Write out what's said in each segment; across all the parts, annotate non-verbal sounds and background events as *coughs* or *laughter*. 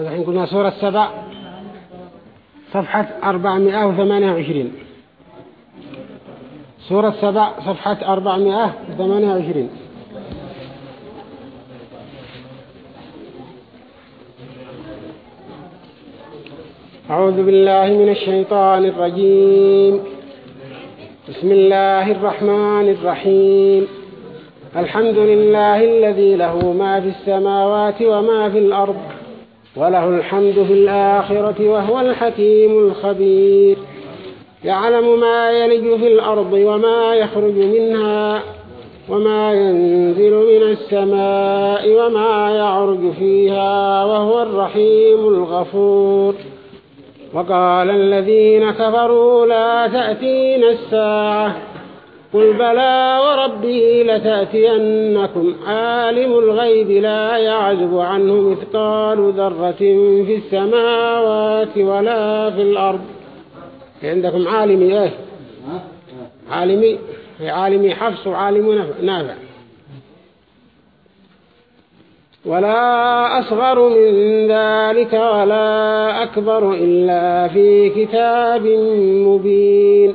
الحين قلنا سورة سبع صفحة 428 سورة سبع صفحة 428 أعوذ بالله من الشيطان الرجيم. بسم الله الرحمن الرحيم. الحمد لله الذي له ما في السماوات وما في الأرض. وله الحمد في الآخرة وهو الحكيم الخبير. يعلم ما يلج في الأرض وما يخرج منها وما ينزل من السماء وما يعرج فيها وهو الرحيم الغفور. وقال الذين كفروا لا تأتين الساعة قل بلى وربي لتأتينكم عالم الغيب لا يعزب عنه مثقال ذرة في السماوات ولا في الأرض. عندكم عالمي إيه؟ عالمي؟ عالمي حفص وعالم نافع. ولا أصغر من ذلك ولا أكبر إلا في كتاب مبين.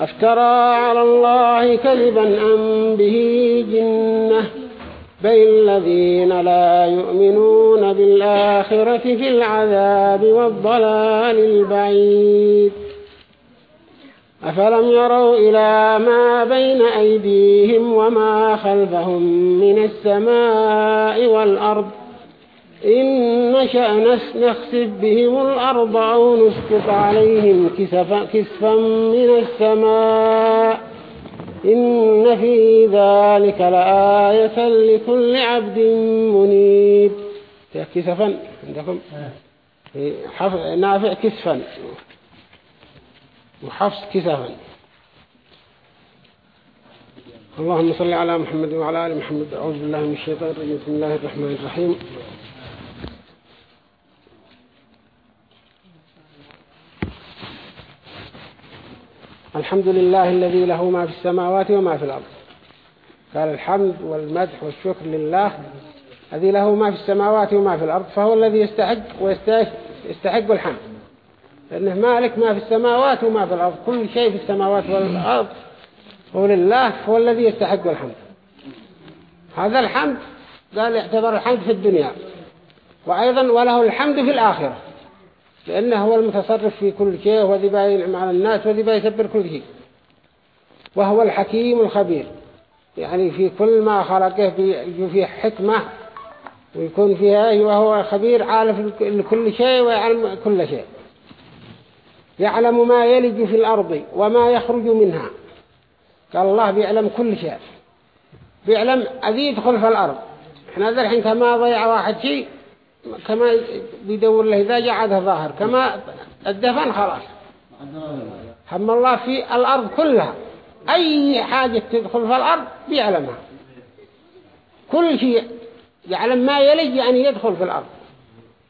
أفترى على الله كذبا أم به جنة؟ بل الذين لا يؤمنون بالآخرة في العذاب والضلال البعيد. أفلم يروا إلى ما بين أيديهم وما خلفهم من السماء والأرض؟ إن نشأ نخسف بهم الأرض أو نسقط عليهم كسفا, كسفا من السماء. إن في ذلك لآية لكل عبد منيب. كسفا عندكم؟ نافع كسفا. وحفص كسفا. اللهم صل على محمد وعلى آل محمد. أعوذ بالله من الشيطان الرجيم. بسم الله الرحمن الرحيم. الحمد لله الذي له ما في السماوات وما في الأرض. قال الحمد والمدح والشكر لله الذي له ما في السماوات وما في الأرض فهو الذي يستحق ويستحق الحمد. لأنه مالك ما في السماوات وما في الأرض كل شيء في السماوات والأرض هو لله هو الذي يستحق الحمد. هذا الحمد قال يعتبر الحمد في الدنيا وأيضا وله الحمد في الآخرة. لأنه هو المتصرف في كل شيء وذي ينعم على الناس وذي يسبر كل شيء. وهو الحكيم الخبير. يعني في كل ما خلقه فيه حكمة ويكون فيها وهو خبير عالم لكل شيء ويعلم كل شيء. يعلم ما يلج في الأرض وما يخرج منها. قال الله بيعلم كل شيء. بيعلم أذي يدخل في الأرض. إحنا ذا الحين كما ضيع واحد شيء كما بيدور له إذا جعده ظاهر كما الدفن خلاص. هم الله في الأرض كلها. أي حاجة تدخل في الأرض بيعلمها. كل شيء يعلم ما يلج يعني يدخل في الأرض.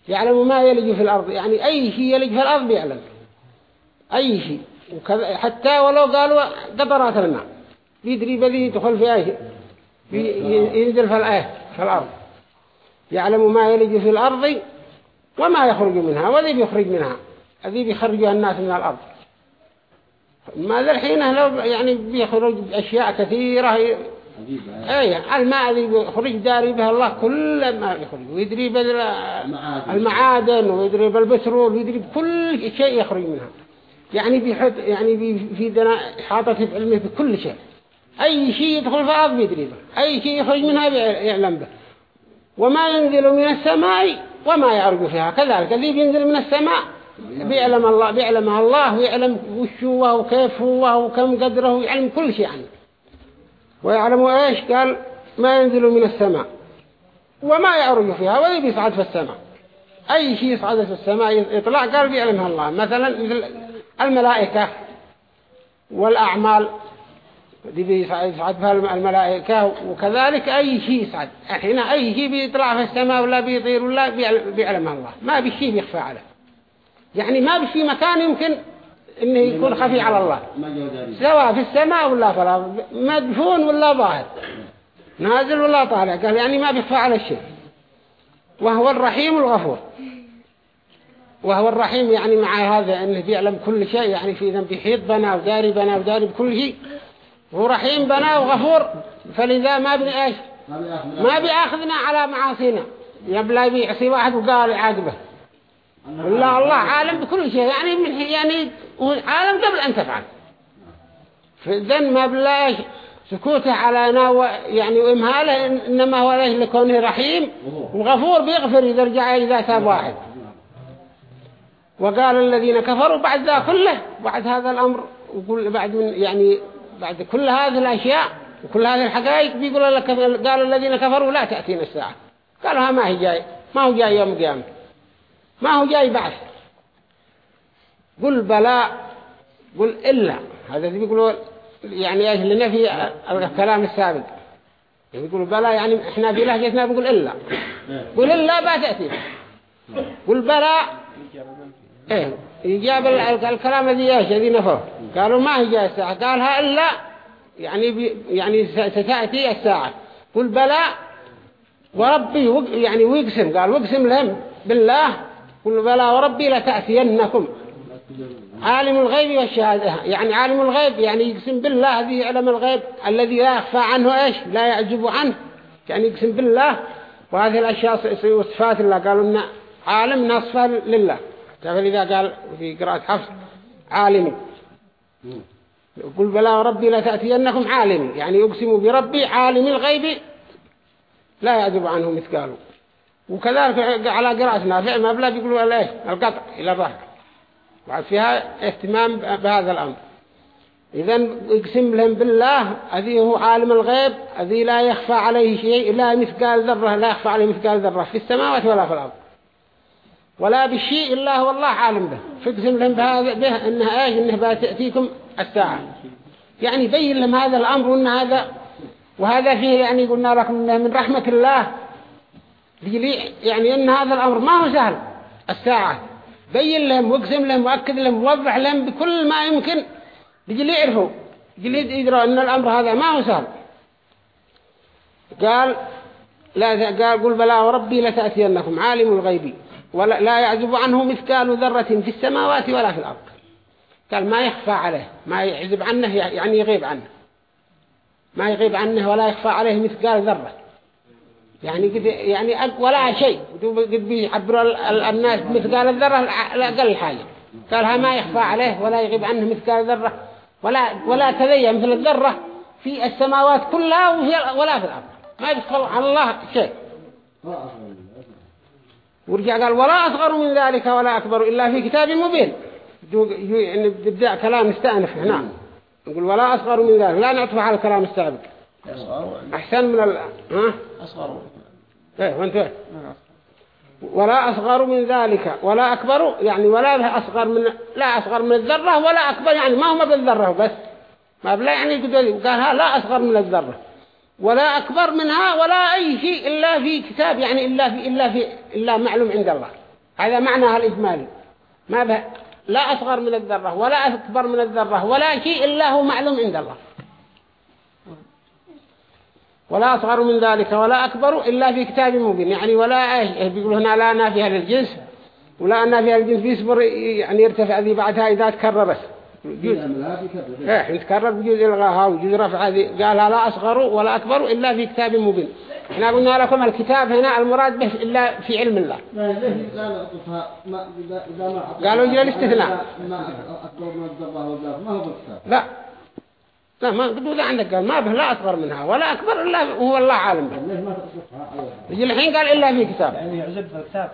يعلم ما يلج في الأرض يعني أي شيء يلج في الأرض بيعلم. أي شيء. وكذا حتى ولو قالوا قطرات الماء. بيدري بذي يدخل في أي ينزل في الأرض. يعلم ما يلج في الأرض وما يخرج منها وذي بيخرج منها. الذي بيخرجها الناس من الأرض. ماذا الحين لو يعني بيخرج أشياء كثيرة. أي الماء الذي يخرج داري به الله كل ما يخرج. ويدري بالمعادن ويدري بالبترول ويدري بكل شيء يخرج منها. يعني بيحط يعني في دنا حاطة بعلمه بكل شيء. أي شيء يدخل في الأرض بيدري به أي شيء يخرج منها يعلم به. وما ينزل من السماء وما يعرج فيها. كذلك الذي بينزل من السماء بيعلم الله بيعلمها الله ويعلم وش هو وكيف هو وكم قدره ويعلم كل شيء عنه. ويعلم إيش؟ قال ما ينزل من السماء وما يعرج فيها ولا بيصعد في السماء. أي شيء يصعد في السماء يطلع قال بيعلمها الله. مثلا مثل الملائكة والأعمال. دي بيصعد فيها الملائكة وكذلك أي شيء يصعد الحين أي شيء بيطلع في السماء ولا بيطير ولا بيعلمها الله. ما بشيء بيخفى عليه. يعني ما بشي مكان يمكن إنه يكون خفي على الله. سواء في السماء ولا في الأرض. مدفون ولا ظاهر. نازل ولا طالع. قال يعني ما بيخفى على الشيء وهو الرحيم الغفور. وهو الرحيم يعني مع هذا إنه بيعلم كل شيء. يعني في ذنب بيحيط بنا وداري بنا وداري بكل شيء. هو رحيم بنا وغفور. فلذا ما بني إيش ما بيأخذنا على معاصينا. يبلا بيعصي واحد وقال عاقبه ولا الله عالم بكل شيء. يعني من يعني عالم قبل أن تفعل. فإذن ما بلاش سكوته على ناو يعني وإمهاله إنما هو ليش لكونه رحيم وغفور بيغفر إذا رجع إذا تاب واحد. وقال الذين كفروا بعد ذا كله بعد هذا الأمر وقول بعد من يعني بعد كل هذه الأشياء وكل هذه الحقائق بيقول لك قال الذين كفروا لا تأتينا الساعة. قالها ما هي جاي ما هو جاي يوم القيامة. ما هو جاي بعث قل بلا قل إلا. هذا بيقولوا يعني إيش لنا في الكلام السابق. يقولوا بلا يعني إحنا في لهجتنا بنقول إلا. قل إلا ما تأتي قل بلا إيه. يجاب الكلام الذي إيش الذي نفوه قالوا ما هي الساعة قالها إلا يعني يعني ستأتي الساعة. قل بلا وربي يعني ويقسم قال ويقسم لهم. بالله. قل بلا وربي لتأتينكم. عالم الغيب والشهادة. يعني عالم الغيب. يعني يقسم بالله هذه علم الغيب. الذي لا يخفى عنه إيش؟ لا يعجب عنه. يعني يقسم بالله. وهذه الأشياء وصفات الله. قالوا إن عالم نصفه لله. إذا قال في قراءة حفص عالم. قل بلا وربي لتأتينكم عالم. يعني يقسم بربي عالم الغيب لا يعجب عنه مثقاله. وكذلك على قراءة نافع ما بلا بيقولوا القطع إلى الظهر وعد فيها اهتمام بهذا الأمر. إذا يقسم لهم بالله الذي هو عالم الغيب الذي لا يخفى عليه شيء لا مثقال ذرة لا يخفى عليه مثقال ذرة في السماوات ولا في الأرض. ولا بالشيء إلا هو الله عالم به. فاقسم لهم بهذا به إنها إيش إنه بتأتيكم الساعة. يعني بين لهم هذا الأمر وإن هذا وهذا فيه يعني قلنا لكم من رحمة الله. يعني إن هذا الأمر ما هو سهل. الساعة. بين لهم واقسم لهم وأكد لهم ووضح لهم بكل ما يمكن. يجي يعرفوا. يجي يدروا إن الأمر هذا ما هو سهل. قال لا قال قل بلا وربي لتأتينكم عالم الغيب. ولا لا يعزب عنه مثقال ذرة في السماوات ولا في الأرض. قال ما يخفى عليه ما يعزب عنه يعني يغيب عنه. ما يغيب عنه ولا يخفى عليه مثقال ذرة. يعني قد يعني ولا شيء. قد بيعبروا الناس مثقال الذرة أقل حاجة. قالها ما يخفى عليه ولا يغيب عنه مثقال ذرة. ولا ولا تذيع مثل الذرة في السماوات كلها ولا في الأرض. ما يدخل على الله شيء. ورجع قال ولا أصغر من ذلك ولا أكبر إلا في كتاب مبين. يعني بدأ كلام استأنف هنا. نقول ولا أصغر من ذلك. لا نعطف على الكلام السابق. أحسن من ال... ها؟ أصغر. إيه وانت ولا أصغر من ذلك ولا أكبر يعني ولا أصغر من لا أصغر من الذرة ولا أكبر يعني ما هو بالذرة بس. ما بلا يعني قالها لا أصغر من الذرة. ولا أكبر منها ولا أي شيء إلا في كتاب يعني إلا في إلا في إلا معلوم عند الله. هذا معناها الإجمالي ما به لا أصغر من الذرة ولا أكبر من الذرة ولا شيء إلا هو معلوم عند الله. ولا أصغر من ذلك ولا أكبر إلا في كتاب مبين. يعني ولا بيقول هنا لا نافيها للجنس. ولا نافيها للجنس بيصبر يعني يرتفع ذي بعدها إذا تكررت. جزء. إيه نتكرر بجزء. الغاها وجزء رفع. هذه قال لا أصغر ولا أكبر إلا في كتاب مبين. إحنا قلنا لكم الكتاب هنا المراد به إلا في علم الله. قالوا جل الاستثناء لا. لا ما قدوا ذا عندك قال ما به لا أصغر منها ولا أكبر إلا هو الله عالم به. يجي الحين قال إلا في كتاب. يعني يعزب في الكتاب.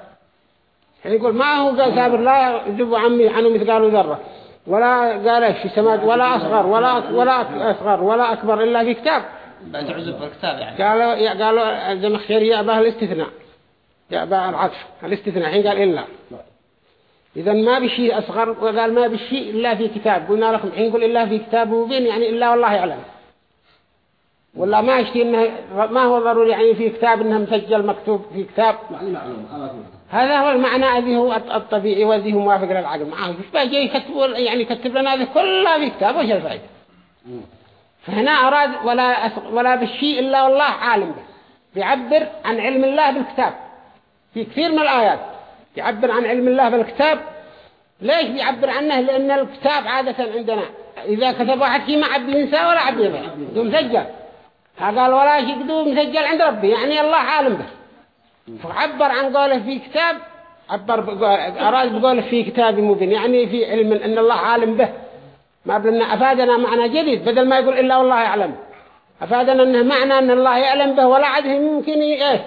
يعني يقول ما هو قال سابر لا يذب عمي عنه مثقال ذرة. ولا قال إيش سماد ولا أصغر ولا ولا أصغر ولا أكبر إلا في كتاب. بعد عزب في الكتاب يعني. قالوا قالوا الزمخشري يأباه الاستثناء يأباه العطف الاستثناء حين قال إلا. إذا ما بشيء أصغر وقال ما بشيء إلا في كتاب. قلنا لكم حين نقول إلا في كتاب مبين يعني إلا والله يعلم. ولا ما يشتي إنه ما هو ضروري يعني في كتاب إنه مسجل مكتوب في كتاب؟ هذا هو المعنى الذي هو الطبيعي والذي هو موافق للعقل. معه مش بقى يكتب يعني يكتب لنا هذه كلها في كتاب وش الفائدة؟ فهنا أراد ولا ولا بالشيء إلا والله عالم به. بيعبر عن علم الله بالكتاب. في كثير من الآيات يعبر عن علم الله بالكتاب. ليش بيعبر عنه؟ لأن الكتاب عادة عندنا. إذا كتب واحد فيه ما عبد ينسى ولا عبد يضيع. مسجل. قال ولا شيء مسجل عند ربي. يعني الله عالم به. فعبر عن قوله في كتاب عبر أراد بقوله في كتاب مبين يعني في علم أن الله عالم به. ما بلنا أفادنا معنى جديد بدل ما يقول إلا والله يعلم. أفادنا أنه معنى أن الله يعلم به ولا عده ممكن إيه؟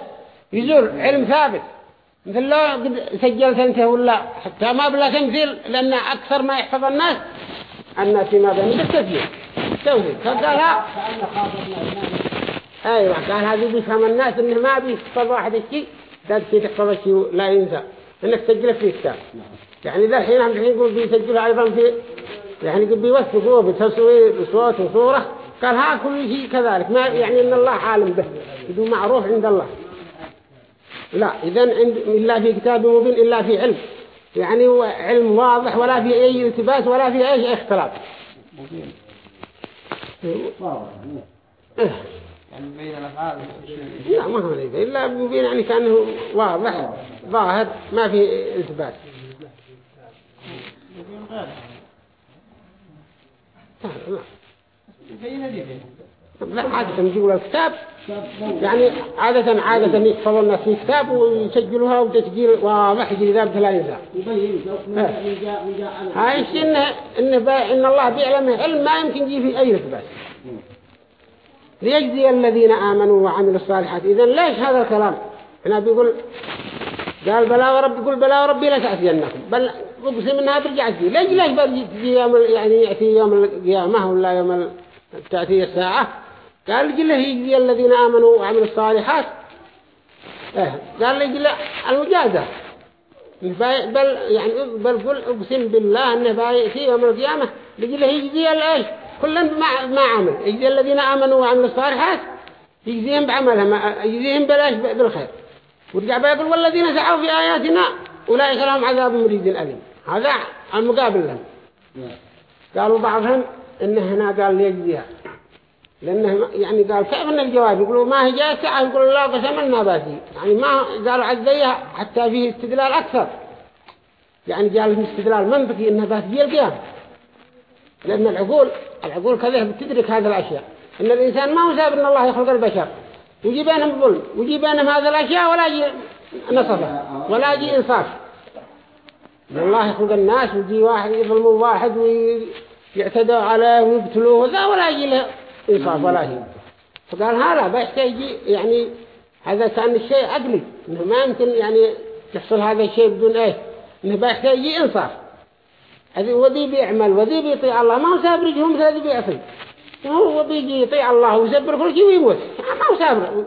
يزول علم ثابت. مثل لو قد سجل سنته ولا حتى ما بلا تمثيل لأن أكثر ما يحفظ الناس الناس ما بين بالتسجيل. توفيق فقالها أيوه قال هذه بيفهم الناس إنه ما بيحفظ واحد الشيء شيء تحفظ الشيء لا ينسى. إنك تسجله في كتاب. يعني ذا الحين هم الحين يقول بيسجلها أيضا في يعني يقول بيوثقوه بتصوير بصوت وصورة. قال ها كل شيء كذلك. ما يعني إن الله عالم به. يقول معروف عند الله. لا اذا عند إلا في كتاب مبين إلا في علم. يعني هو علم واضح ولا في أي التباس ولا في أي اختلاف مبين. يعني بين الأفعال لا ما هو ليس. إلا مبين يعني كأنه واضح ظاهر ما في إثبات لا عادة يجيبوا الكتاب يعني عادة عادة يحفظوا الناس في كتاب ويسجلوها وتسجيل واضح جذاب لا ينسى هاي الشيء إنه إنه إن الله بيعلمه علم ما يمكن يجي في أي إثبات ليجزي الذين آمنوا وعملوا الصالحات. إذا ليش هذا الكلام؟ هنا بيقول قال بلا ورب يقول بلا وربي لا تأتينكم. بل أقسم إنها برجع تجي. ليش ليش بيجي يوم يعني يأتي يوم القيامة ولا يوم تأتي الساعة؟ قال له يجزي الذين آمنوا وعملوا الصالحات. إيه. قال لي له المجازة بل يعني بل قل أقسم بالله أنه بيأتي يوم القيامة. له يجزي الإيش؟ كل ما ما عمل يجزي الذين آمنوا وعملوا الصالحات يجزيهم بعملهم يجزيهم بلاش بالخير. ورجع بيقول والذين سعوا في آياتنا أولئك لهم عذاب مريد أليم. هذا المقابل لهم. قالوا بعضهم إنه هنا قال ليجزيها لأنه يعني قال كيف أن الجواب؟ يقولوا ما هي جاء ساعة يقولوا الله قسم لنا باتي يعني ما قالوا عزيها حتى فيه استدلال أكثر. يعني قال الاستدلال منطقي إنها باتي القيامة. لأن العقول العقول كذا بتدرك هذه الأشياء. إن الإنسان ما هو ساب إن الله يخلق البشر. ويجي بينهم ظلم ويجي بينهم هذه الأشياء ولا يجي نصفه ولا يجي إنصاف. إن الله يخلق الناس ويجي واحد يظلم واحد ويعتدوا عليه ويقتلوه ذا ولا يجي له إنصاف ولا شيء. فقال هذا بيحتاج يعني هذا كان الشيء عقلي ما يمكن يعني يحصل هذا الشيء بدون إيه إنه بيحتاج إنصاف. وذي بيعمل وذي بيطيع الله. ما هو سابر يجهم مثل هذي بيعصي هو بيجي يطيع الله ويسبر كل شيء ويموت. ما هو سابر.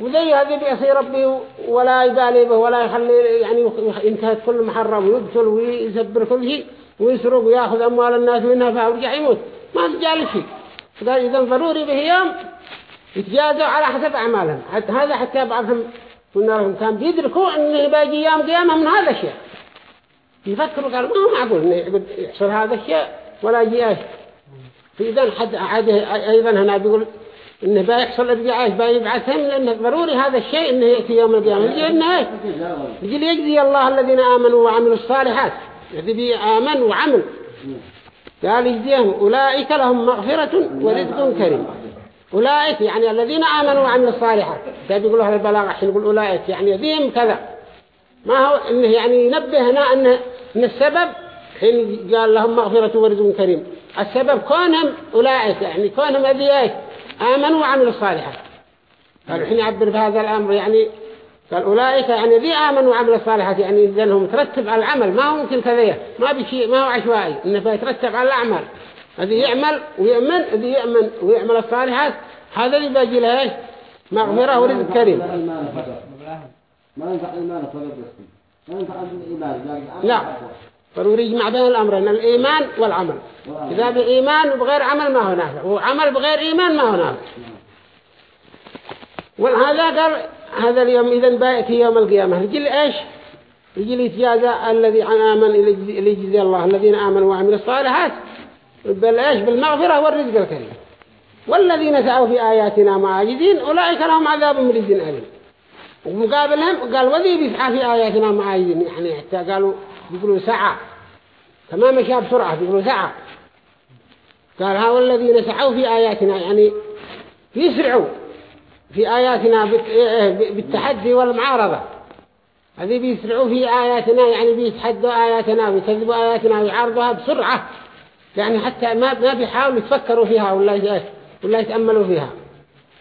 وذي هذي بيعصي ربي ولا يبالي به ولا يخلي يعني ينتهك كل محرم ويقتل ويسبر كل شيء ويسرق ويأخذ أموال الناس وينهفها ويرجع يموت. ما تجال شيء. فقال إذا ضروري به يوم يتجازوا على حسب أعمالهم. حتى هذا حتى بعضهم قلنا لهم كان بيدركوا أنه باقي يوم قيامة من هذا الشيء. يفكروا قالوا ما معقول انه يحصل هذا الشيء ولا يجي إيش فإذا حد عاده أيضا هنا بيقول إنه بيحصل إرجاعات بيبعثهم لأنه ضروري هذا الشيء إنه يأتي يوم القيامة. يجي إنه إيش؟ يجي ليجزي الله الذين آمنوا وعملوا الصالحات. الذي بيآمن وعمل. قال يجزيهم أولئك لهم مغفرة ورزق كريم. أولئك يعني الذين آمنوا وعملوا الصالحات. ده بيقول أهل البلاغة حين يقول أولئك يعني ذيهم كذا. ما هو إنه يعني ينبهنا أن إن السبب حين قال لهم مغفرة ورزق كريم. السبب كونهم أولئك يعني كونهم أذيائك آمنوا وعملوا الصالحات. قال الحين يعبر بهذا الأمر يعني قال أولئك يعني ذي آمنوا وعملوا الصالحات يعني لأنهم ترتب على العمل ما هو ممكن كذا ما بشيء ما هو عشوائي. إنه بيترتب على الأعمال. الذي يعمل ويؤمن الذي يؤمن ويعمل الصالحات هذا اللي باجي له مغفرة ورزق كريم. ما ينفع الإيمان فقط ما ينفع الإيمان لا ضروري يجمع بين الأمرين الإيمان والعمل. إذا بإيمان وبغير عمل ما هو نافع. وعمل بغير إيمان ما هو نافع. وهذا قال هذا اليوم إذا بائتي يوم القيامة. يجي إيش؟ يجي يتجازى الذي آمن اللي يجزي الله الذين آمنوا وعملوا الصالحات. بل إيش؟ بالمغفرة والرزق الكريم. والذين سعوا في آياتنا معاجزين أولئك لهم عذاب رزق أليم. ومقابلهم قال وذي بيسعى في آياتنا معاجزين يعني حتى قالوا يقولوا سعى. كما مشى بسرعة يقولوا سعى. قال هؤلاء الذين سعوا في آياتنا يعني يسرعوا في آياتنا بالتحدي والمعارضة. هذه بيسرعوا في آياتنا يعني بيتحدوا آياتنا ويكذبوا آياتنا ويعارضوها بسرعة. يعني حتى ما ما بيحاولوا يتفكروا فيها ولا ولا يتأملوا فيها.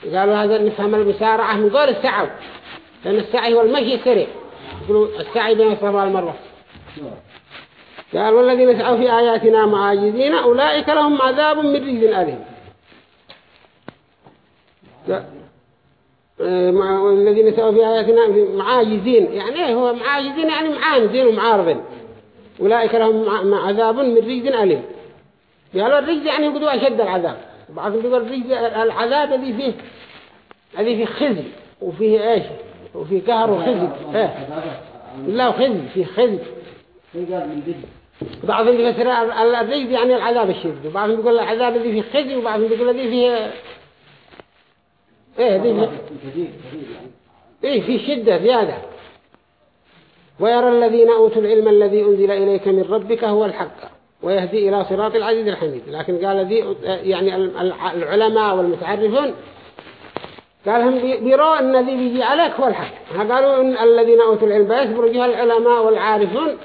قالوا هذا نفهم المسارعة من قول السعو لأن السعي هو المشي سريع يقولوا السعي بين الصفا والمروة. قال والذين سعوا في آياتنا معاجزين أولئك لهم عذاب من رجز أليم. والذين سعوا في آياتنا معاجزين. يعني إيه هو معاجزين؟ يعني معاندين ومعارضين. أولئك لهم عذاب من رجز أليم. قالوا الرجز يعني يقولوا أشد العذاب. بعضهم يقول الرجز العذاب الذي فيه الذي فيه خزي وفيه إيش؟ وفيه قهر وخزي لا وخزي فيه خزي بعضهم يفسر الرجز يعني العذاب الشديد. وبعضهم يقول العذاب الذي فيه خزي وبعضهم يقول الذي فيه إيه ذي إيه في شدة زيادة. ويرى الذين أوتوا العلم الذي أنزل إليك من ربك هو الحق ويهدي إلى صراط العزيز الحميد. لكن قال ذي يعني العلماء والمتعرفون قال هم بيروا أن ذي بيجي عليك هو الحق. قالوا إن الذين أوتوا العلم جهة العلماء والعارفون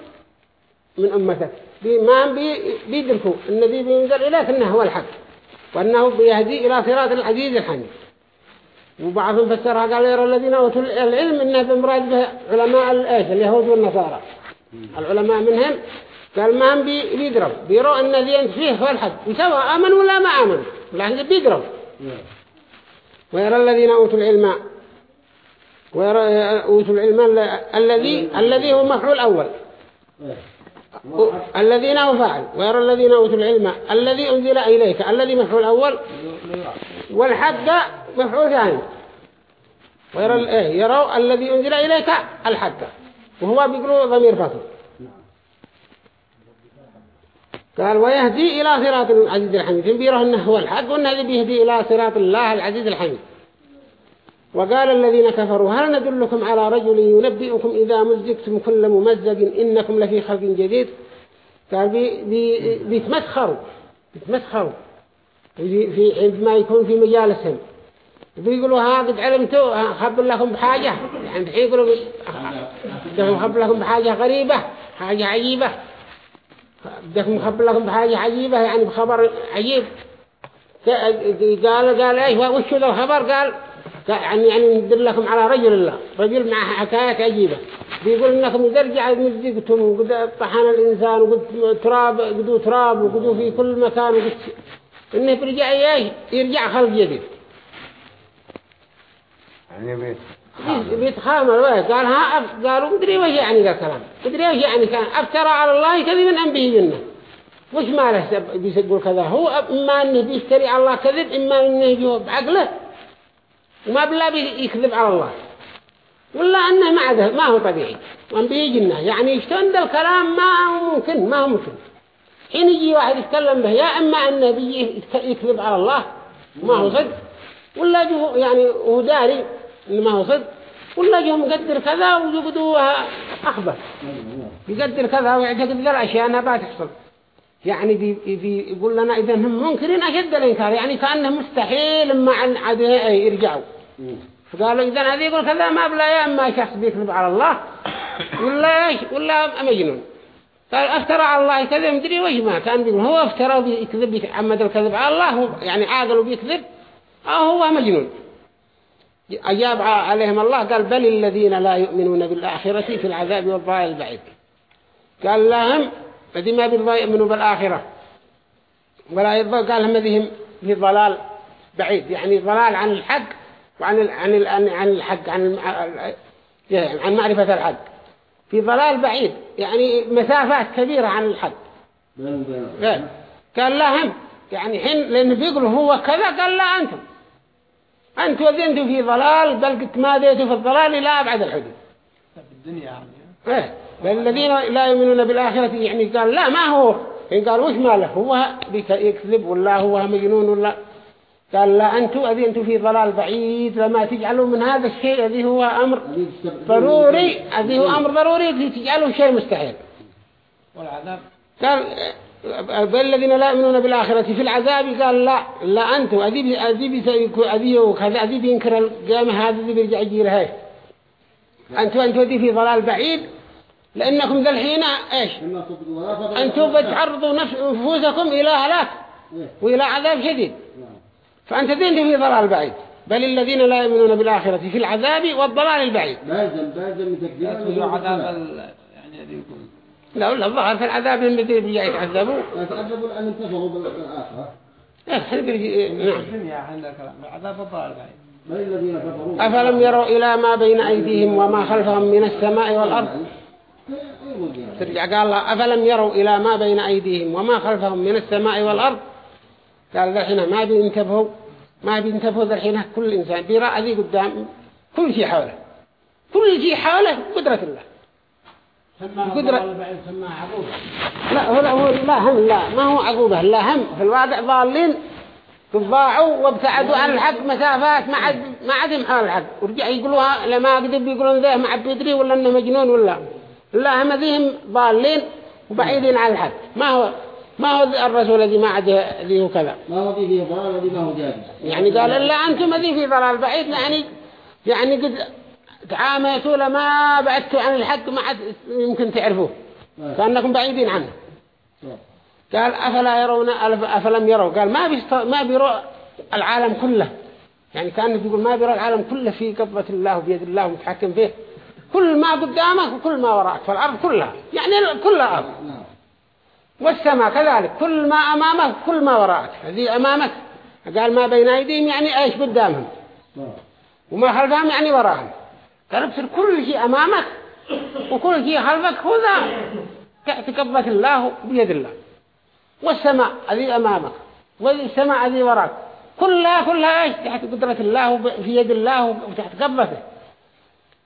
من أمتك. ما بي بيدركوا أن ذي بينزل إليك أنه هو الحق. وأنه بيهدي إلى صراط العزيز الحميد. وبعضهم فسرها قال يرى الذين أوتوا العلم إنه بمراد به علماء الإيش؟ اليهود والنصارى. العلماء منهم. قال ما هم بيدروا. بيروا أن ذي فيه هو الحق. وسواء آمن ولا ما آمن لكن بيدروا. ويرى الذين أوتوا العلم ويرى أوتوا العلم الذي الذي هو المفعول الأول. الذين هو فاعل ويرى الذين أوتوا العلم الذي أنزل إليك الذي مفعول أول والحق مفعول ثاني. ويرى إيه يروا الذي أنزل إليك الحق وهو بيقولوا ضمير فصل قال ويهدي إلى صراط العزيز الحميد. ينبيره أنه هو الحق وأنه بيهدي إلى صراط الله العزيز الحميد. وقال الذين كفروا هل ندلكم على رجل ينبئكم إذا مزقتم كل ممزق إنكم لفي خلق جديد؟ قال بي بي بيتمسخروا بيتمسخروا. في عندما يكون في مجالسهم بيقولوا ها قد علمتوا خبر لكم بحاجة. يعني يقولوا خبر لكم بحاجة غريبة حاجة عجيبة. بدكم مخبر لكم بحاجة عجيبة يعني بخبر عجيب. قال قال إيش؟ وش ذا الخبر؟ قال يعني يعني ندل لكم على رجل الله. رجل مع حكاية عجيبة. بيقول إنكم يرجع مزقتم وقد طحن الإنسان وقد تراب قدوا تراب وقدوا في كل مكان وقد إنه برجع إيش يرجع خلق جديد. يعني بيت بيتخامر قال ها قالوا مدري وش يعني ذا الكلام؟ مدري وش يعني كان؟ أفترى على الله كذبا ام به جنة وش ما له بيقول كذا؟ هو إما إنه بيشتري على الله كذب إما إنه يجوب بعقله وما بالله بيكذب على الله. ولا أنه ما عده ما هو طبيعي. وأن به جنة يعني يشتند الكلام ما هو ممكن؟ ما هو ممكن. حين يجي واحد يتكلم به يا إما إنه بيجي يكذب على الله ما هو صدق. ولا يعني هو داري ما هو صدق ولا جهم مقدر كذا ويقدوها أخبر. يقدر كذا ويعتقد ذا الأشياء أنها بتحصل يعني بي بي يقول لنا إذا هم منكرين أشد الإنكار يعني كأنه مستحيل ما عن عده يرجعوا. فقالوا إذا هذه يقول كذا ما بلا يا أما شخص بيكذب على الله ولا إيش؟ ولا مجنون. قال أفترى على الله كذب مدري وش ما كان بيقول. هو افترى وبيكذب يتعمد الكذب على الله يعني عاقل وبيكذب أو هو مجنون. أجاب عليهم الله قال بل الذين لا يؤمنون بالآخرة في العذاب والضلال البعيد. قال لهم الذي ما يؤمنوا بالآخرة. ولا يرضى قال لهم ذيهم في ضلال بعيد. يعني ضلال عن الحق وعن عن عن الحق عن عن معرفة الحق. في ضلال بعيد يعني مسافات كبيرة عن الحق. قال لهم يعني حين لأنه بيقولوا هو كذا قال لا أنتم. أنتم أنتم في ضلال بل قد ما ديتوا في الضلال إلى أبعد الحدود. الدنيا يعني. إيه. بل الذين لا يؤمنون بالآخرة يعني قال لا ما هو؟ إن قال وش ماله؟ هو يكذب ولا هو مجنون ولا؟ قال لا أنتم أذي أنتم في ضلال بعيد لما تجعلوا من هذا الشيء الذي هو أمر ضروري الذي هو أمر ضروري تجعلوا شيء مستحيل. والعذاب. قال الذين لا يؤمنون بالآخرة في العذاب قال لا لا أنتم أذي أذي أذي وكذا أذي بينكر القيامة هذا اللي بيرجع يجير هاي أنتم أنتم في ضلال بعيد لأنكم ذا الحين إيش أنتم بتعرضوا نفوسكم إلى هلاك وإلى عذاب شديد فأنت دين في ضلال بعيد بل الذين لا يؤمنون بالآخرة في العذاب والضلال البعيد لازم لازم تكذيب عذاب يعني لا ولا الظهر في العذاب الذي بيجي يتعذبوا. يتعذبوا لأن انتفعوا بالآخرة نعم. الذين كفروا؟ أفلم يروا إلى ما بين أيديهم وما خلفهم من السماء والأرض؟ ترجع قال الله أفلم يروا إلى ما بين أيديهم وما خلفهم من السماء والأرض؟ قال الحين ما بينتبهوا ما بينتبهوا الحين كل إنسان بيرى ذي قدام كل شيء حوله. كل شيء حوله قدرة الله. قدرة لا هو لا هو لا هم لا ما هو عقوبة لا هم. في الواقع ضالين ضاعوا وابتعدوا عن الحق مسافات ما عاد ما عاد محال الحق. ورجع يقولوها لما قدر بيقولون ذا ما عاد بيدري ولا إنه مجنون ولا. لا هم ذيهم ضالين وبعيدين عن الحق. ما هو ما هو الرسول الذي ما عاد ذيه كذا. ما هو في ضلال الذي ما هو جاهز يعني قال إلا أنتم ذي في ضلال بعيد يعني يعني قد تعاملتوا لما بعدتوا عن الحق ما عاد يمكن تعرفوه. كأنكم بعيدين عنه. قال أفلا يرون أفلم يروا؟ قال ما بيست... ما بيروا العالم كله. يعني كان بيقول ما بيروا العالم كله في قبضة الله وبيد الله متحكم فيه. كل ما قدامك وكل ما وراك فالأرض كلها. يعني كلها أرض. والسماء كذلك. كل ما أمامك كل ما وراك. هذه أمامك. قال ما بين أيديهم يعني إيش قدامهم. وما خلفهم يعني وراهم. قال بصير كل شيء أمامك وكل شيء خلفك هو ذا. تحت قبضة الله بيد الله. والسماء هذه أمامك والسماء هذه وراك. كلها كلها تحت قدرة الله في يد الله وتحت قبضته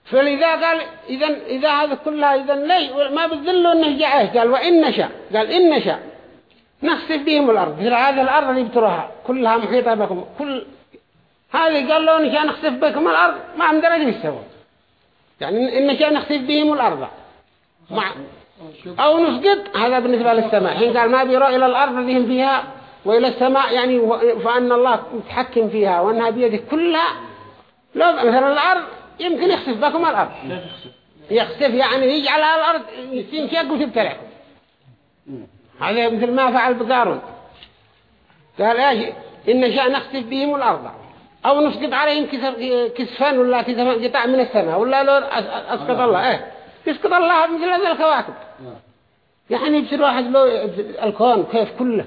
فلذا قال إذا إذا هذا كلها إذا لي ما بتذلوا إنه جاء قال وإن نشاء قال إن نشاء نخسف بهم الأرض. مثل هذه الأرض اللي بتروها كلها محيطة بكم. كل هذه قال لو نشاء نخسف بكم الأرض ما عم درجة السوى يعني إن نشاء نخسف بهم الأرض. مع أو نسقط هذا بالنسبة للسماء. حين قال ما بيروا إلى الأرض اللي هم فيها وإلى السماء يعني فأن الله متحكم فيها وأنها بيده كلها. لو مثلا الأرض يمكن يخسف بكم الأرض؟ يخسف يعني يجعل الأرض تنشق وتبتلعكم هذا مثل ما فعل بقارون. قال إيش؟ إن شاء نخسف بهم الأرض. أو نسقط عليهم كسفان ولا قطع من السماء ولا لو أسقط الله. إيه. يسقط الله مثل هذه الكواكب. يعني بصير واحد لو الكون كيف كله.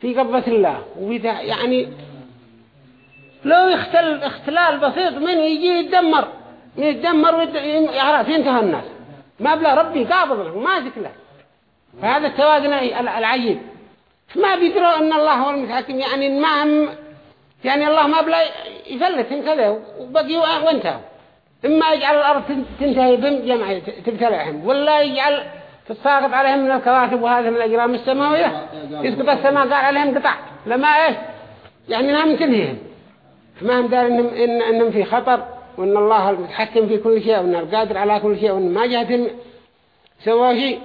في قبضة الله. وفي يعني لو يختل اختلال بسيط من يجي يتدمر. يتدمر خلاص ينتهى الناس. ما بلا ربي قابض له وماسك له. فهذا التوازن العجيب. ما بيدروا إن الله هو المتحكم يعني ما هم يعني الله ما بلا يفلتهم كذا وبقي وانتهوا إما يجعل الأرض تنتهي بهم جمع تبتلعهم ولا يجعل تساقط عليهم من الكواكب وهذه من الأجرام السماوية. يسقط السماء قال عليهم قطع. لما إيش؟ يعني انها تنهيهم. فما هم دار إنهم, إن إنهم في خطر وإن الله المتحكم في كل شيء وإن القادر على كل شيء وإن ما جهتهم سوى شيء.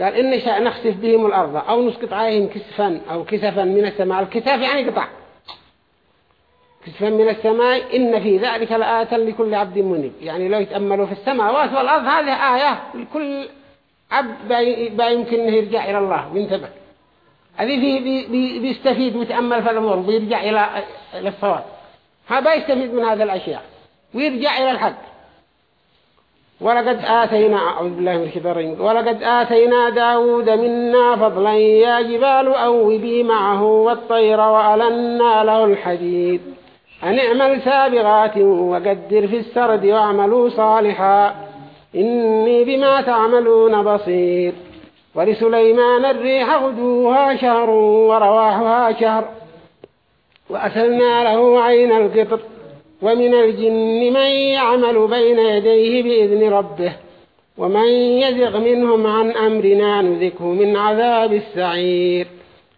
قال إن شاء نخسف بهم الأرض أو نسقط عليهم كسفا أو كسفا من السماء. الكتاف يعني قطع. كسفا من السماء إن في ذلك لآية لكل عبد منيب. يعني لو يتأملوا في السماوات والأرض هذه آية لكل عبد با يمكن أنه يرجع إلى الله وينتبه هذه بي بي بيستفيد ويتأمل في الأمور ويرجع إلى الصواب. هذا يستفيد من هذه الأشياء ويرجع إلى الحق. ولقد آتينا أعوذ بالله من الشيطان الرجيم ولقد آتينا داود منا فضلا يا جبال أوبي معه والطير وألنا له الحديد. أن اعمل سابغات وقدر في السرد واعملوا صالحا. إني بما تعملون بصير. ولسليمان الريح غدوها شهر ورواحها شهر. وأسلنا له عين القطر. ومن الجن من يعمل بين يديه بإذن ربه. ومن يزغ منهم عن أمرنا نذكه من عذاب السعير.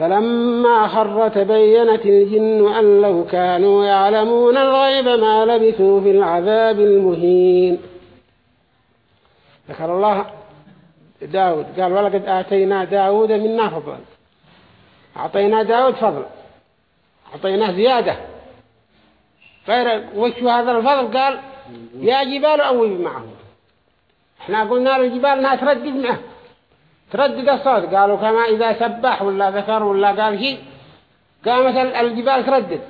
فلما خر تبينت الجن أن لو كانوا يعلمون الغيب ما لبثوا في العذاب المهين. ذكر الله داود قال ولقد آتينا داود منا فضلا. أعطينا داود فضل أعطيناه زيادة. غير وش هذا الفضل؟ قال يا جبال أوي معه. إحنا قلنا للجبال انها تردد معه. تردد الصوت قالوا كما إذا سبح ولا ذكر ولا قال شيء. قامت الجبال تردد.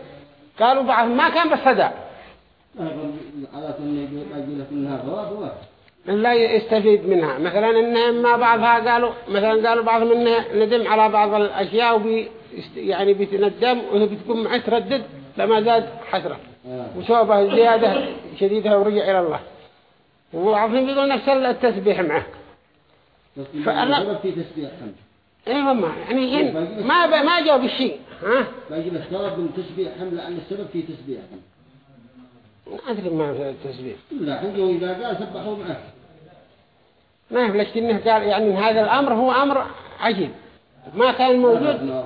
قالوا بعض ما كان بالصدى لا يستفيد منها. مثلا إنها ما بعضها قالوا مثلا قالوا بعض منها ندم على بعض الأشياء وبي يعني بيتندم وهي بتكون معه تردد لما زاد حسرة. وشوبة زيادة شديدة ورجع إلى الله. وعظيم بيقول نفس التسبيح معه. فأنا في تسبيح حمد أيوه ما يعني إن ما ب... ما جاوب الشيء ها؟ باجي السبب من تسبيح حمد لأن السبب في تسبيح حمد ما أدري ما في التسبيح لا عنده إذا قال سبحوا معه ما يفلش إنه قال يعني هذا الأمر هو أمر عجيب. ما كان موجود.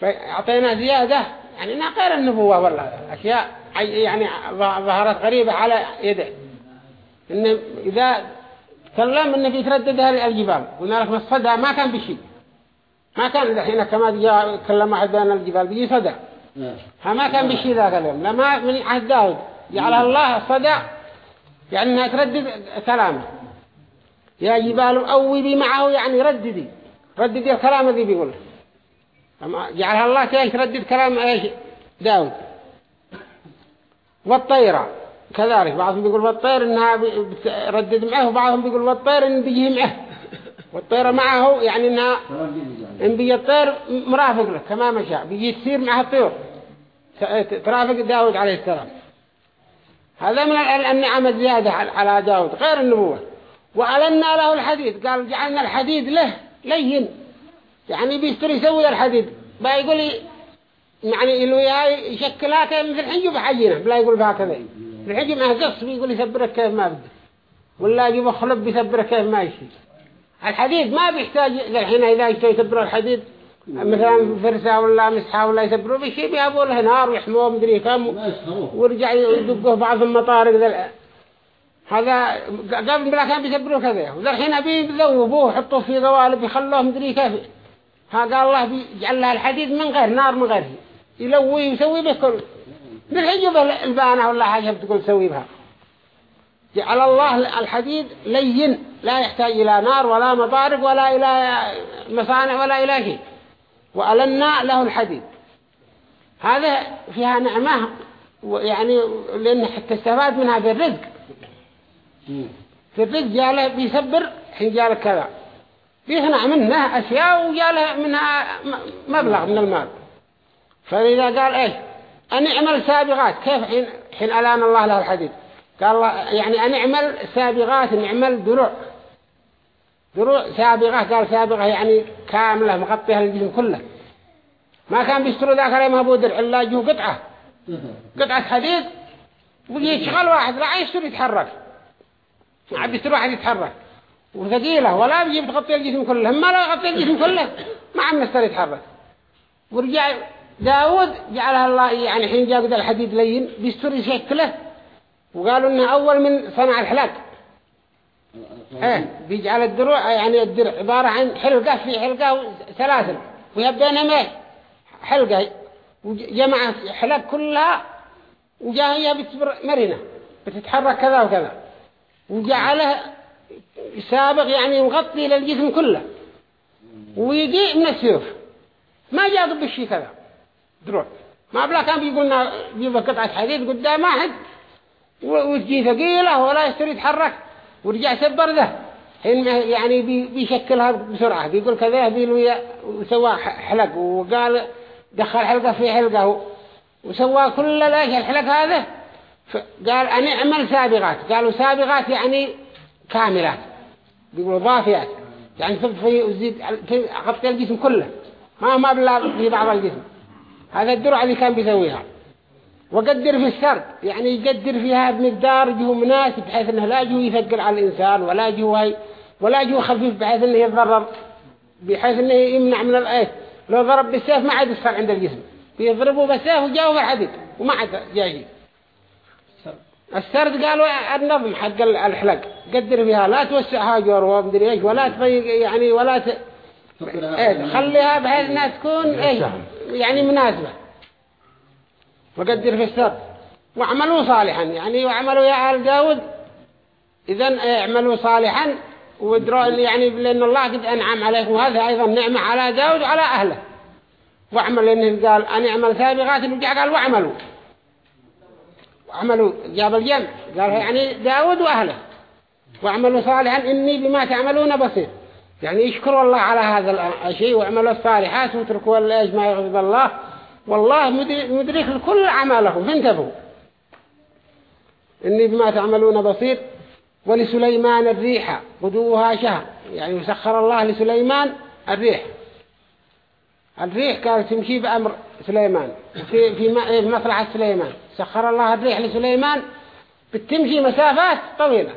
فأعطينا زيادة. يعني غير النبوة والله. أشياء يعني ظهرت غريبة على يده. إن إذا تكلم إنه بيترددها الجبال. قلنا لك الصدى ما كان بشيء. ما كان الحين كما جاء كلم واحد بين الجبال بيجي صدى. ها ما كان بشيء ذاك اليوم. لما من عهد داود جعلها الله الصدى يعني إنها تردد كلامه. يا جبال أوبي معه يعني رددي. رددي الكلام الذي بيقوله. جعلها الله تردد كلام إيش؟ داود. والطيرة كذلك بعضهم بيقول والطير إنها بتردد معه وبعضهم بيقول والطير إن بيجي معه. والطيرة معه يعني إنها إن بيجي الطير مرافق له كما مشى بيجي تسير معه الطيور. ترافق داود عليه السلام. هذا من النعم الزيادة على داود غير النبوة. وألنا له الحديد قال جعلنا الحديد له لين. يعني بيستر يسوي الحديد. بقى يقول يعني اللي يشكلها مثل حجب حجينه. بلا يقول هكذا معه قص بيقول يسبرك كيف ما بده ولا يجيب خلب بيسبرك كيف ما يشي. الحديد ما بيحتاج الحين إذا يشتري يسبر الحديد مثلا فرسة ولا مسحة ولا يسبروا بشيء بيابوا له نار ويحموه مدري كم ورجع يدقوه بعض المطارق ذا هذا قبل بلا كان بيسبروا كذا. وذا الحين أبي بذوبوه حطوه في قوالب يخلوه مدري كيف. ها قال الله بيجعل لها الحديد من غير نار من غير. يلوي ويسوي به كل بالحجب البانة ولا حاجة بتقول تسوي بها؟ جعل الله الحديد لين لا يحتاج إلى نار ولا مطارق ولا إلى مصانع ولا إلى شيء. وألنا له الحديد. هذا فيها نعمة يعني لأن حتى استفاد منها في الرزق. في الرزق جاله بيسبر حين جاله كذا. بيصنع منه أشياء وجاله منها مبلغ من المال. فإذا قال إيش؟ أن اعمل سابغات. كيف حين, حين ألان الله له الحديد؟ قال الله يعني أن اعمل سابغات نعمل دروع. دروع سابغة. قال سابغة يعني كاملة مغطيها الجسم كله. ما كان بيشتروا ذاك اليوم ابو درع الا جو قطعة قطعة حديد ويشغل واحد لا يشتري يتحرك. ما يشتري واحد يتحرك. وثقيلة ولا بيجي بتغطي الجسم كله. ما لا يغطي الجسم كله ما عم نستر يتحرك. ورجع داود جعلها الله يعني حين جاء قد الحديد لين بيستر يشكله. وقالوا إنه أول من صنع الحلاق. إيه بيجعل الدروع يعني الدرع عبارة عن حلقة في حلقة سلاسل ويبدأ ما حلقة. وجمع حلق كلها وجاء هي بتصبر مرنة. بتتحرك كذا وكذا. وجعله سابق يعني مغطي للجسم كله. ويجي من السيوف. ما جاء ضب كذا. دروع ما بلا كان بيقولنا جيب قطعة حديد قدام واحد وتجي ثقيلة ولا يستري يتحرك ورجع سبر ذا حين يعني بيشكلها بسرعة. بيقول كذا بيلو وسوى حلق وقال دخل حلقة في حلقة وسوى كل لاش الحلق هذا. قال أنا أعمل سابغات قالوا سابغات يعني كاملات. بيقولوا ضافيات. يعني تضفي وزيد غطي الجسم كله. ما ما بلا في بعض الجسم. هذا الدرع اللي كان بيسويها. وقدر في السرد يعني يقدر فيها بمقدار جهو مناسب بحيث إنه لا جهو يثقل على الإنسان ولا جهو ولا جهو خفيف بحيث إنه يتضرر بحيث إنه يمنع من الايه لو ضرب بالسيف ما عاد يصفر عند الجسم. بيضربوا بالسيف وجاوا بالحديد وما عاد جاي. السرد قالوا النظم حق الحلق. قدر فيها لا توسعها جور ومدري إيش ولا تضيق يعني ولا ت... إيه خليها بحيث إنها تكون إيش؟ يعني مناسبة. وقدر في السرد وعملوا صالحا. يعني وعملوا يا آل داود. إذن اعملوا صالحا. ودروا يعني لأن الله قد أنعم عليكم. وهذا أيضا نعمة على داود وعلى أهله. واعمل لأنه قال أن اعمل سابقات. ورجع قال واعملوا. وعملوا جاب الجمع قال يعني داود وأهله. واعملوا صالحا. إني بما تعملون بصير. يعني يشكروا الله على هذا الشيء واعملوا الصالحات واتركوا الإيش ما يغضب الله. والله مدرك لكل أعمالهم. فانتبهوا إني بما تعملون بصير. ولسليمان الريح غدوها شهر. يعني يسخر الله لسليمان الريح. الريح كانت تمشي بأمر سليمان. في في مصلحة سليمان. سخر الله الريح لسليمان. بتمشي مسافات طويلة.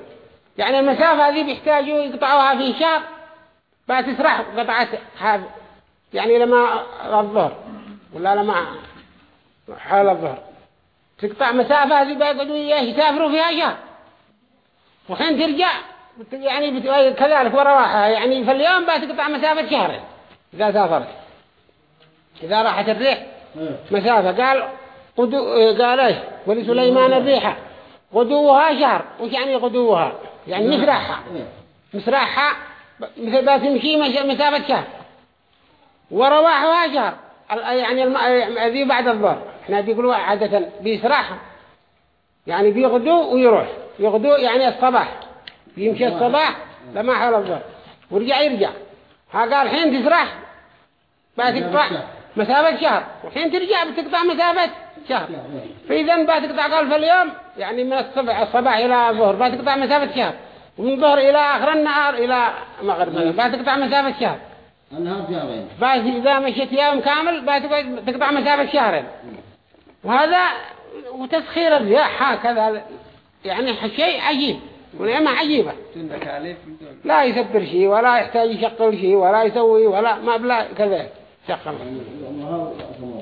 يعني المسافة هذه بيحتاجوا يقطعوها في شهر. بعد تسرح قطعت هذا يعني لما الظهر ولا لما حال الظهر. تقطع مسافة هذه بيقعدوا يسافروا فيها شهر. وحين ترجع يعني كذلك ورواحها يعني في اليوم بتقطع مسافة شهرين إذا سافرت. إذا راحت الريح مسافة. قال قدو قال إيش؟ ولسليمان الريحة غدوها شهر. وش يعني غدوها يعني مسرحها. مسرحها مثل تمشي مسافة شهر. ورواحها شهر يعني ذي بعد الظهر. إحنا بيقولوا عادة بيسرح يعني بيغدو ويروح. يغدو يعني الصباح. بيمشي الصباح لما حول الظهر. ورجع يرجع. ها قال حين تسرح بتقطع مسافة شهر. وحين ترجع بتقطع مسافة شهر. فإذا بتقطع قال في اليوم يعني من الصبح الصباح إلى الظهر بتقطع مسافة شهر. ومن ظهر إلى آخر النهار إلى مغرب. بتقطع مسافة شهر. النهار شهرين بس إذا مشيت يوم كامل بتقطع مسافة شهرين. وهذا وتسخير الرياح هكذا يعني شيء عجيب ونعمة عجيبة. لا يسبر شيء ولا يحتاج يشغل شيء ولا يسوي ولا ما بلا كذا شغل.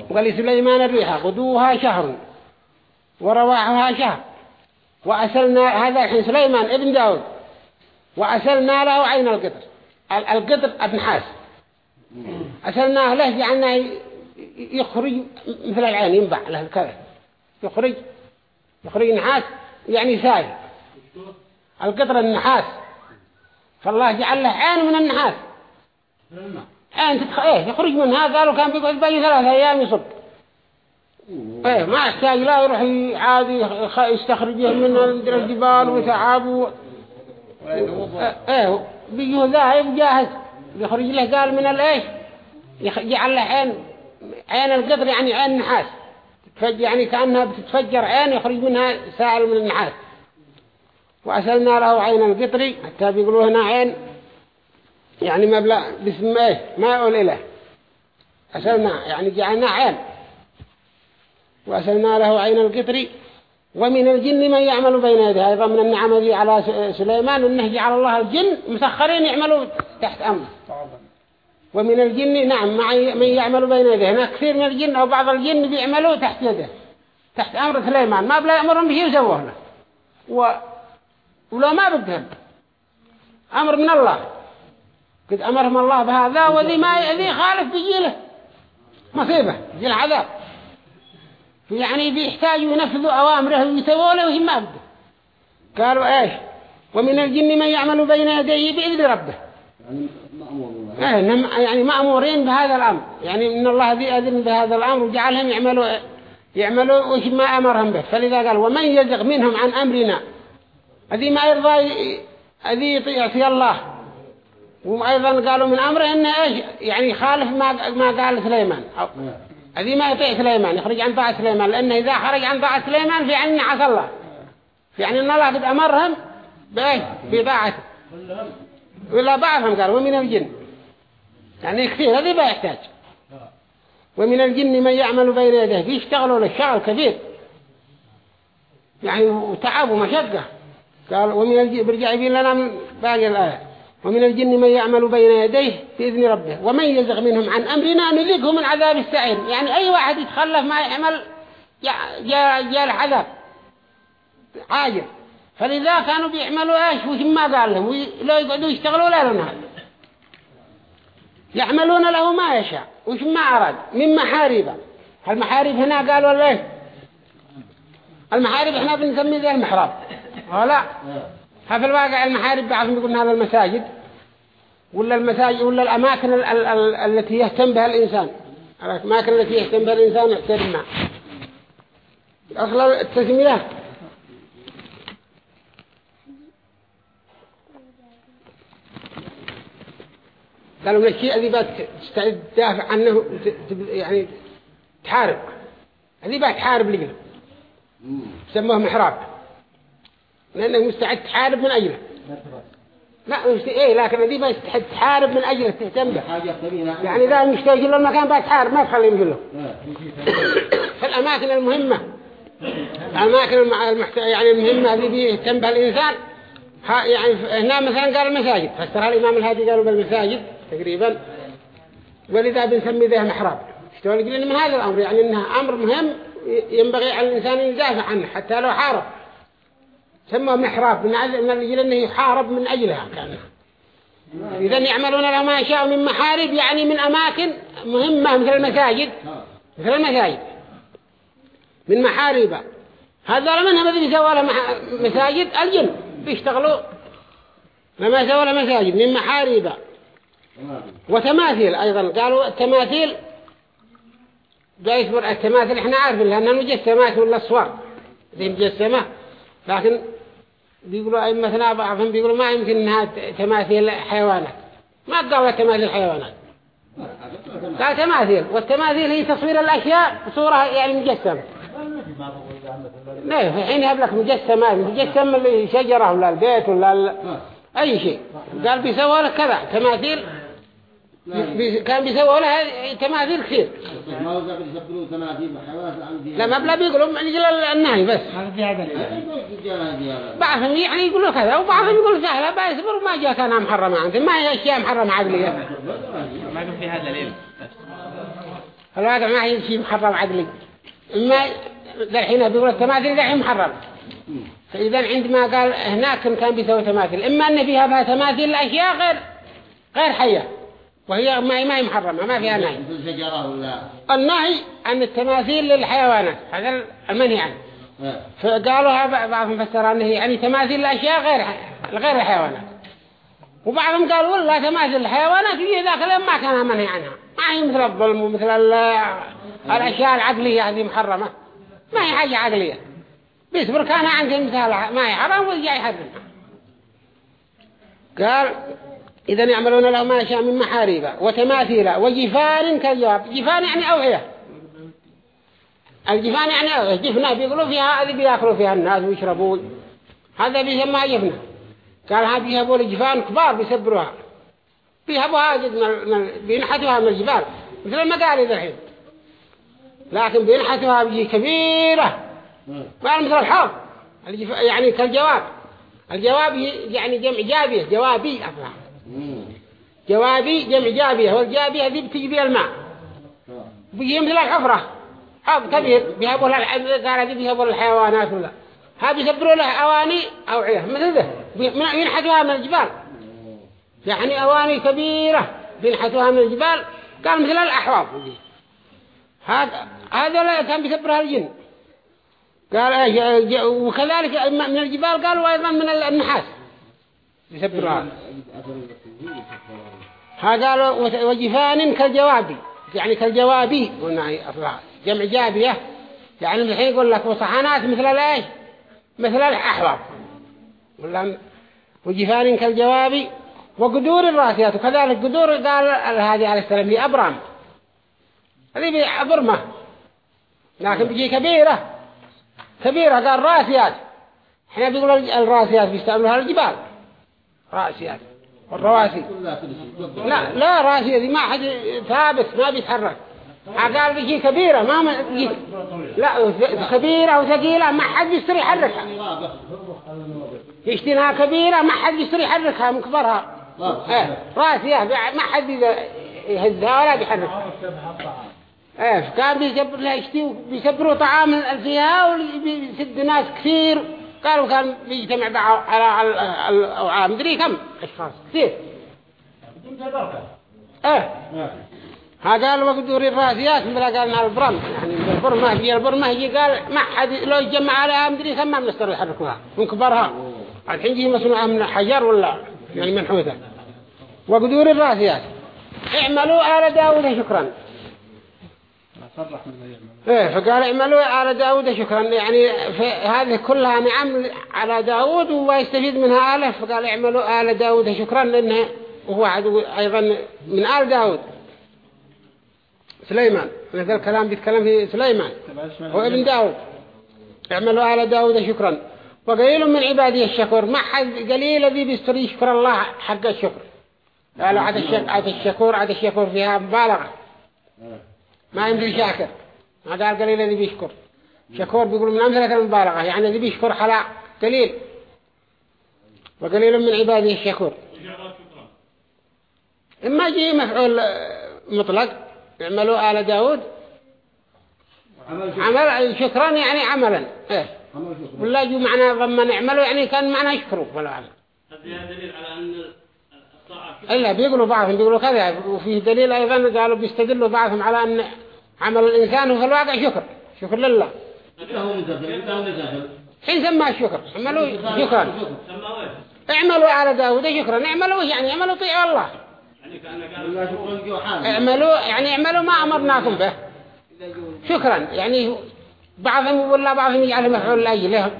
وقال سليمان الريحة غدوها شهر ورواحها شهر. وأسلنا هذا الحين سليمان ابن داود. وأسلنا له عين القطر. القطر النحاس أسلناه له جعلناه يخرج مثل العين ينبع له كذا يخرج يخرج نحاس يعني سائل القطر النحاس. فالله جعل له عين من النحاس. عين تدخل إيه يخرج منها قالوا كان بيقعد بقي ثلاثة أيام يصب. إيه ما يحتاج لا يروح عادي يستخرجه من الجبال وتعاب و... إيه بيجوا ذاهب جاهز. يخرج له قال من الإيش؟ يجعل له عين عين القطر يعني عين نحاس يعني كأنها بتتفجر عين يخرج منها سائل من النحاس. وأسلنا له عين القطر حتى بيقولوا هنا عين يعني ما بلا باسم إيه ما يقول إله. أسلنا يعني جعلنا عين. وأسلنا له عين القطر ومن الجن من يعمل بين يديه. أيضا من النعم ذي على سليمان أنه جعل الله الجن مسخرين يعملوا تحت أمر ومن الجن نعم من يعمل بين يديه. هناك كثير من الجن أو بعض الجن بيعملوا تحت يده تحت أمر سليمان. ما بلا يأمرهم بشيء يسووه له. و... ولو ما بدهم. أمر من الله. قد أمرهم الله بهذا وذي ما ذي خالف بيجي مصيبة يجي العذاب يعني بيحتاجوا ينفذوا أوامره ويسووا له وهم ما بده قالوا إيش؟ ومن الجن من يعمل بين يديه بإذن ربه. يعني يعني مأمورين بهذا الأمر. يعني إن الله ذي أذن بهذا الأمر وجعلهم يعملوا يعملوا وش ما أمرهم به. فلذا قال ومن يزغ منهم عن أمرنا؟ هذه ما يرضى هذه يطيع الله. وأيضا قالوا من أمره إنه إيش؟ يعني خالف ما ما قال سليمان. هذه ما يطيع سليمان يخرج عن طاعة سليمان لأنه إذا خرج عن طاعة سليمان في عن عصى الله. في إن الله قد أمرهم بإيش؟ بطاعته ولا بعضهم قال ومن الجن؟ يعني كثير هذه ما يحتاج. ومن الجن من يعمل بين يديه؟ بيشتغلوا للشغل كثير. يعني وتعب ومشقة. قال ومن الجن؟ برجع يبين لنا من باقي الآية. ومن الجن من يعمل بين يديه بإذن ربه. ومن يزغ منهم عن أمرنا نذيقه من عذاب السعير. يعني أي واحد يتخلف ما يعمل جاء العذاب. عاجل. فلذا كانوا بيعملوا إيش؟ وش ما قال لهم. لا يقعدوا يشتغلوا لا لهم يعملون له ما يشاء. وش ما أراد؟ من محارب. المحارب هنا قالوا ليه المحارب إحنا بنسمي ذي المحراب. ولا؟ في الواقع المحارب بعضهم يقولون هذا المساجد ولا المساجد ولا الأماكن ال ال ال التي يهتم بها الإنسان. الأماكن التي يهتم بها الإنسان يحترمها أصل التسمية قالوا من الشيء الذي تستعد تدافع عنه يعني تحارب. هذه بقى تحارب لقنا سموه محراب. لأنه مستعد تحارب من أجله. لا مش إيه لكن هذه بقى تحارب من أجله تهتم به. يعني إذا مشتاق له المكان بقى تحارب ما تخليه يمشي له في الأماكن المهمة الأماكن المحت... يعني المهمة هذه بيهتم بها الإنسان ها يعني هنا مثلا قال المساجد. فسرها الإمام الهادي قالوا بالمساجد تقريبا. ولذا بنسمي ذا محراب. اشتغل يقول من هذا الأمر يعني إنها أمر مهم ينبغي على الإنسان يدافع عنه حتى لو حارب. سموه محراب من أجل أنه يحارب من أجلها كان. إذا يعملون له ما يشاء من محارب يعني من أماكن مهمة مثل المساجد. مثل المساجد. من محارب هذا منهم الذي يسوى له مساجد؟ الجن. بيشتغلوا. لما يسوى له مساجد. من محارب وتماثيل أيضا. قالوا التماثيل جاي يصبر التماثيل. إحنا عارفين لأنها مجسمات ولا الصور ذي مجسمة لكن بيقولوا مثلا بعضهم بيقولوا ما يمكن إنها تماثيل حيوانات. ما قالوا تماثيل حيوانات. قال تماثيل. والتماثيل هي تصوير الأشياء بصورة يعني مجسمة لا في حين يهب مجسمات مجسم اللي شجرة ولا البيت ولا أي شيء. قال بيسووا لك كذا تماثيل كان بيسووا لها تماثيل كثير. لا ما بلا بيقولوا من أجل النهي بس. بعضهم يعني يقولوا كذا وبعضهم يقولوا سهلة بيصبر وما جاء كان محرمة عندهم ما هي أشياء محرمة عقلية. ما يكون فيها دليل الواقع ما هي شيء محرم عقلي. إما الحين بيقولوا التماثيل ذا محرم. فإذا عندما قال هناك كان بيسوي تماثيل. إما أن فيها بها تماثيل الأشياء غير غير حية. وهي ما ما هي محرمة ما فيها نهي النهي عن التماثيل للحيوانات هذا المنهي عنه فقالوا بعضهم فسر أنه يعني تماثيل الأشياء غير غير الحيوانات. وبعضهم قالوا والله تماثيل الحيوانات هي اليوم ما كان منهي عنها. ما هي مثل الظلم ومثل الأشياء العقلية هذه محرمة. ما هي حاجة عقلية. بيصبر كان عندهم مثال ما هي حرام ويجي يحرمها. قال إذا يعملون له ما يشاء من محاريب وتماثيل وجفان كالجواب. جفان يعني أوعية. الجفان يعني أوعية. جفنة بيقولوا فيها هذه بيأكلوا فيها الناس ويشربوا هذا بيسمى جفنة. قال هذه يهبوا الجفان كبار بيسبروها. بيهبوها بينحتوها من الجبال. مثل المقاليد الحين. لكن بينحتها بيجي كبيرة. ما مثل الحوض. يعني كالجواب. الجواب يعني جمع جابية جوابي أفضل جوابي جمع جابية والجابية ذي بتجي بها الماء. بيجي مثل الحفرة حوض كبير بيهبوا قال ذي بيهبوا للحيوانات ولا. هذا يسبروا له أواني أوعية مثل ذا. ينحتوها من الجبال. يعني أواني كبيرة بينحتوها من الجبال. قال مثل الأحواض. هذا هذا لا كان بيسبرها الجن. قال ج- وكذلك من الجبال قالوا أيضا من النحاس. يسبرها. وت- وجفان كالجوابي يعني كالجوابي قلنا أطلع جمع جابية يعني الحين يقول لك وصحانات مثل الإيش؟ مثل الأحواض ولا وجفان كالجوابي وقدور الراسيات وكذلك قدور قال هذه عليه السلام هي أبرام. هذه برمة لكن بيجي كبيرة. كبيرة قال راسيات. إحنا بيقول الراسيات بيستعملوها الجبال راسيات. كل لا لا راسية دي ما حد ثابت ما بيتحرك. قال بيجي كبيرة ما ما بيجي لا كبيرة وثقيلة ما حد يستري يحركها. يشتينها كبيرة ما حد يستري يحركها من كبرها. إيه راسية ما حد يهزها ولا بيحركها إيه كان بيجبر لها يشتي بيسبروا طعام فيها وبيسد ناس كثير. قالوا كان بيجتمع على على على مدري كم أشخاص. كثير. إيه. ها قال مقدور الرأسيات مثل قالنا البرم. يعني البرمة هي البرمة هي قال ما حد لو يجمع عليها مدري كم ما مستر يحركوها. من كبرها. الحين جي مصنوعة من حجر ولا يعني منحوتة وقدور الرأسيات. اعملوا آل داود شكرا. صرح من إيه فقال اعملوا على داود شكرا. يعني هذه كلها نعم على داود ويستفيد منها آله. فقال اعملوا آل داود شكرا لأنه هو عدو أيضا من آل داود. سليمان هذا الكلام بيتكلم في سليمان هو ابن داود. اعملوا آل داود شكرا. وقليل من عباده الشكر ما حد قليل الذي بيستري يشكر الله حق الشكر. قالوا عاد الشك عاد الشكور عاد الشكور فيها مبالغة. ما يمدري شاكر. ما قال قليل الذي بيشكر شكور بيقولوا من أمثلة المبالغة. يعني الذي بيشكر حلا قليل. وقليل من عباده الشكور. إما جي مفعول مطلق يعملوا آل داود. عمل شكر. عمل شكرا يعني عملا. إيه. عمل ولا جو معنى ضمن يعملوا يعني كان معنى يشكروا. ولا أعلم هذا دليل على أن إلا بيقولوا بعضهم بيقولوا كذا وفيه دليل أيضا قالوا بيستدلوا بعضهم على أن عمل الإنسان هو في الواقع شكر شكر لله. حين سماه الشكر عملوا شكرا. سمى اعملوا على داود شكرا اعملوا يعني اعملوا طيعوا الله. يعني الله اعملوا يعني اعملوا ما أمرناكم به. شكرا يعني بعضهم ولا بعضهم يجعل مفعول لأجله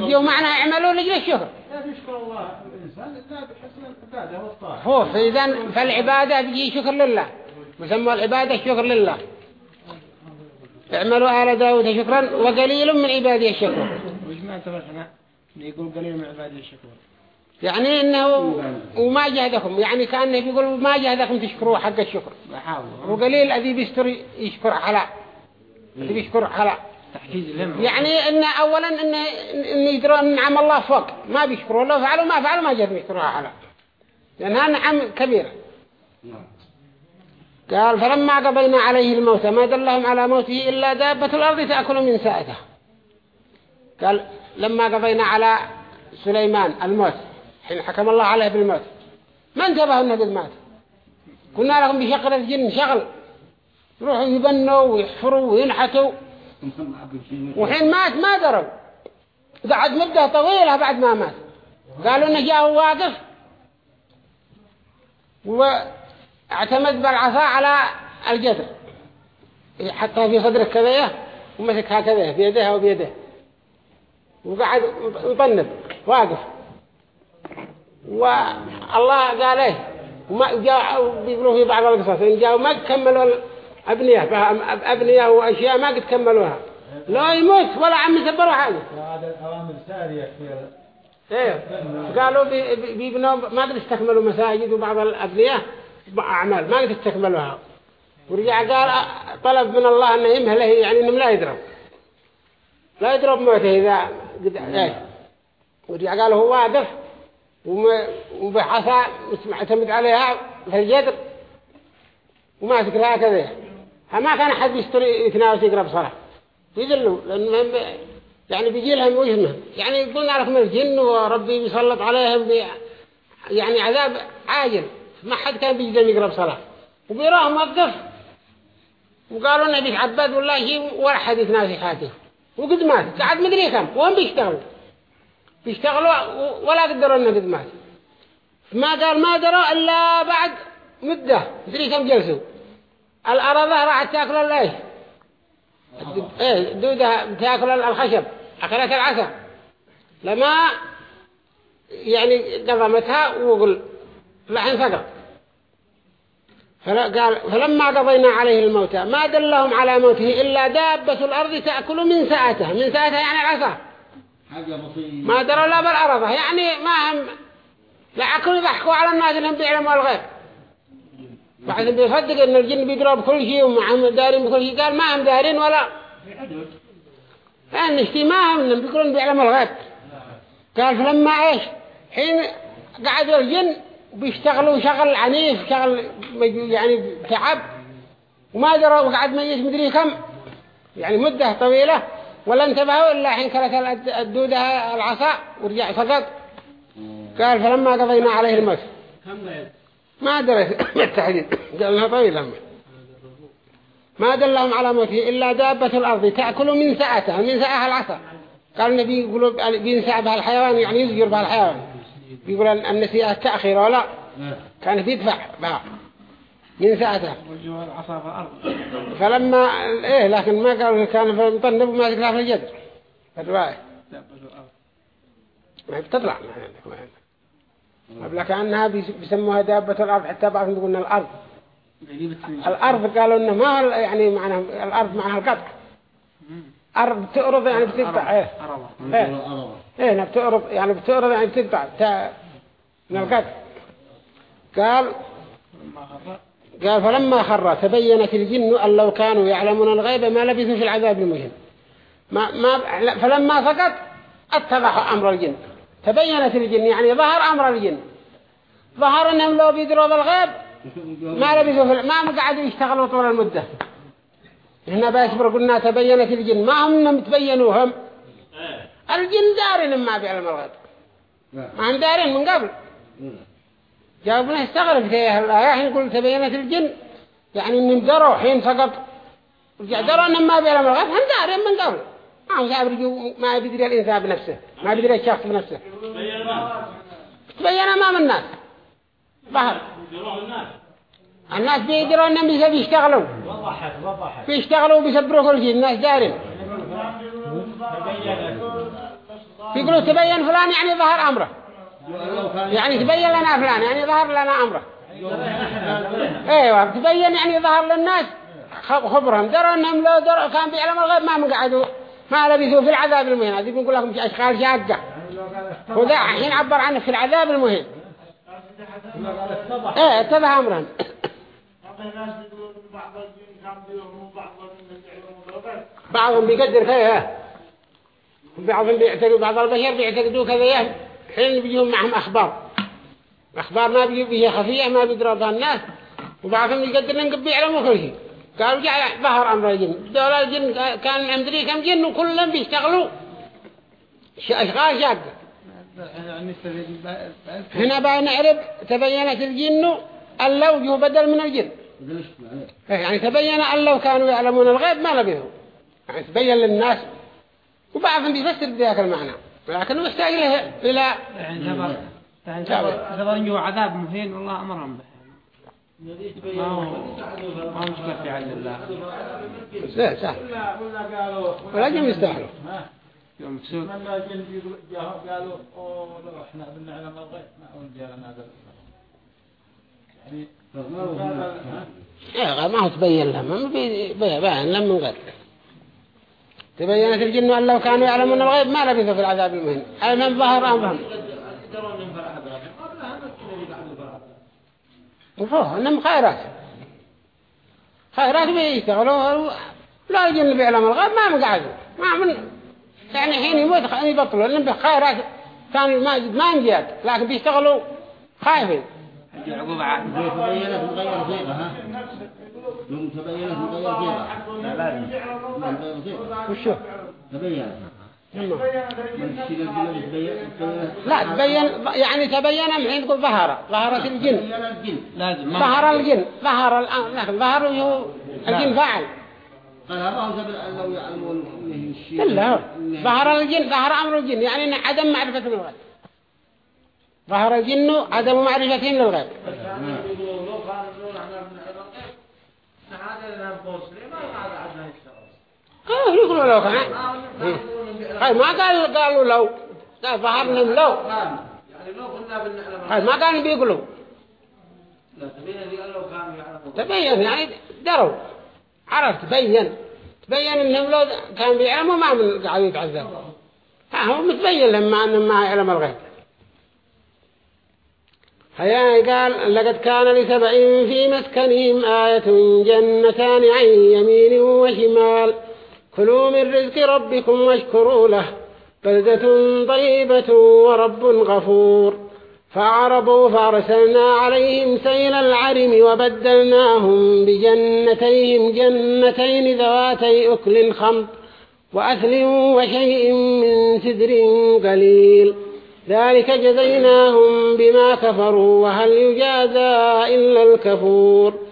جو معنى أعملوا لأجل الشكر لا يشكر الله. هو فإذا فالعبادة بيجي شكر لله. يسمى العبادة شكر لله. اعملوا آل داود شكرا وقليل من عبادي الشكر. وش ما انتبه هنا يقول قليل من عبادي الشكور يعني إنه وما جهدكم يعني كأنه بيقول ما جهدكم تشكروا حق الشكر. وقليل الذي بيستر يشكر على الذي بيشكر على يعني إن اولا إن إن يدرون إن نعم الله فوق. ما بيشكروا لو فعلوا ما فعلوا ما جد يشكروها على. لانها نعم كبيره قال فلما قضينا عليه الموت ما دلهم على موته إلا دابة الأرض تأكل من سائته. قال لما قضينا على سليمان الموت حين حكم الله عليه بالموت ما انتبهوا انه قد مات قلنا لهم بشقر الجن شغل. يروحوا يبنوا ويحفروا وينحتوا. وحين مات ما دروا قعد مدة طويلة بعد ما مات. قالوا إنه جاء واقف. واعتمد بالعصا على الجدر. حطها في صدره كذا ومسكها كذا في يدها وبيده. وقعد يطنب واقف. والله قال إيه وما جاء بيقولوا في بعض القصص إن جاءوا ما كملوا الابنيه أبنية وأشياء ما قد كملوها. لا يموت ولا عم يسبروا حاجة هذا الأوامر سارية إيه. قالوا بي- بي- بيبنوا ما قد استكملوا مساجد وبعض الأبنية أعمال ما قد تكملها ورجع قال طلب من الله أنه يمهله يعني أنه لا يضرب لا يضرب موته إذا قد إيش ورجع قال هو واقف وبحثها معتمد عليها في الجدر. وما لها كذا ما كان حد يشتري يتناوس يقرب صلاة يذلوا لأنهم يعني بيجي لهم وجهنا يعني قلنا لكم الجن وربي يسلط عليهم بي يعني عذاب عاجل. ما حد كان بيجي يقرب صلاة وبيراهم وقف وقالوا انه بيتعبد والله شيء ولا حد يتناسي حاته وقد مات. قعد مدري كم. وهم بيشتغلوا. بيشتغلوا ولا قدروا انه قد مات ما قال ما دروا إلا بعد مدة. مدري كم جلسوا. الأرضة راحت تأكل الايش إيه دودة تأكل الخشب أكلت العسل. لما يعني قضمتها وقل لحن سقط قال فلما قضينا عليه الموتى ما دلهم على موته إلا دابة الأرض تأكل من ساعته من ساعته يعني العصا ما دروا لا بالأرض يعني ما هم لعكوا يضحكوا على الناس اللي بيعلموا الغيب. بعد بيصدق إن الجن بيدروا بكل شيء ومعهم دارين بكل شيء. قال ما هم دارين ولا. لأن اشتي ما هم بيقولون بيعلموا الغيب. قال فلما إيش؟ حين قعدوا الجن بيشتغلوا شغل عنيف شغل يعني تعب. وما دروا وقعد ميت مدري كم. يعني مدة طويلة. ولا انتبهوا إلا حين كلت الدودة العصا ورجع سقط قال فلما قضينا عليه الموت. ما درت *coughs* التحديد. قال لها طويلة ما دلهم على موته إلا دابة الأرض تأكل من ساعتها من ساعها العصا قال النبي يقولوا بينسع بها الحيوان يعني يزجر بها الحيوان بيقول النسيئة تأخير ولا؟ كان بيدفع بها من ساعتها. فلما إيه لكن ما قالوا كان في المطنب وما ذكرها في الجدر الرواية بتطلع ما عندك ما عندك قبل كأنها بيسموها دابة الأرض حتى بعضهم يقولون الأرض. الأرض قالوا إنه ما يعني معنى الأرض معناها القطع أرض بتقرض يعني بتقطع. إيه. إيه. إيه بتقرض يعني بتقرض يعني بتقطع. من القطع قال قال فلما خر تبينت الجن أن لو كانوا يعلمون الغيب ما لبثوا في العذاب المهم ما ما فلما سقط أتضح أمر الجن. تبينت الجن يعني ظهر أمر الجن. ظهر أنهم لو بيدروا بالغيب ما لبثوا في ما قعدوا يشتغلوا طول المدة. هنا بيصبر قلنا تبينت الجن. ما هم إنهم تبينوهم. الجن دارين ما بيعلم الغيب. ما هم دارين من قبل. جاوبنا استغرب فيها الآية يقول تبينت الجن. يعني إنهم دروا حين سقط. دروا إنهم ما بيعلم الغيب. هم دارين من قبل. ما سابر ما بيدري الإنسان بنفسه ما بيدري الشخص بنفسه. تبين أمام الناس. ظهر. الناس بيدروا إنهم بيشتغلوا. بيشتغلوا وبيسبروا كل شيء الناس دارين بيقولوا تبين فلان يعني ظهر أمره. يعني تبين لنا فلان يعني ظهر لنا أمره. أيوه تبين يعني ظهر للناس. خبرهم دروا إنهم لو دروا كان بيعلم الغيب ما مقعدوا ما لبثوا في العذاب المهين. هذه بنقول لكم أشغال شاقة وذا حين عبر عنه في العذاب المهين. إيه اتضح امرهم بعضهم بيقدر كذا بعضهم بيعتقد بعض البشر بيعتقدوا كذا حين بيجيهم معهم أخبار. أخبار ما بيجي بيها خفية ما بها الناس وبعضهم يقدر إنهم بيعلموا كل شيء. قالوا جاء ظهر أمر الجن. دول الجن كان عندي كم جن وكلهم بيشتغلوا. أشغال شاقة. هنا بقى نعرف تبينت الجن اللوجه بدل من الجن. يعني تبين أن لو كانوا يعلمون الغيب ما لبثوا يعني تبين للناس. وبعضهم بيفسر بذلك المعنى. ولكنه يحتاج له إلى يعني اعتبر انه عذاب مهين والله أمرهم به. ما هو ما هو في عدل الله سهل سهل ولا جم يستاهلوا يوم تسوق قالوا اوه لو إحنا بنعلم الغيب ما هذا يعني ما هو تبين لهم ما بيبين لهم من غير تبينت الجن أن لو كانوا يعلمون الغيب ما لبثوا في العذاب المهين. من ظهر أمرهم وفوه إنهم خيرات. خيرات بيشتغلوا لا الجن بيعلم الغيب ما مقعدوا ما من يعني حين يموت يبطلوا. لأنهم بخيرات كان ما ما انجاد لكن بيشتغلوا خايفين. العقوبة عاد. تبينت مغير صيغة ها يوم تبينت مغير صيغة لا. لازم ما مغير صيغة وشو؟ تبينت. لا تبين يعني تبين من حين تقول ظهر ظهرت الجن. ظهر الجن ظهر الآن ظهر هو الجن هذا هو. إنه- ظهر الجن ظهر أمر الجن يعني عدم معرفة الغيب ظهر الجن عدم معرفتهم للغيب قالوا يقولوا لو كان هاي ما قال قالوا لو قال ظهرنا لو هاي ما كانوا بيقولوا تبين يعني دروا عرفت تبين تبين انهم لو كان بيعلموا ما من قاعد يتعذب ها هو متبين لهم ما انهم ما يعلم الغيب هيا قال لقد كان لسبع في مسكنهم آية جنتان عن يمين وشمال كلوا من رزق ربكم واشكروا له. بلدة طيبة ورب غفور. فعرضوا فأرسلنا عليهم سيل العرم وبدلناهم بجنتيهم جنتين ذواتي أكل خمط وأثل وشيء من سدر قليل. ذلك جزيناهم بما كفروا وهل يجازى إلا الكفور.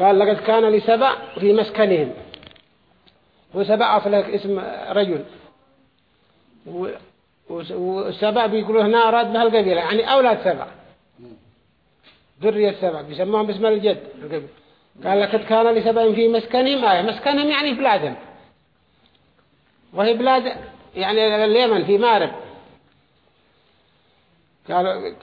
قال لقد كان لسبع في مسكنهم. وسبع أصلك اسم رجل. وسبع بيقولوا هنا أراد بها القبيلة. يعني أولاد سبع ذرية سبع بيسموهم باسم الجد القبيلة. قال لقد كان لسبع في مسكنهم. آية مسكنهم يعني بلادهم وهي بلاد يعني اليمن في مارب قال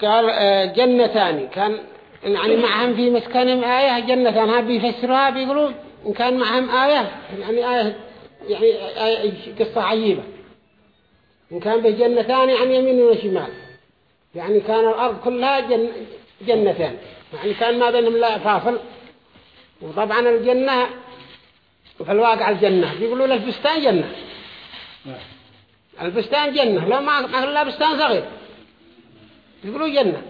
قال آه، جنتان. كان يعني معهم في مسكنهم آية جنتان ها بيفسروها بيقولوا إن كان معهم آية يعني آية يعني آية قصة عجيبة. إن كان به جنتان عن يمين وشمال يعني كان الأرض كلها جن جنتان يعني كان ما بينهم لا فاصل. وطبعا الجنة في الواقع الجنة. بيقولوا له البستان جنة. البستان جنة. لو ما ما لا بستان صغير. يقولوا جنة.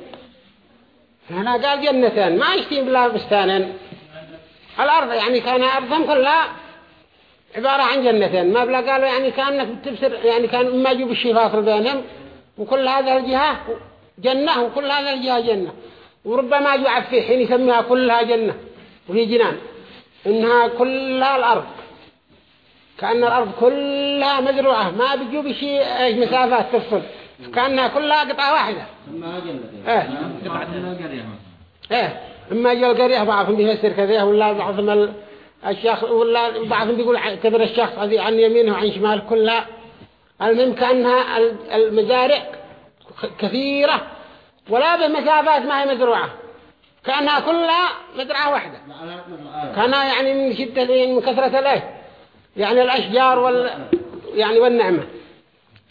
هنا قال جنتان ما يشتين بلا بستانين الأرض يعني كان أرضهم كلها عبارة عن جنتين ما بلا قالوا يعني كأنك بتبصر يعني كان ما يجيب الشيء فاصل بينهم وكل هذا الجهة جنة وكل هذا الجهة جنة. وربما يعب فيه حين يسميها كلها جنة. وهي جنان. إنها كلها الأرض. كأن الأرض كلها مزروعة. ما بيجوا شيء مسافات تفصل. كأنها كلها قطعة واحدة. جنة إيه. القرية إيه. إما جاء القرية بعضهم بيفسر كذا ولا بعضهم ال- الشخص ولا بعضهم بيقول كبر الشخص هذه عن يمينه وعن شمال كلها. المهم كأنها ال- المزارع كثيرة ولا بمسافات ما هي مزروعة. كأنها كلها مزرعة واحدة. كان يعني من شدة من كثرة الإيه؟ يعني الأشجار وال يعني والنعمة.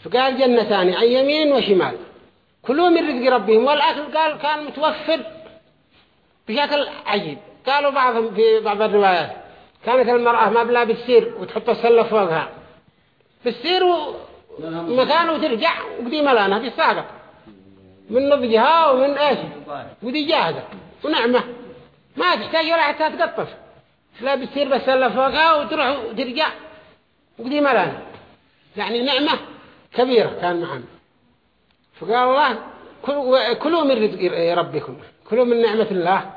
فقال جنتان عن يمين وشمال. كلوا من رزق ربهم. والأكل قال كان متوفر بشكل عجيب. قالوا بعضهم في بعض الروايات كانت المرأة ما بلا بتسير وتحط السلة فوقها. بتسير ومكان وترجع وقديمة لانها بتساقط من نضجها ومن إيش؟ ودي جاهزة. ونعمة. ما تحتاج ولا حتى تقطف. لا بتصير بس فوقها وتروح وترجع وقدي ملان يعني نعمة. كبيرة كان معهم فقال الله كلوا من رزق ربكم كلوا من نعمة الله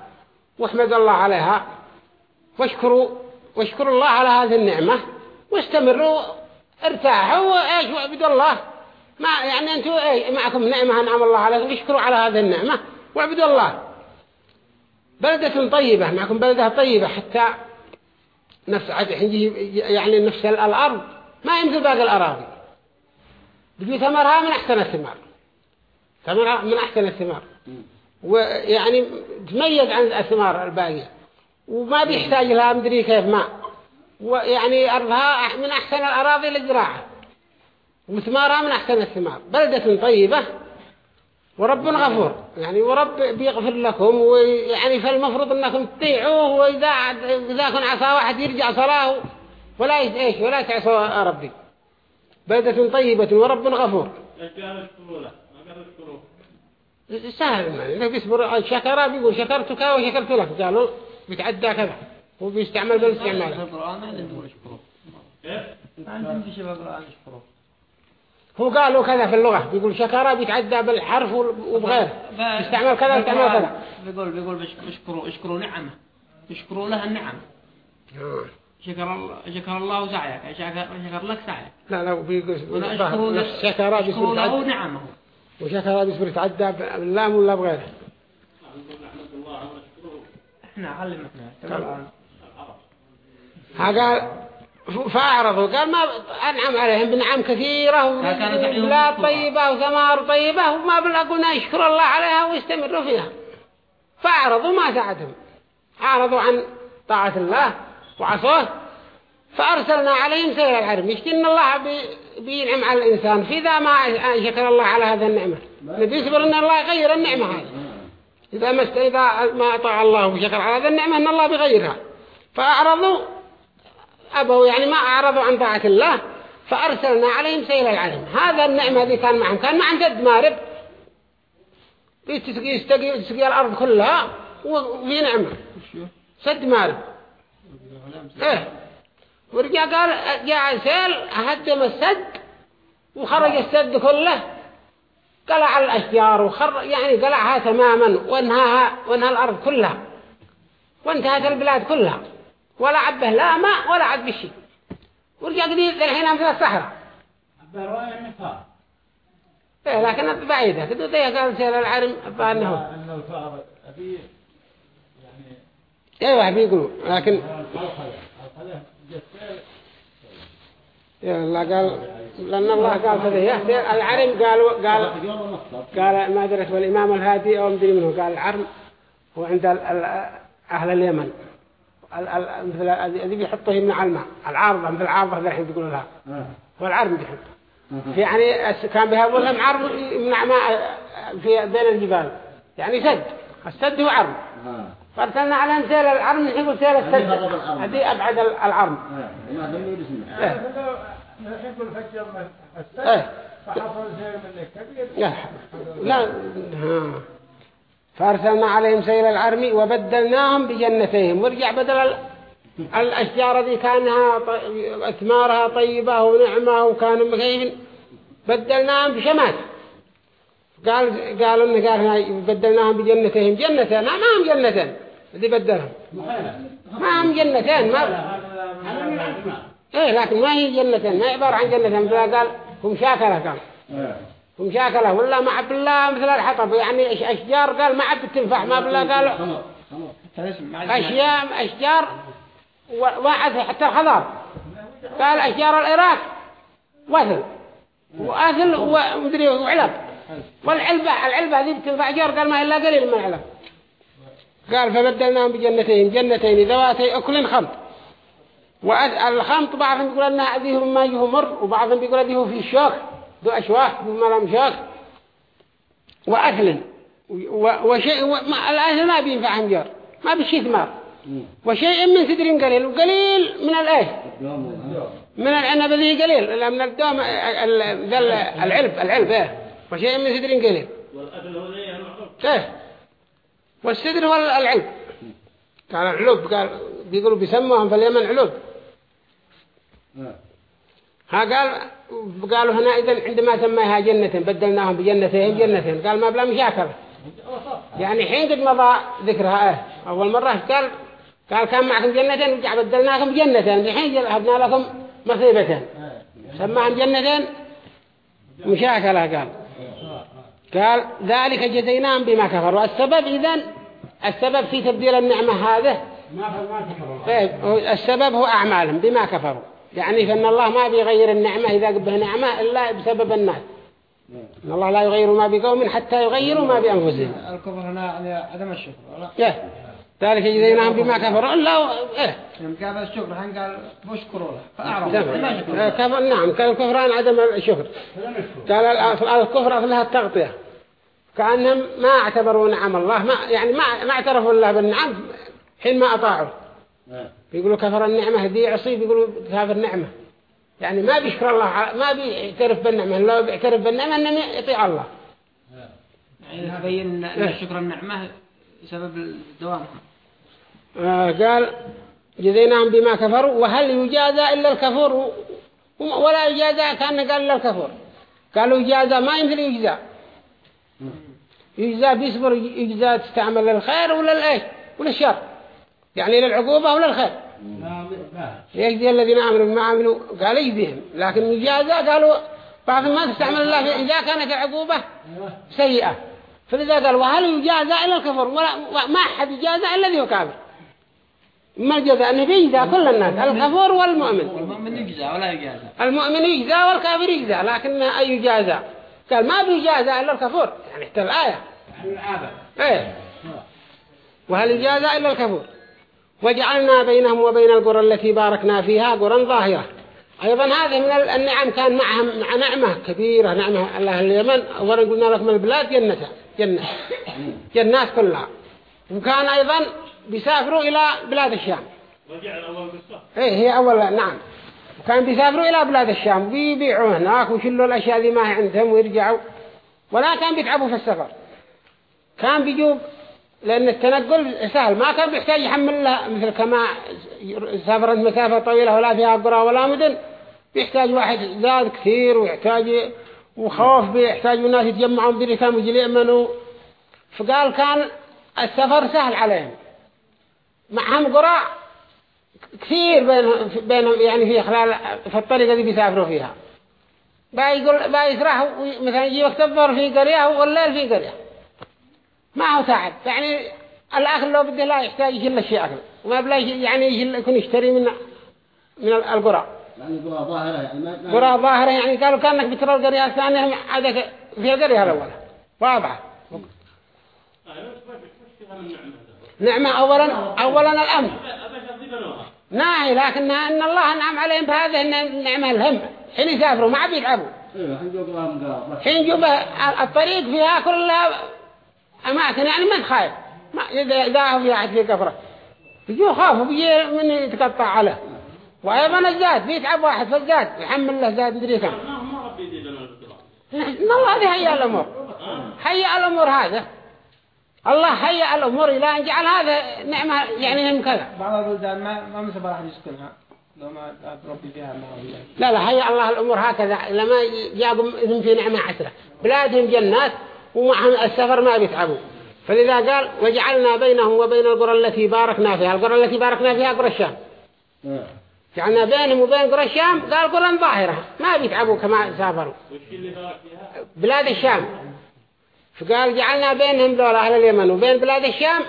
واحمد الله عليها واشكروا واشكروا الله على هذه النعمة واستمروا ارتاحوا وايش واعبدوا الله. ما يعني أنتوا إيه معكم نعمة أنعم الله عليكم اشكروا على هذه النعمة واعبدوا الله. بلدة طيبة معكم بلدة طيبة حتى نفس يعني نفس الأرض ما يمثل باقي الأراضي. بيجي ثمرها من أحسن الثمار. ثمرها من أحسن الثمار. ويعني تميز عن الثمار الباقية. وما بيحتاج لها مدري كيف ماء ويعني أرضها من أحسن الأراضي للزراعة. وثمارها من أحسن الثمار. بلدة طيبة. ورب غفور. يعني ورب بيغفر لكم ويعني فالمفروض أنكم تطيعوه واذا إذا كان عصى واحد يرجع صلاه ولا إيش ولا تعصوا ربي. بلدة طيبة ورب غفور. سهل يعني بيصبر الشكر بيقول شكرتك وشكرت لك. قالوا بيتعدى كذا. هو بيستعمل بالاستعمال هو قالوا كذا في اللغة. بيقول شكرا بيتعدى بالحرف وبغيره يستعمل كذا يستعمل كذا. بيقول بيقول بيشكروا اشكروا نعمة. يشكروا لها النعم شكر الله شكر الله سعيك. شكر شكر لك سعيك. لا لا بيقول شكرا بيشكروا له نعمه. وشكرا بيصير يتعدى باللام ولا بغيره. إحنا علم إحنا قال فأعرضوا. قال ما أنعم عليهم بنعم كثيرة ولا طيبة وثمار طيبة وما بلغوا يشكر الله عليها ويستمروا فيها. فأعرضوا ما ساعدهم. أعرضوا عن طاعة الله. وعصوه فأرسلنا عليهم سير العرم يشتي إن الله بي بينعم على الإنسان. في ذا ما شكر الله على هذا النعمة. نبي يصبر إن الله يغير النعمة هذه. إذا ما إذا ما أطاع الله وشكر على هذا النعمة إن الله بيغيرها فأعرضوا. أبوا يعني ما أعرضوا عن طاعة الله. فأرسلنا عليهم سيل العرم هذا النعمة اللي كان معهم. كان معهم سد مارب. يستقي يستقي الأرض كلها. وفي نعمة سد مارب. إيه. ورجع قال جاء سيل هدم السد وخرج السد كله. قلع الأشجار وخر يعني قلعها تماما وانهاها وانهى الأرض كلها. وانتهت البلاد كلها. ولا عبه لا ماء ولا عبه شيء. ورجع قديم الحين مثل الصحراء. برواية النفاق. إيه لكن بعيدة. كده قال سير العرم فأنه أن الفار أبي يعني أيوه بيقولوا لكن الله قال لأن الله قال كذا العرم قالوا قال قال ما درت والإمام الهادي أو مدري منه قال العرم هو عند أهل اليمن. ال- ال- مثل الذي بيحطه من الماء. العارضة مثل العارضة الحين بيقولوا لها. هو العرم بيحطه. يعني كان بهذا لهم عرم يمنع ماء في بين الجبال. يعني سد. السد هو عرم. فارسلنا على سيل العرم السد هذه هرب العرم. هذه أبعد ال- العرم إيه. إيه. لا لا ها. فأرسلنا عليهم سيل العرم وبدلناهم بجنتيهم ورجع بدل ال- الأشجار ذي كانها أثمارها طيبة ونعمة وكانوا مكيفين بدلناهم بشمات قال قالوا إن قال بدلناهم بجنتين. جنتين. ما هم جنتين. اللي بدلهم. ما هم جنتين. ما إيه لكن ما هي جنتين. ما عبارة عن جنتين. مثل قال هم شاكلة قال. هم شاكلة. ولا مع بالله مثل الحطب. يعني أش- أشجار قال ما عب تنفع ما بالله قال أشياء أشجار و- وعث حتى الخضار. قال أشجار العراق. وثل وأثل ومدري وعلب والعلبة العلبة هذه بتنفع جار قال ما إلا قليل من العلب. قال فبدلناهم بجنتين جنتين ذواتي أكل خمط. والخمط بعضهم يقول أنها أذيه ما يجيه مر وبعضهم بيقول أذيه في الشوك ذو أشواك ما لهم شوك. وأكل. وشيء الأهل ما بينفعهم جار ما بشي ثمار. وشيء من سدر قليل وقليل من الأيش من العنب ذي قليل من الدوم العلب العلب إيه. وشيء من سدر قليل. والأكل هو والسدر هو العلب قال العلوب قال بيقولوا بيسموهم في اليمن علوب آه. ها قال قالوا هنا إذا عندما سميها جنة بدلناهم بجنتين جنتين. قال ما بلا مشاكلة. يعني حين قد مضى ذكرها إيه أول مرة قال قال كان معكم جنتين بدلناكم بجنتين الحين جعلنا لكم مصيبتين. سماهم جنتين مشاكلة قال. قال ذلك جزيناهم بما كفروا. السبب إذن السبب في تبديل النعمة هذه طيب السبب هو أعمالهم بما كفروا. يعني فإن الله ما بيغير النعمة إذا قبه نعمة إلا بسبب الناس. إن الله لا يغير ما بقوم حتى يغيروا ما بأنفسهم. الكفر هنا يعني عدم الشكر. ذلك جزيناهم بما كفروا إلا إيه. يعني قابل الشكر حين قال بشكروا له فأعرض. تمام. ما آه، شكروا كفر. نعم كان الكفران عدم الشكر. قال الكفر أصلها التغطية. كأنهم ما اعتبروا نعم الله ما يعني ما ما اعترفوا الله بالنعم حين ما أطاعوا. آه. بيقولوا كفر النعمة دي عصي بيقولوا كافر نعمة يعني ما بيشكر الله ما بيعترف بالنعمة. لو بيعترف بالنعمة إنه يطيع الله. يعني تبين أن الشكر النعمة سبب الدوام. آه قال جزيناهم بما كفروا وهل يجازى إلا الكفور؟ ولا يجازى كأن قال إلا الكفور. قالوا يجازى ما يمكن يجزى. يجزى بيصبر يجزى تستعمل للخير ولا للإيش ولا الشر. يعني للعقوبة ولا الخير يجزي الذين آمنوا بما عملوا قال يجزيهم. لكن يجازى قالوا بعض ما تستعمل الله إذا كانت العقوبة سيئة. فلذا قال وهل يجازى إلا الكفر ولا ما أحد يجازى إلا ذي كافر ما الجزاء أنه بيجزى كل الناس الكفور والمؤمن. والمؤمن يجزى ولا يجازى؟ المؤمن يجزى والكافر يجزى لكن أي يجازى. قال ما بيجازى إلا الكفور يعني حتى الآية إيه. وهل يجازى إلا الكفور؟ وجعلنا بينهم وبين القرى التي باركنا فيها قرى ظاهرة. أيضا هذه من النعم كان معها مع نعمة كبيرة نعمة الله اليمن. أولا قلنا لكم البلاد جنة جنة. جنات كلها. وكان أيضا بيسافروا إلى بلاد الشام. أول إيه هي أول نعم. وكان بيسافروا إلى بلاد الشام بيبيعوا هناك ويشلوا الأشياء اللي ما هي عندهم ويرجعوا. ولا كان بيتعبوا في السفر. كان بيجوا لأن التنقل سهل ما كان بيحتاج يحمل له مثل كما سافرت مسافة طويلة ولا فيها قرى ولا مدن. بيحتاج واحد زاد كثير ويحتاج وخوف بيحتاج الناس يتجمعون بركام ويجي يأمنوا فقال كان السفر سهل عليهم. معهم قرى كثير بينهم بينهم يعني في خلال في الطريقة اللي بيسافروا فيها. بقى يقول بقى يسرح مثلا يجي وقت الظهر في قرية والليل في قرية. ما هو تعب يعني الأكل لو بده لا يحتاج يشيل شيء أكل. وما بلا يعني يكون يشتري من من القرى يعني قرى ظاهرة يعني ما ما- قرى ظاهرة يعني قالوا كأنك بترى القرية الثانية عادك في القرية الأولى. واضحة. نعمة أولا أولا بنوها ناهي لكنها أن الله أنعم عليهم بهذه النعمة الهم. حين يسافروا ما من قرى بس. حين جوب الطريق فيها كلها أماكن يعني ما تخايف ما إذا إذا هو في أحد في كفرة. بيجوا خافوا بيجي من يتقطع عليه. وأيضا الزاد بيتعب واحد في الزاد يحمل له زاد مدري كم. إن الله هذه هيئ الأمور هيئ الأمور هذا. الله هيئ الأمور إلى أن جعل هذا نعمة يعني هم كذا. بعض البلدان ما ما مثل واحد يسكنها لو ما ربي فيها ما هو. لا لا هيا الله الأمور هكذا. لما جابوا إذن في نعمة عسرة. بلادهم جنات ومعهم السفر ما بيتعبوا. فلذا قال وجعلنا بينهم وبين القرى التي باركنا فيها. القرى التي باركنا فيها قرى الشام. آه. جعلنا بينهم وبين قرى الشام. قال قرى ظاهرة. ما بيتعبوا كما سافروا. وش اللي بارك فيها؟ بلاد الشام. فقال جعلنا بينهم دول أهل اليمن وبين بلاد الشام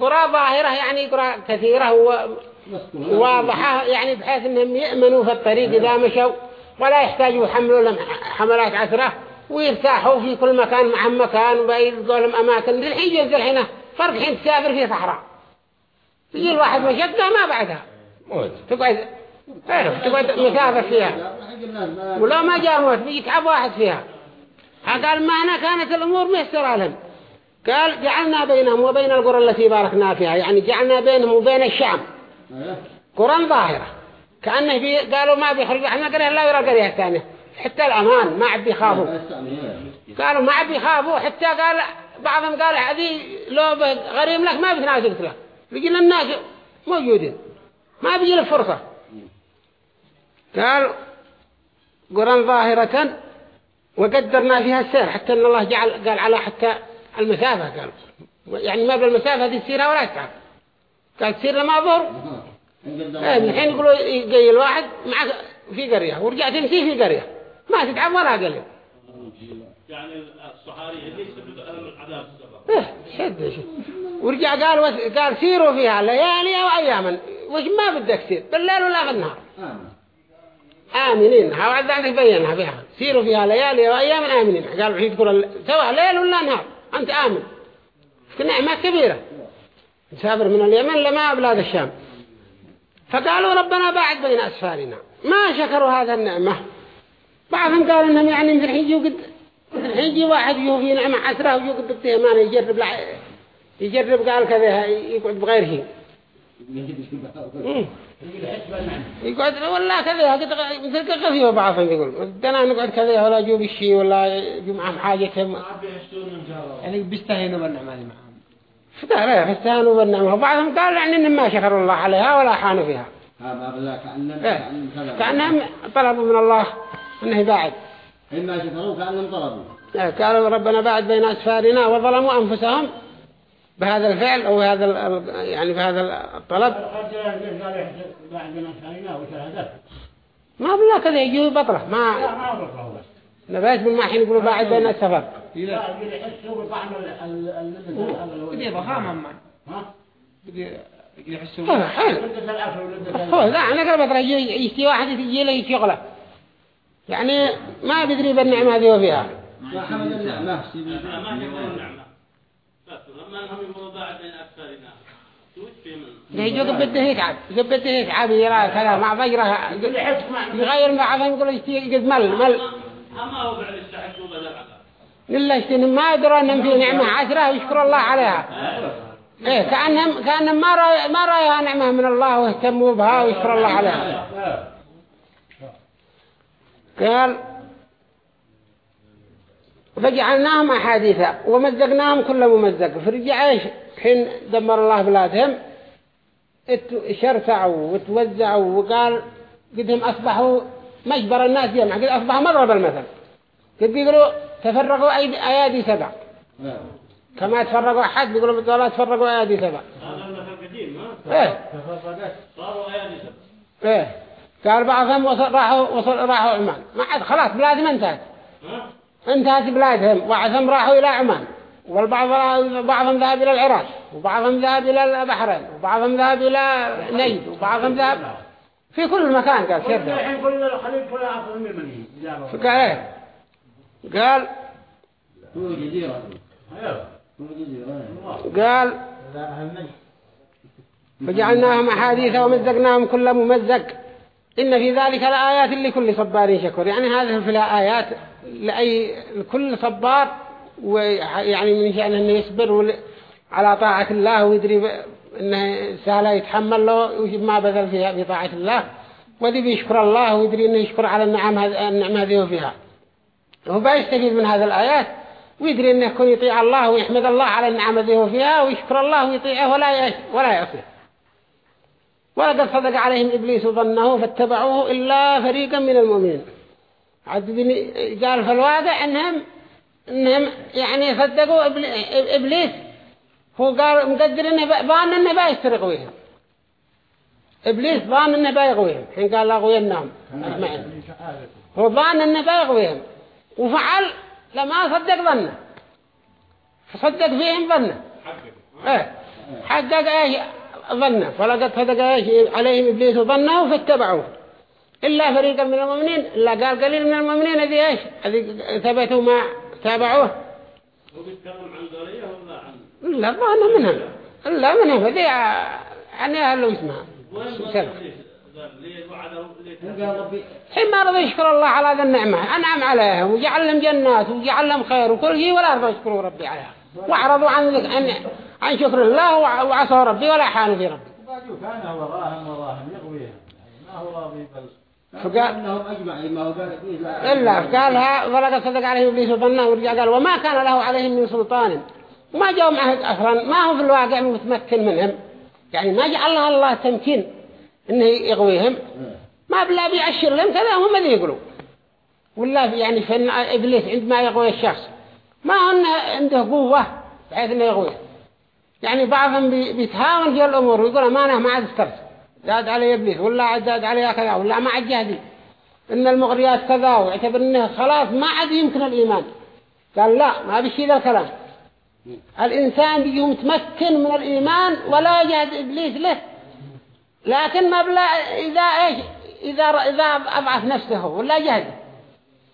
قرى ظاهرة يعني قرى كثيرة و... بس قرى. واضحة يعني بحيث إنهم يأمنوا في الطريق إذا مشوا ولا يحتاجوا يحملوا لهم حملات عسرة ويرتاحوا في كل مكان معهم مكان ويلقوا لهم أماكن للحين ينزل هنا فرق حين تسافر في صحراء. يجي الواحد مشقة ما بعدها. تقعد تعرف تقعد مسافر فيها. ولا ما جاء موت بيتعب واحد فيها. قال ما هنا كانت الأمور ميسرة لهم قال جعلنا بينهم وبين القرى التي باركنا فيها يعني جعلنا بينهم وبين الشام. أيوه قرى ظاهرة. كأنه بي قالوا ما بيخرجوا إحنا قرية لا يرى القرية الثانية. حتى الأمان ما عاد بيخافوا. إيه. قالوا ما عاد بيخافوا. حتى قال بعضهم قال هذه لو غريم لك ما بتناسبت له بيجي الناس موجودين. ما بيجي له فرصة. قال قرآن ظاهرة وقدرنا فيها السير حتى إن الله جعل قال على حتى المسافة قال. يعني ما بالمسافة هذه تسيرها ولا تتعب قال تسير ما ظهر *laughs* إيه من الحين يقولوا يجي الواحد معك في قرية ورجع تمشي في قرية. ما تتعب ولا قليل يعني الصحاري اللي يسبب ألم العذاب السبب إيه شد شد. ورجع قال. قال سيروا فيها ليالي واياما وش ما بدك تسير بالليل ولا بالنهار. آمنين. عندك بينها فيها. سيروا فيها ليالي وأيام آمنين. قال في تقول ال- سواء ليل ولا نهار. أنت آمن. نعمة كبيرة. نسافر من اليمن لما بلاد الشام. فقالوا ربنا باعد بين أسفارنا. ما شكروا هذا النعمة. بعضهم قال إنهم يعني مثل الحين يجوا قد الحين يجي واحد يجوا في نعمة عسرة ويجوا قد بتهمان يجرب لع... يجرب قال كذا يقعد بغير. يقعد ولا كذا قد مثل قفيه بعضهم يقول دنا نقعد كذا ولا جو بالشيء ولا جو معهم حاجتهم يعني بيستهينوا بالنعمة هذه معهم. إيه فاستهانوا بالنعمة وبعضهم قال يعني إنهم ما شكروا الله عليها ولا حانوا فيها. هذا بالله كأنهم إيه. كأنهم طلبوا من الله أنه يباعد. إما شكروا كأنهم طلبوا. إيه، قالوا ربنا باعد بين أسفارنا وظلموا أنفسهم. بهذا الفعل أو هذا يعني بهذا الطلب؟ ما بالله كذا يجوا بطرة ما نبات من ما حين يقولوا باعد بين السفر بدي ضخامة معي بدي يحسوا حال هو لا أنا قلت بطرة يجي واحد يجي له شغله يعني ما بيدري بالنعمة هذه وفيها. ما حمد النعمة بس لما انهم يقولوا بعد بين في من. يجوا قبته يتعب قبته يتعب يرى كذا مع ضجره يغير بعضهم يقول يشتي قد مل مل. أما هو بعد بدل العذاب إلا يشتي ما يدروا أنهم في نعمة. عسرة ويشكر الله عليها. إيه كأنهم كأنهم ما رأي ما رأيها نعمة من الله واهتموا بها ويشكر الله عليها. قال فجعلناهم أحاديثا ومزقناهم كل ممزق. فرجع إيش؟ حين دمر الله بلادهم شرسعوا وتوزعوا وقال قدهم أصبحوا مجبر الناس جمع قد أصبحوا مضرب المثل قد بيقولوا تفرقوا أيادي سبع. كما تفرقوا أحد بيقولوا بالدولة تفرقوا أيادي سبع. هذا المثل قديم ها إيه. صاروا أيادي سبب إيه. قال بعضهم وصل راحوا وصل راحوا عمان. ما عاد خلاص بلادهم انتهت. ها؟ انتهت بلادهم بعضهم راحوا إلى عمان. والبعض بعضهم ذهب إلى العراق وبعضهم ذهب إلى البحرين وبعضهم ذهب إلى نجد وبعضهم ذهب في كل مكان قال مني فقال إيه؟ قال قال فجعلناهم أحاديث ومزقناهم كل ممزق. إن في ذلك لآيات لكل صبار شكور. يعني هذه في الآيات لأي لكل صبار ويعني من شأنه أنه يصبر على طاعة الله ويدري أنه سهلا يتحمل له ويجب ما بذل فيها في طاعة الله. وذي بيشكر الله ويدري أنه يشكر على النعم النعمة هذه فيها هو بيستفيد من هذه الآيات ويدري أنه يكون يطيع الله ويحمد الله على النعم الذي هو فيها ويشكر الله ويطيعه ولا ولا يعصيه. ولقد صدق عليهم إبليس ظنه فاتبعوه إلا فريقا من المؤمنين. قال في الواقع إنهم إنهم يعني صدقوا إبليس. هو قال مقدر إنه ب- ظان إنه بيسترق ويهم إبليس ظان إنه بيغويهم حين قال أغوينهم أجمعين هو ظان إنه بيغويهم وفعل لما صدق ظنه. فصدق فيهم ظنه. إيه. حقق إيش؟ ظنه. فلقد صدق إيش؟ عليهم إبليس ظنه فاتبعوه إلا فريقا من المؤمنين إلا قال قليل من المؤمنين الذي إيش؟ الذي ثبتوا ما تابعوه. هو بيتكلم عن ذرية ولا عن الا ظن منهم الا منهم هذي يعني أهل اسمها حين ما رضي يشكر الله على هذا النعمة. أنعم عليهم وجعل لهم جنات وجعل لهم خير وكل شيء ولا رضوا يشكروا ربي عليها وأعرضوا عن عن عن شكر الله وع- وعصوا ربي ولا حانوا في ربي. وبعدوا كان وراهم وراهم يغويهم. ما هو راضي بل فقال أنهم أجمعين ما هو قال إبليس لا. إلا قالها ولقد صدق عليهم إبليس ظنه ورجع قال وما كان له عليهم من سلطان. وما جاءوا معه أصلا ما هو في الواقع متمكن منهم. يعني ما جعلها الله تمكين انه يغويهم ما بلا بيعشر لهم كذا هم اللي يقولوا. ولا يعني فإن إبليس عندما يغوي الشخص. ما إنه عنده قوة بحيث إنه يغويه يعني بعضهم بي- بيتهاون في الأمور ويقول ما أنا ما عاد استرس زاد علي إبليس ولا زاد عليها كذا ولا ما عاد جهدي إن المغريات كذا ويعتبر إنه خلاص ما عاد يمكن الإيمان. قال لا ما بشي ذا الكلام. الإنسان بيجي متمكن من الإيمان ولا يجهد إبليس له. لكن ما بلا إذا إيش؟ إذا إذا أضعف نفسه ولا جهد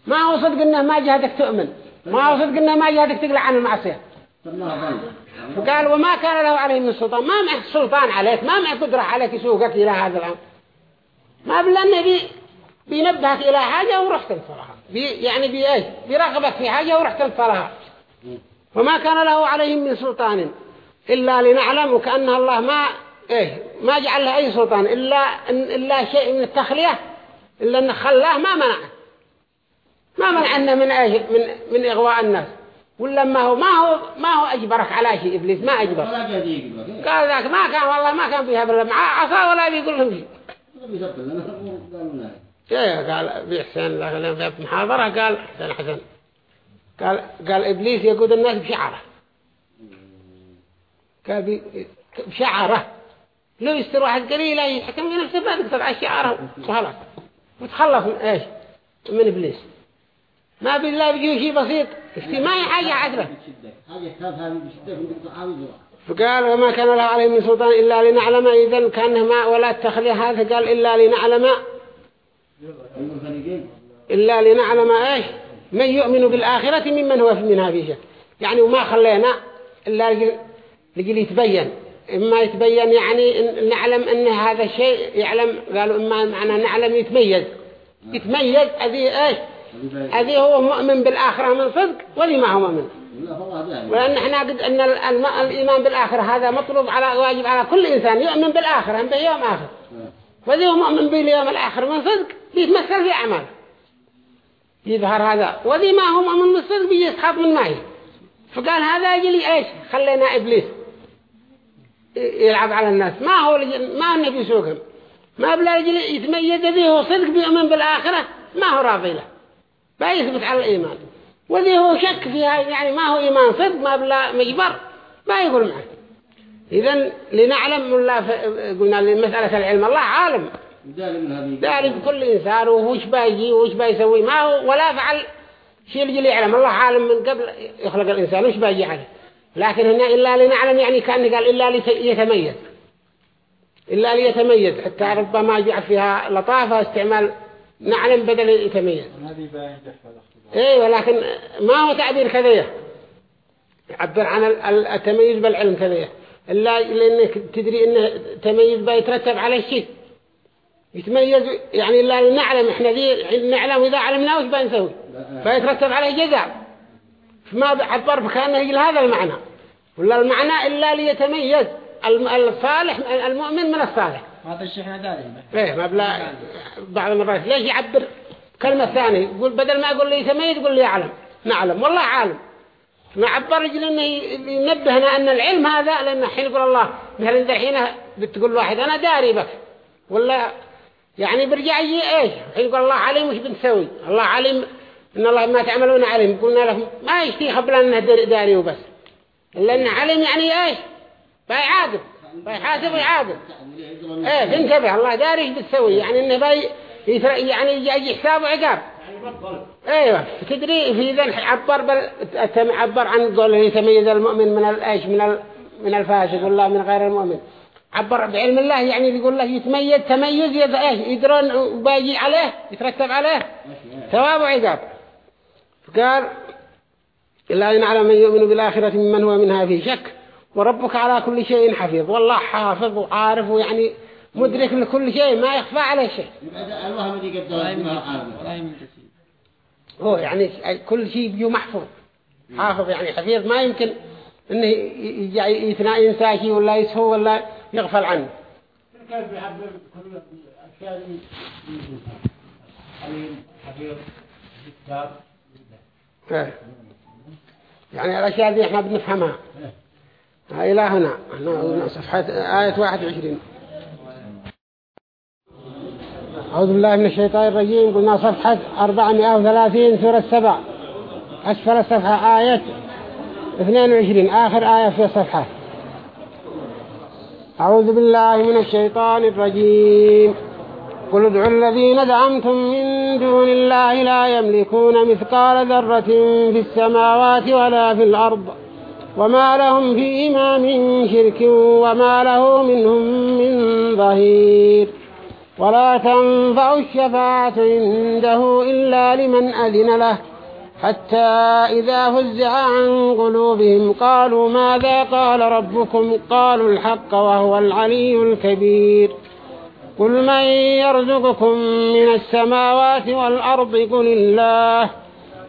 ما هو صدق إنه ما جهدك تؤمن. ما هو صدق إنه ما جهدك تقلع عن المعصية. فقال وما كان له عليه من سلطان. ما معه سلطان عليك ما معه قدرة عليك يسوقك إلى هذا الأمر ما بلا إنه بي بينبهك إلى حاجة ورحت تنفرها بي يعني بي إيش؟ بيرغبك في حاجة ورحت تنفرها وما كان له عليهم من سلطان إلا لنعلم وكأن الله ما إيه ما جعل له أي سلطان. إلا إلا شيء من التخلية إلا أن خلاه ما منعه. ما منعنا من إيه من من إغواء الناس. ولا ما هو ما هو ما هو أجبرك على شيء إبليس ما أجبر. قال ذاك ما كان والله ما كان فيها بلا مع عصا ولا بيقول لهم شيء. إيه قال بإحسان ذاك اليوم في محاضرة قال حسن حسن قال قال إبليس يقود الناس بشعره. قال بشعره. لو يستر واحد قليلا يحكم في نفسه بعد تقطع شعره. وخلاص وتخلص من إيش؟ من إبليس. ما بالله بيجي شيء بسيط. اشتي ما هي حاجة الطعام فقال وما كان له عليه من سلطان إلا لنعلم إذا كان ما ولا التخليه هذا. قال إلا لنعلم. إلا لنعلم إيش؟ من يؤمن بالآخرة ممن هو منها في شك يعني وما خلينا إلا لجل يتبين. إما يتبين يعني إن نعلم أن هذا الشيء يعلم. قالوا إما معنى نعلم يتميز. يتميز أذي إيش؟ أذي هو مؤمن بالآخرة من صدق ولي ما هو مؤمن. دائما ولأن إحنا قد أن الإيمان بالآخرة هذا مطلوب على واجب على كل إنسان يؤمن بالآخرة بيوم آخر. وذي هو مؤمن باليوم الآخر من صدق بيتمثل في أعمال. يظهر هذا. وذي ما هو مؤمن بالصدق بيسحب من معي فقال هذا يجلي إيش؟ خلينا إبليس. يلعب على الناس. ما هو ما هو النبي يسوقهم. ما بلا يجلي يتميز ذي هو صدق بيؤمن بالآخرة ما هو راضي له. بيثبت على الإيمان. وذي هو شك فيها يعني ما هو إيمان صدق ما بلا مجبر ما يقول معه إذن لنعلم ف- قلنا لمسألة العلم الله عالم. داري بكل إنسان وش بايجي وش بايسوي ما هو ولا فعل شيء اللي يعلم. الله عالم من قبل يخلق الإنسان وش بايجي عليه؟ لكن هنا إلا لنعلم يعني كان قال إلا ليتميز. إلا ليتميز. حتى ربما جعل فيها لطافة استعمال نعلم بدل يتميز إيه ولكن ما هو تعبير كذيه يعبر عن ال- ال- التميز بالعلم كذيه إلا لأنك تدري إنه تميز بيترتب على الشيء يتميز يعني إلا نعلم إحنا ذي نعلم إذا علمنا وش بنسوي بيترتب عليه جزاء. فما عبر بكأنه يجي هذا المعنى. ولا المعنى إلا ليتميز الصالح المؤمن من الصالح. الشيء إحنا دارين إيه ما بلا بعض المرات. ليش يعبر؟ كلمة ثانية. يقول بدل ما يقول لي يتميز يقول لي يعلم نعلم. والله عالم. ما عبر رجل إنه ينبهنا ان العلم هذا لأن حين يقول الله مثلا انت الحين بتقول واحد أنا داري بك. ولا يعني برجع يجي إيش؟ حين يقول الله عليم وش بنسوي؟ الله عليم إن الله ما تعملون عليم. قلنا له ما يشتي قبل أنه داري وبس. إلا انه عليم يعني إيش؟ بيعاقب بيحاسب ويعاقب إيه تنتبه الله داري إيش بتسوي؟ يعني إنه يتر... يعني يجي حساب وعقاب إيوه تدري في ذا عبر بل عبر عن قوله يتميز المؤمن من الايش من ال... من الفاسق ولا من غير المؤمن. عبر بعلم الله يعني يقول له يتميز تميز يد إيش يدرون وباجي عليه يترتب عليه. ثواب وعقاب. فقال إلا إن على من يؤمن بالآخرة ممن هو منها في شك. وربك على كل شيء حفيظ. والله حافظ وعارف ويعني مدرك لكل شيء ما يخفى عليه شيء. هو يعني كل شيء بيو محفوظ. حافظ يعني حفيظ ما يمكن إنه يثنى ينسى شيء ولا يسهو ولا يغفل عنه. كيف يحبب كل الأشياء اللي حليم حفيظ كتاب إيه. يعني الأشياء دي إحنا بنفهمها. إلى هنا. صفحة آية 21 أعوذ بالله من الشيطان الرجيم. قلنا صفحة 430 سورة سبع أسفل الصفحة آية 22 آخر آية في الصفحة. أعوذ بالله من الشيطان الرجيم. قل ادعوا الذين دعمتم من دون الله لا يملكون مثقال ذرة في السماوات ولا في الأرض. وما لهم فيهما من شرك وما له منهم من ظهير. ولا تنفع الشفاعة عنده إلا لمن أذن له. حتى إذا فزع عن قلوبهم قالوا ماذا قال ربكم؟ قالوا الحق وهو العلي الكبير. قل من يرزقكم من السماوات والأرض قل الله.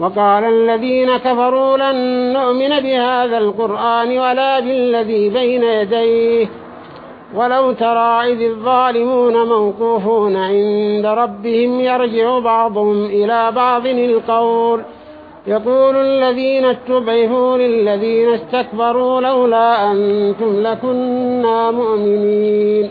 وقال الذين كفروا لن نؤمن بهذا القرآن ولا بالذي بين يديه. ولو ترى إذ الظالمون موقوفون عند ربهم يرجع بعضهم إلى بعض القول. يقول الذين اتبعوا للذين استكبروا لولا أنتم لكنا مؤمنين.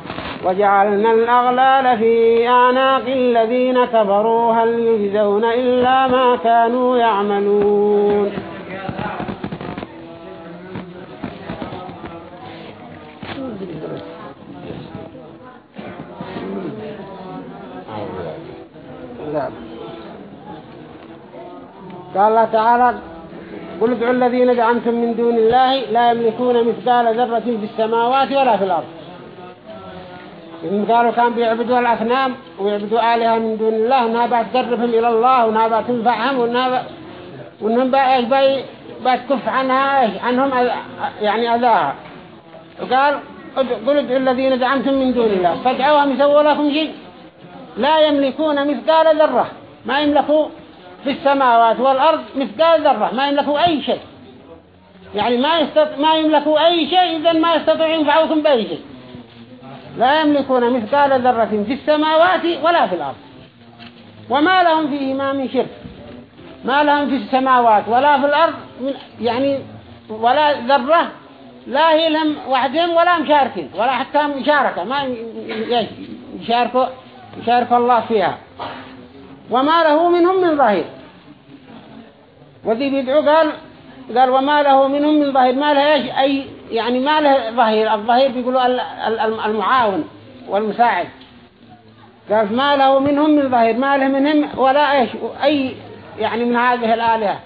وجعلنا الأغلال في أعناق الذين كفروا هل يجزون إلا ما كانوا يعملون. قال الله تعالى قل ادعوا الذين دعمتم من دون الله لا يملكون مثقال ذرة في السماوات ولا في الأرض. قالوا كان بيعبدوا الأصنام ويعبدوا آلهة من دون الله ونها بتقربهم إلى الله ونها بتنفعهم بقى بقى بتكف عنها عنهم يعني أذاها. وقال قل ادعوا الذين دعمتم من دون الله فادعوهم يسووا لكم شيء؟ لا يملكون مثقال ذرة ما يملكوا في السماوات والأرض مثقال ذرة ما يملكوا أي شيء. يعني ما يستط... ما يملكوا أي شيء إذا ما يستطيعون ينفعوكم بأي شيء. لا يملكون مثقال ذرة في السماوات ولا في الأرض. وما لهم فيهما من شرك. ما لهم في السماوات ولا في الأرض يعني ولا ذرة لا هي لهم وحدهم ولا مشاركين ولا حتى مشاركة ما يشاركوا يشارك الله فيها. وما له منهم من ظهير وذي بيدعو قال قال وما له منهم من ظهير ما له أي يعني ما له ظهير. الظهير بيقولوا المعاون والمساعد. قال ما له منهم من ظهير ما له منهم ولا إيش أي يعني من هذه الآلهة.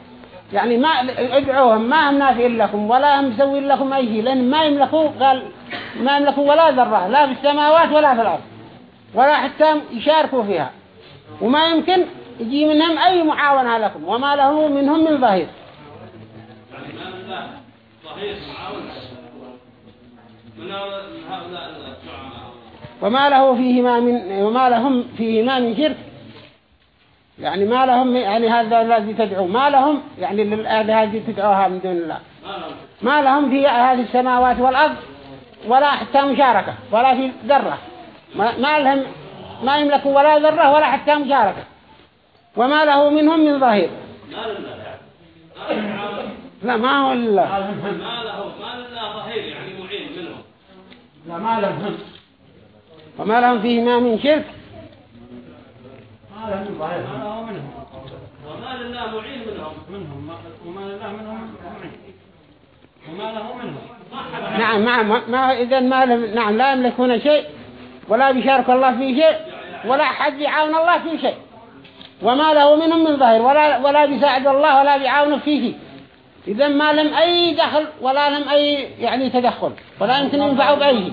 يعني ما ادعوهم ما هم نافعين لكم ولا هم مسوين لكم أي شيء لأن ما يملكوا قال ما يملكوا ولا ذرة لا في السماوات ولا في الأرض ولا حتى يشاركوا فيها. وما يمكن يجي منهم أي معاونة لكم وما له منهم من ظهير. وما له فيهما من وما لهم فيهما من شرك. يعني ما لهم يعني هذا الذي تدعو. ما لهم يعني التي تدعوها من دون الله. ما لهم في هذه السماوات والأرض ولا حتى مشاركة ولا في ذرة. ما, لهم ما يملكوا ولا ذرة ولا حتى مشاركة. وما له منهم من ظهير لا. ما هو إلا لا ما لهم وما لهم فيهما من شرك؟ ما لهم منهم. وما لله معين منهم. منهم ما- وما لله منهم معين. وما له منهم. نعم ما ما, ما إذا ما لهم نعم لا يملكون شيء ولا بيشارك الله في شيء ولا حد يعاون الله في شيء. وما له منهم من ظهر ولا ولا بيساعد الله ولا بيعاونه في شيء إذا ما لهم أي دخل ولا لهم أي يعني تدخل ولا يمكن ينفعوا بأي.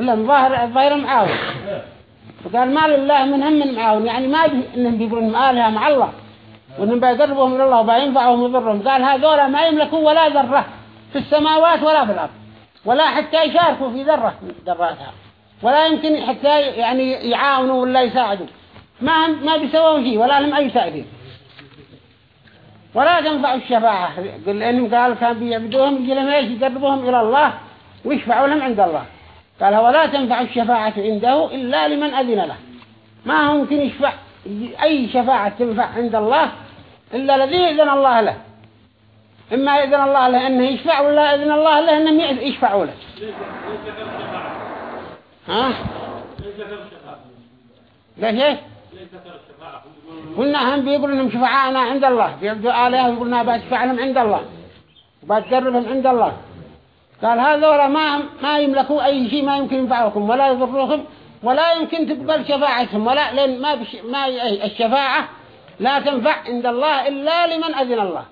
إلا الظاهر الظاهر معاون. فقال ما لله منهم من معاون يعني ما إنهم بيقولون ما آلهة مع الله وإنهم بيقربهم إلى الله وبينفعهم ويضرهم. قال هذولا ما يملكون ولا ذرة في السماوات ولا في الأرض ولا حتى يشاركوا في ذرة من ذراتها ولا يمكن حتى يعني يعاونوا ولا يساعدوا. ما هم ما بيسووا شيء ولا لهم أي تأثير ولا تنفع الشفاعة. قل لأنهم قال كان بيعبدوهم لهم إيش يقربوهم إلى الله ويشفعوا لهم عند الله. قال ولا تنفع الشفاعة عنده إلا لمن أذن له. ما هو ممكن يشفع أي شفاعة تنفع عند الله إلا الذي إذن الله له. إما إذن الله له أنه يشفع ولا إذن الله له أنهم يشفعوا له. ها؟ ليس ذكر الشفاعة إيش؟ ليس ذكر قلنا هم بيقولوا انهم شفعاءنا عند الله. بيعبدوا آلهة ويقولنا بشفع لهم عند الله. وبتقربهم عند الله. قال هذول ما ما يملكوا أي شيء ما يمكن ينفعكم ولا يضركم ولا يمكن تقبل شفاعتهم ولا لأن ما بش ما الشفاعة لا تنفع عند الله إلا لمن أذن الله.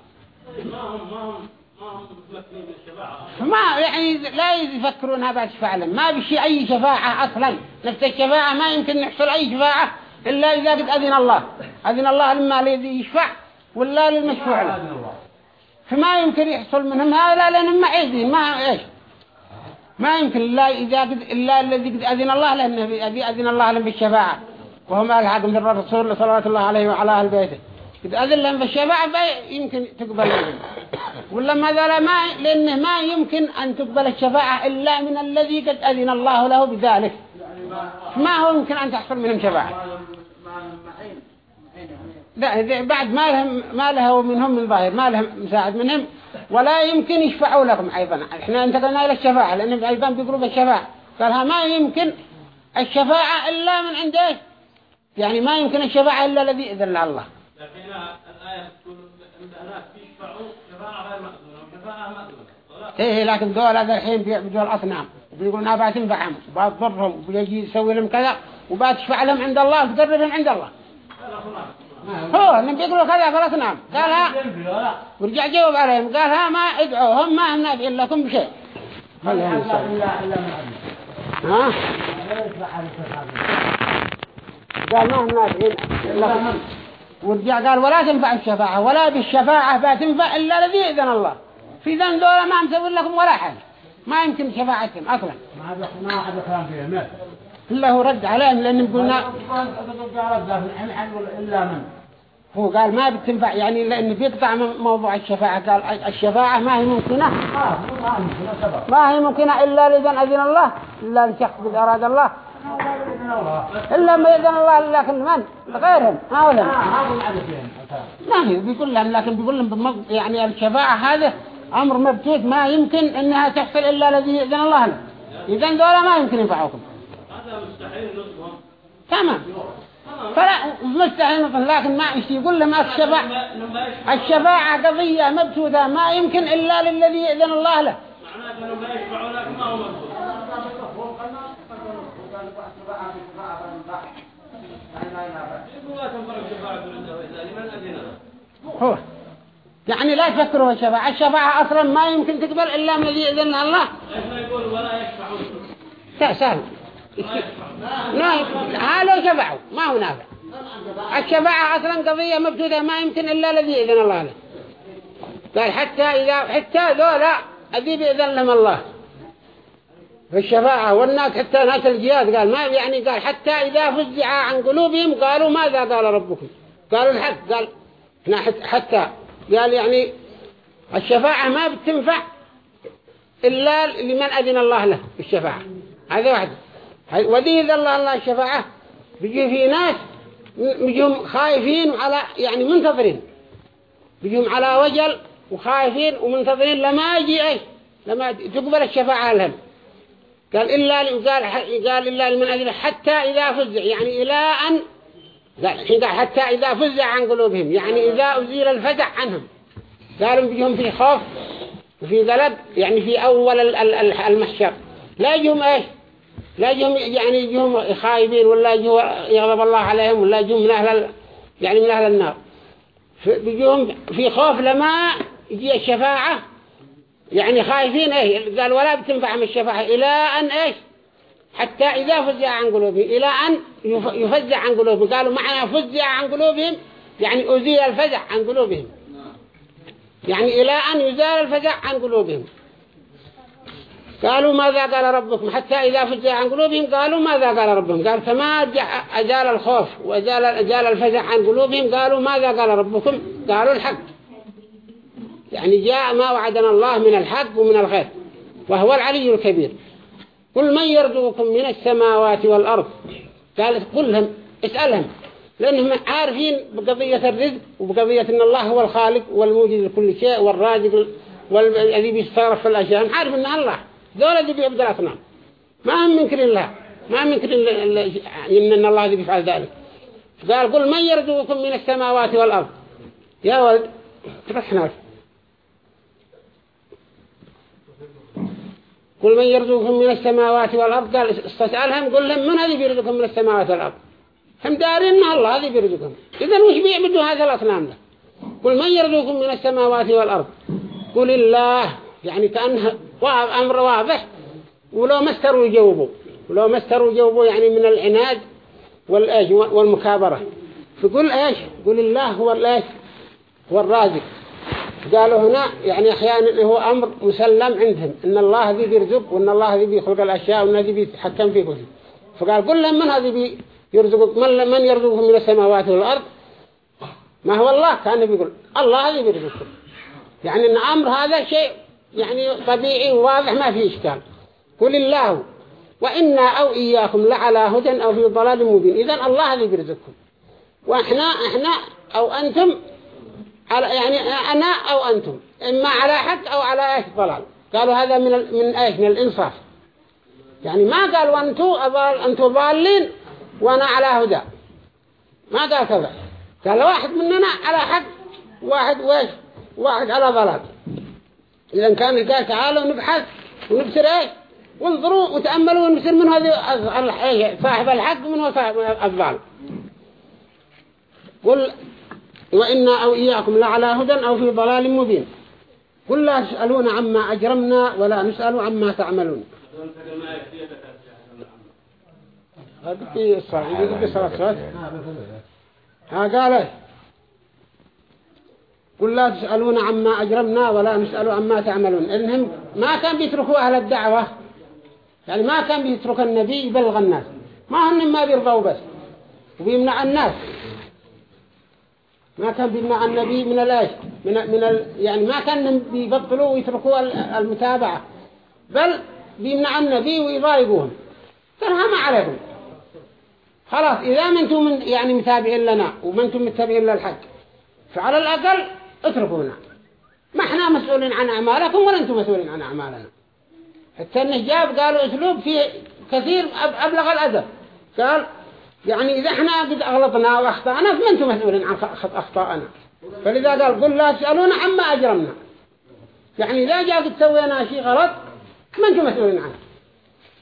ما يعني لا يفكرونها بشفاعة لهم. ما بشي أي شفاعة أصلا. نفس الشفاعة ما يمكن يحصل أي شفاعة. إلا إذا قد أذن الله. أذن الله لما الذي يشفع ولا للمشفوع له. فما يمكن يحصل منهم هذا لأنهم معيدين ما إيش. ما يمكن إلا إذا قد إلا الذي قد أذن الله لأنه الذي أذن الله لهم بالشفاعة. وهم الحق من الرسول صلى الله عليه وعلى أهل بيته. قد أذن لهم بالشفاعة يمكن تقبل منهم. ولا ما ذا ما لأنه ما يمكن أن تقبل الشفاعة إلا من الذي قد أذن الله له بذلك. ما هو يمكن أن تحصل منهم شفاعة؟ لا بعد ما لهم ما له منهم من ظاهر ما لهم مساعد منهم ولا يمكن يشفعوا لكم أيضا. إحنا انتقلنا إلى الشفاعة لأن أيضا بيقولوا بالشفاعة. قالها ما يمكن الشفاعة إلا من عنده يعني ما يمكن الشفاعة إلا الذي إذن الله. لكن الآية تقول عند ناس يشفعوا شفاعة غير مأذونة وشفاعة مأذونة. إيه لكن دول هذا الحين بيعبدوا الأصنام وبيقولون أبا تنفعهم وبتضرهم وبيجي يسوي لهم كذا. وبتشفع لهم عند الله؟ وتقربهم عند الله. هو انهم بيقولوا كذا في الأصنام قالها ورجع جاوب عليهم. قالها ما ادعوهم ما هم نافعين لكم بشيء. ها؟ قال ما هم نافعين لكم. ورجع قال ولا تنفع الشفاعة ولا بالشفاعة بتنفع إلا الذي إذن الله. في ذن دولة ما مسوي لكم ولا حاجة. ما يمكن شفاعتهم أصلا. ما هذا ما هذا كلام فيه ما هو رد عليهم لأن قلنا هو قال ما بتنفع يعني لأن بيقطع من موضوع الشفاعة. قال الشفاعة ما هي ممكنة. آه ما ما هي ممكنة إلا لإذن أذن الله إلا لشخص إذا أراد الله. إلا ما يأذن الله لكن من؟ غيرهم. هؤلاء هذا العدد فيهم ما هي بيقول لهم لكن بيقول لهم بمق- يعني الشفاعة هذا أمر مبتوت ما يمكن إنها تحصل إلا الذي يأذن الله له. إذن ذولا ما يمكن ينفعوكم. تمام. فلا مستحيل لكن ما إيش يقول لهم الشفاعة الشفاعة قضية مبتوتة ما يمكن إلا للذي يأذن الله له. هو يعني لا تفكروا الشفاعة. الشفاعة أصلا ما يمكن تقبل إلا من الذي يأذن له الله. ليش ما يقول ولا يشفعون سهل. لا هذا شفعوا ما هو نافع. الشفاعة أصلا قضية مبتوتة ما يمكن إلا الذي يأذن الله له. قال حتى إذا حتى ذولا الذي بيأذن لهم الله. في الشفاعة والناس حتى ناس الجهاد قال ما يعني قال حتى إذا فزع عن قلوبهم قالوا ماذا قال ربكم؟ قالوا الحق قال حتى قال يعني الشفاعة ما بتنفع إلا لمن أذن الله له بالشفاعة هذا واحد. إذا الله الله الشفاعة بيجي في ناس بيجيهم خايفين وعلى يعني منتظرين. بيجيهم على وجل وخايفين ومنتظرين لما يجي إيش؟ لما تقبل الشفاعة لهم. قال إلا قال قال إلا لمن أذن حتى إذا فزع. يعني إلى أن حتى إذا فزع عن قلوبهم. يعني إذا أزيل الفزع عنهم. قالوا بيجهم في خوف وفي قلب يعني في أول المحشر. لا يجهم إيش؟ لا يجهم يعني يجهم خايبين ولا يجوا يغضب الله عليهم ولا يجهم من أهل يعني من أهل النار. بيجهم في خوف لما يجي الشفاعة. يعني خايفين إيه؟ قال ولا بتنفعهم الشفاعة. إلى أن إيش؟ حتى إذا فزع عن قلوبهم. إلى أن يفزع عن قلوبهم. قالوا معنى فزع عن قلوبهم يعني أزيل الفزع عن قلوبهم. يعني إلى أن يزال الفزع عن قلوبهم. قالوا ماذا قال ربكم؟ حتى إذا فزع عن قلوبهم قالوا ماذا قال ربهم قال فما أزال الخوف وأزال أزال الفزع عن قلوبهم قالوا ماذا قال ربكم؟ قالوا الحق. يعني جاء ما وعدنا الله من الحق ومن الخير وهو العلي الكبير. قل من يرزقكم من السماوات والأرض؟ قال قل لهم اسألهم لأنهم عارفين بقضية الرزق وبقضية أن الله هو الخالق والموجد لكل شيء والرازق والذي بيتصرف في الأشياء. هم عارفين أن الله. ذولا اللي بيعبد الأصنام ما هم منكرين لها ما هم منكرين أن الله اللي بيفعل ذلك. قال قل من يرزقكم من السماوات والأرض؟ يا ولد ترحنا قل من يرزقكم من السماوات والأرض؟ قال استسألهم قل لهم من هذي بيرزقكم من السماوات والأرض؟ هم دارين أن الله هذي بيرزقكم إذن وش بيعبدوا هذا الأصنام ده؟ قل من يرزقكم من السماوات والأرض؟ قل الله. يعني كأنه أمر واضح ولو ما استروا يجاوبوا ولو ما استروا يجاوبوا يعني من العناد والمكابرة. فقل إيش؟ قل الله هو الإيش؟ هو الرازق. قالوا هنا يعني أحيانا هو أمر مسلم عندهم إن الله ذي بيرزق وإن الله ذي بيخلق الأشياء وإن ذي بيتحكم في كل فقال قل لهم من هذي بيرزقك من من يرزقهم من السماوات والأرض؟ ما هو الله؟ كان بيقول الله ذي بيرزقكم يعني إن أمر هذا شيء يعني طبيعي وواضح ما فيه إشكال. قل الله وإنا أو إياكم لعلى هدى أو في ضلال مبين. إذن الله ذي بيرزقكم وإحنا إحنا أو أنتم على يعني أنا أو أنتم إما على حق أو على إيش ضلال. قالوا هذا من من إيش؟ من الإنصاف. يعني ما قال وأنتم أضال أنتم ضالين وأنا على هدى. ما قال كذا. قال واحد مننا على حق واحد وإيش؟ واحد على ضلال. إذا كان قال تعالوا نبحث ونبصر إيش؟ وانظروا وتأملوا ونبصر من هذه صاحب الحق ومن هو صاحب الضال قل وإنا أو إياكم لعلى هدى أو في ضلال مبين. قل لا تسألون عما أجرمنا ولا نسأل عما تعملون. هذا في الصلاة هذا في الصلاة. ها قال قل لا تسألون عما أجرمنا ولا نسأل عما تعملون. إنهم ما كان بيتركوا أهل الدعوة. يعني ما كان بيترك النبي يبلغ الناس. ما هم ما بيرضوا بس. وبيمنع الناس. ما كان بيمنع النبي من الايش من من ال يعني ما كان بيبطلوا ويتركوا المتابعة. بل بيمنع النبي ويضايقوهم. ترى ما عليكم خلاص إذا ما أنتم من يعني متابعين لنا وما أنتم متابعين للحق فعلى الأقل اتركونا ما إحنا مسؤولين عن أعمالكم ولا أنتم مسؤولين عن أعمالنا. حتى انه جاب قالوا أسلوب فيه كثير أبلغ الأدب. قال يعني إذا إحنا قد أغلطنا وأخطأنا فما أنتم مسؤولين عن أخطاءنا فلذا قال قل لا تسألون عما أجرمنا. يعني إذا جاء قد سوينا شيء غلط ما أنتم مسؤولين عنه.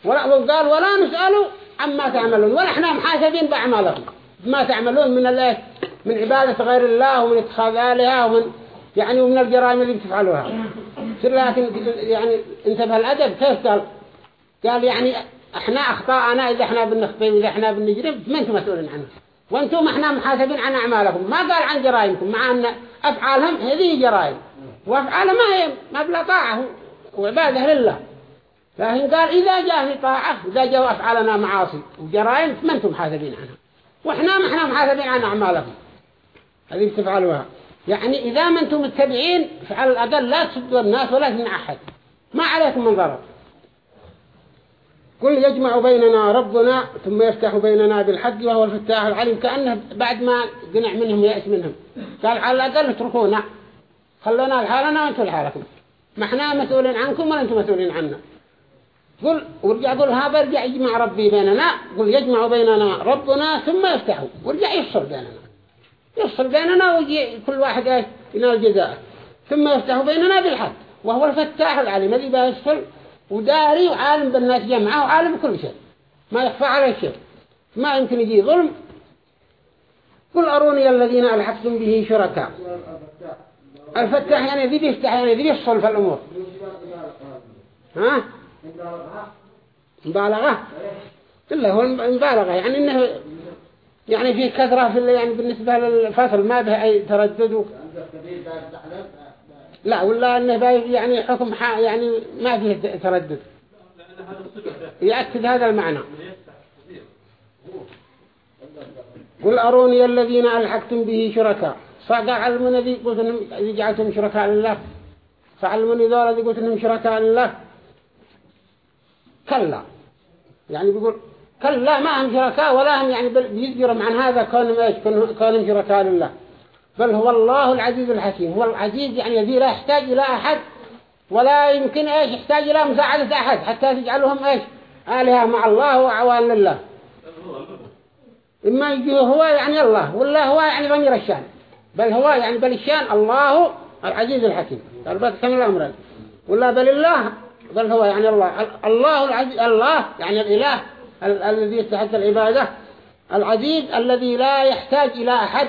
وقال ولا نسأل عما تعملون. ولا إحنا محاسبين بأعمالكم. ما تعملون من الله من عبادة غير الله ومن اتخاذ آلهة ومن يعني ومن الجرائم اللي بتفعلوها. لكن يعني انتبه الأدب؟ كيف قال؟ قال يعني إحنا أخطاءنا إذا إحنا بنخطئ وإذا إحنا بنجرم ما أنتم مسؤولين عنه. وأنتم إحنا محاسبين عن أعمالكم. ما قال عن جرائمكم مع أن أفعالهم هذه جرائم. وأفعال ما هي ما بلا طاعة وعبادة لله. لكن قال إذا جاء في طاعة إذا جاء أفعالنا معاصي وجرائم ما أنتم محاسبين عنها. وإحنا ما إحنا محاسبين عن أعمالكم. هذه تفعلوها. يعني إذا ما أنتم متبعين فعلى الأقل لا تسدوا الناس ولا تمنع أحد. ما عليكم من ضرر قل يجمع بيننا ربنا ثم يفتح بيننا بالحق وهو الفتاح العليم. كأنه بعد ما قنع منهم يأس منهم. قال على الأقل اتركونا. خلونا لحالنا وأنتم لحالكم. ما إحنا مسؤولين عنكم ولا أنتم مسؤولين عنا. قل ورجع قل هذا ارجع يجمع ربي بيننا. قل يجمع بيننا ربنا ثم يفتحه. ورجع يفصل بيننا. يفصل بيننا ويجي كل واحد ينال جزاءه ثم يفتح بيننا بالحق. وهو الفتاح العليم الذي بيفصل وداري وعالم بالناس جمعه وعالم بكل شيء. ما يخفى عليه شيء. ما يمكن يجي ظلم. قل أروني الذين ألحقتم به شركاء. الفتاح يعني ذي بيفتح يعني ذي بيفصل في الأمور. ها؟ مبالغة. إلا هو المبالغة. يعني إنه يعني في كثرة في يعني بالنسبة للفصل ما به أي تردد لا ولا أنه يعني حكم يعني ما فيه تردد. يأكد هذا المعنى. قل أروني الذين ألحقتم به شركاء. فعلموني ذي قلت إنهم جعلتم شركاء لله. فعلموني ذولا ذي قلت إنهم شركاء لله. كلا. يعني بيقول كلا ما هم شركاء ولا هم يعني بيذكرهم عن هذا كونهم إيش كونهم شركاء لله. بل هو الله العزيز الحكيم. هو العزيز يعني الذي لا يحتاج إلى أحد ولا يمكن إيش يحتاج إلى مساعدة أحد حتى تجعلهم إيش؟ آلهة مع الله وعوان لله. إما يجي هو يعني الله ولا هو يعني ضمير الشان بل هو يعني بل الشان الله العزيز الحكيم. قال بس كم الأمر. ولا بل الله بل هو يعني الله. الله العزيز الله يعني الإله الذي يستحق العبادة العزيز الذي لا يحتاج إلى أحد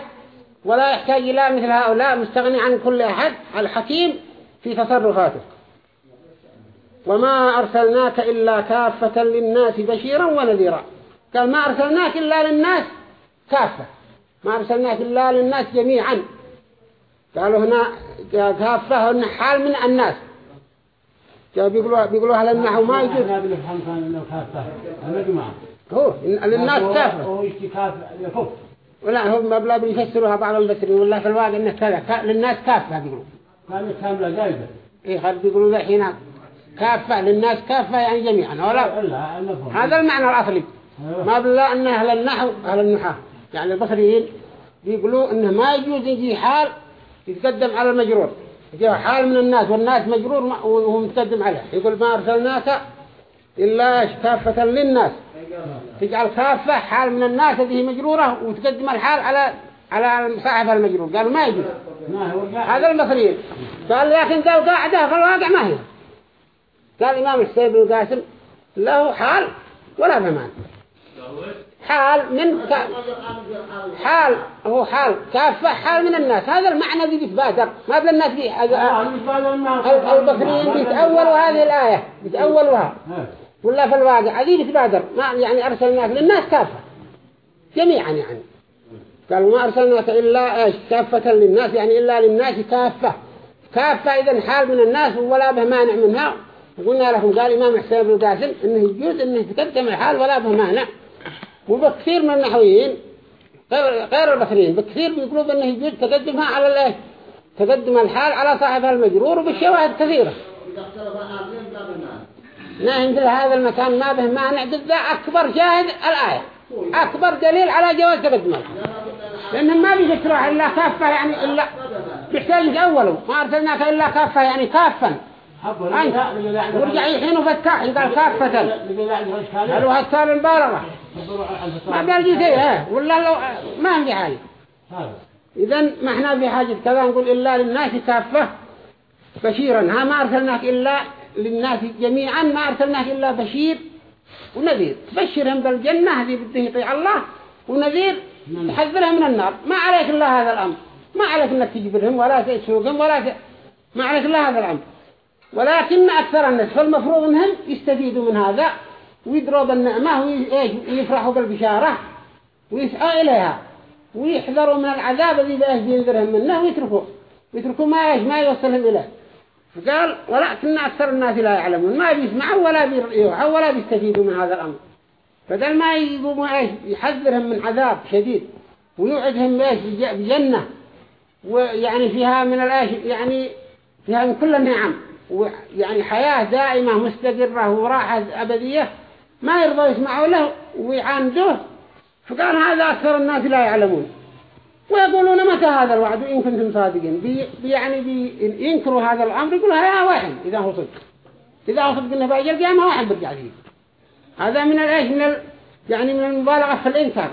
ولا يحتاج إلى مثل هؤلاء مستغني عن كل أحد الحكيم في تصرفاته. وما أرسلناك إلا كافة للناس بشيرا ونذيرا. قال ما أرسلناك إلا للناس كافة. ما أرسلناك إلا للناس جميعا. قالوا هنا كافة هنا حال من الناس. بيقولوا بيقولوا هل النحو ما يجوز. هذا اللي فهم كان المجمع هو للناس كافة هو اشتكاف يكف ولا هم مبلا بيفسروها بعض البصريين والله في الواقع انه كذا. للناس كافة بيقولوا. كانت كاملة جايزة. إيه خل بيقولوا الحين كافة للناس كافة يعني جميعا. ولا؟ هذا المعنى الأصلي. ما بلا أن أهل النحو أهل النحاة. يعني البصريين بيقولوا إنه ما يجوز يجي حال يتقدم على المجرور. يجي حال من الناس والناس مجرور وهو متقدم عليه. يقول ما أرسلناك إلا كافة للناس. تجعل كافة حال من الناس هذه مجرورة وتقدم الحال على على صاحب المجرور. قالوا ما يجوز. هذا المصريين قال لكن قال قاعدة في الواقع ما هي. قال الإمام السيد القاسم له حال ولا ثمان حال من ك... حال هو حال كافة حال من الناس. هذا المعنى ذي بيتبادر ما بل الناس دي البصريين بيتأولوا هذه الآية بيتأولوها. ولا في الواقع؟ هذه بيتبادر ما يعني أرسلناك للناس كافة. جميعا يعني. قالوا ما أرسلناك إلا إيش؟ كافة للناس. يعني إلا للناس كافة. كافة إذا حال من الناس ولا به مانع منها. وقلنا لكم قال إمام حسين بن قاسم إنه يجوز إنه يتقدم الحال ولا به مانع. وبكثير من النحويين غير البصريين بكثير بيقولوا بأنه يجوز تقدمها على الايه تقدم الحال على صاحبها المجرور وبالشواهد كثيرة. نحن مثل هذا المكان ما به مانع ذا أكبر شاهد الآية. أكبر دليل على جواز تقدمها. لأنهم ما بيذكروا إلا كافة يعني إلا بيحتاج يتأولوا ما أرسلناك إلا كافة يعني كافا. ورجع يحين وفتح يقال كافة هل هو المبالغة ما بيرجي شيء ولا لو ما عندي حاجة. إذا ما إحنا في حاجة كذا نقول إلا للناس كافة بشيرا. ها ما أرسلناك إلا للناس جميعا ما أرسلناك إلا بشير ونذير. تبشرهم بالجنة هذه بده يطيع الله ونذير تحذرهم من النار. ما عليك إلا هذا الأمر. ما عليك إنك تجبرهم ولا تسوقهم ولا ت... ما عليك إلا هذا الأمر. ولكن أكثر الناس فالمفروض أنهم يستفيدوا من هذا ويدروا بالنعمة ويفرحوا بالبشارة ويسعوا إليها ويحذروا من العذاب الذي بينذرهم منه ويتركوا ويتركوا ما ما يوصلهم إليه. فقال ولكن أكثر الناس لا يعلمون ما بيسمعوا ولا بيرئوا ولا بيستفيدوا من هذا الأمر. بدل ما يقوموا إيش يحذرهم من عذاب شديد ويوعدهم إيش بجنة ويعني فيها من الإيش يعني فيها من كل النعم. ويعني حياة دائمة مستقرة وراحة أبدية ما يرضوا يسمعوا له ويعاندوه. فقال هذا أكثر الناس لا يعلمون. ويقولون متى هذا الوعد إن كنتم صادقين؟ بي يعني بي ينكروا هذا الأمر يقولوا هيا واحد إذا هو صدق. إذا هو صدق إنه باجي القيامة واحد برجع فيه. هذا من الإيش؟ من ال... يعني من المبالغة في الإنكار.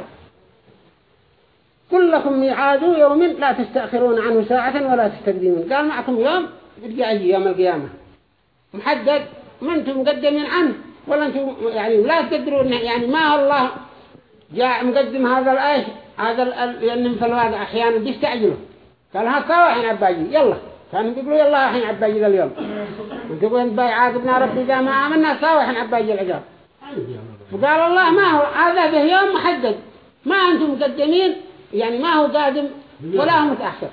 كل لكم ميعاد يوم لا تستأخرون عنه ساعة ولا تستقدمون. قال معكم يوم برجع يوم القيامة. محدد ما أنتم مقدمين عنه ولا أنتم يعني لا تقدرون يعني ما الله جاء مقدم هذا الآيش هذا لأنهم في الواقع أحيانا بيستعجلوا. قال ها صاوى الحين عباجي يلا. كانوا بيقولوا يلا الحين عباجي اليوم. وتقول انت عاقبنا ربي إذا ما آمنا صاوى الحين عباجي العقاب فقال الله ما هو هذا به يوم محدد. ما أنتم مقدمين يعني ما هو قادم ولا هو متأخر.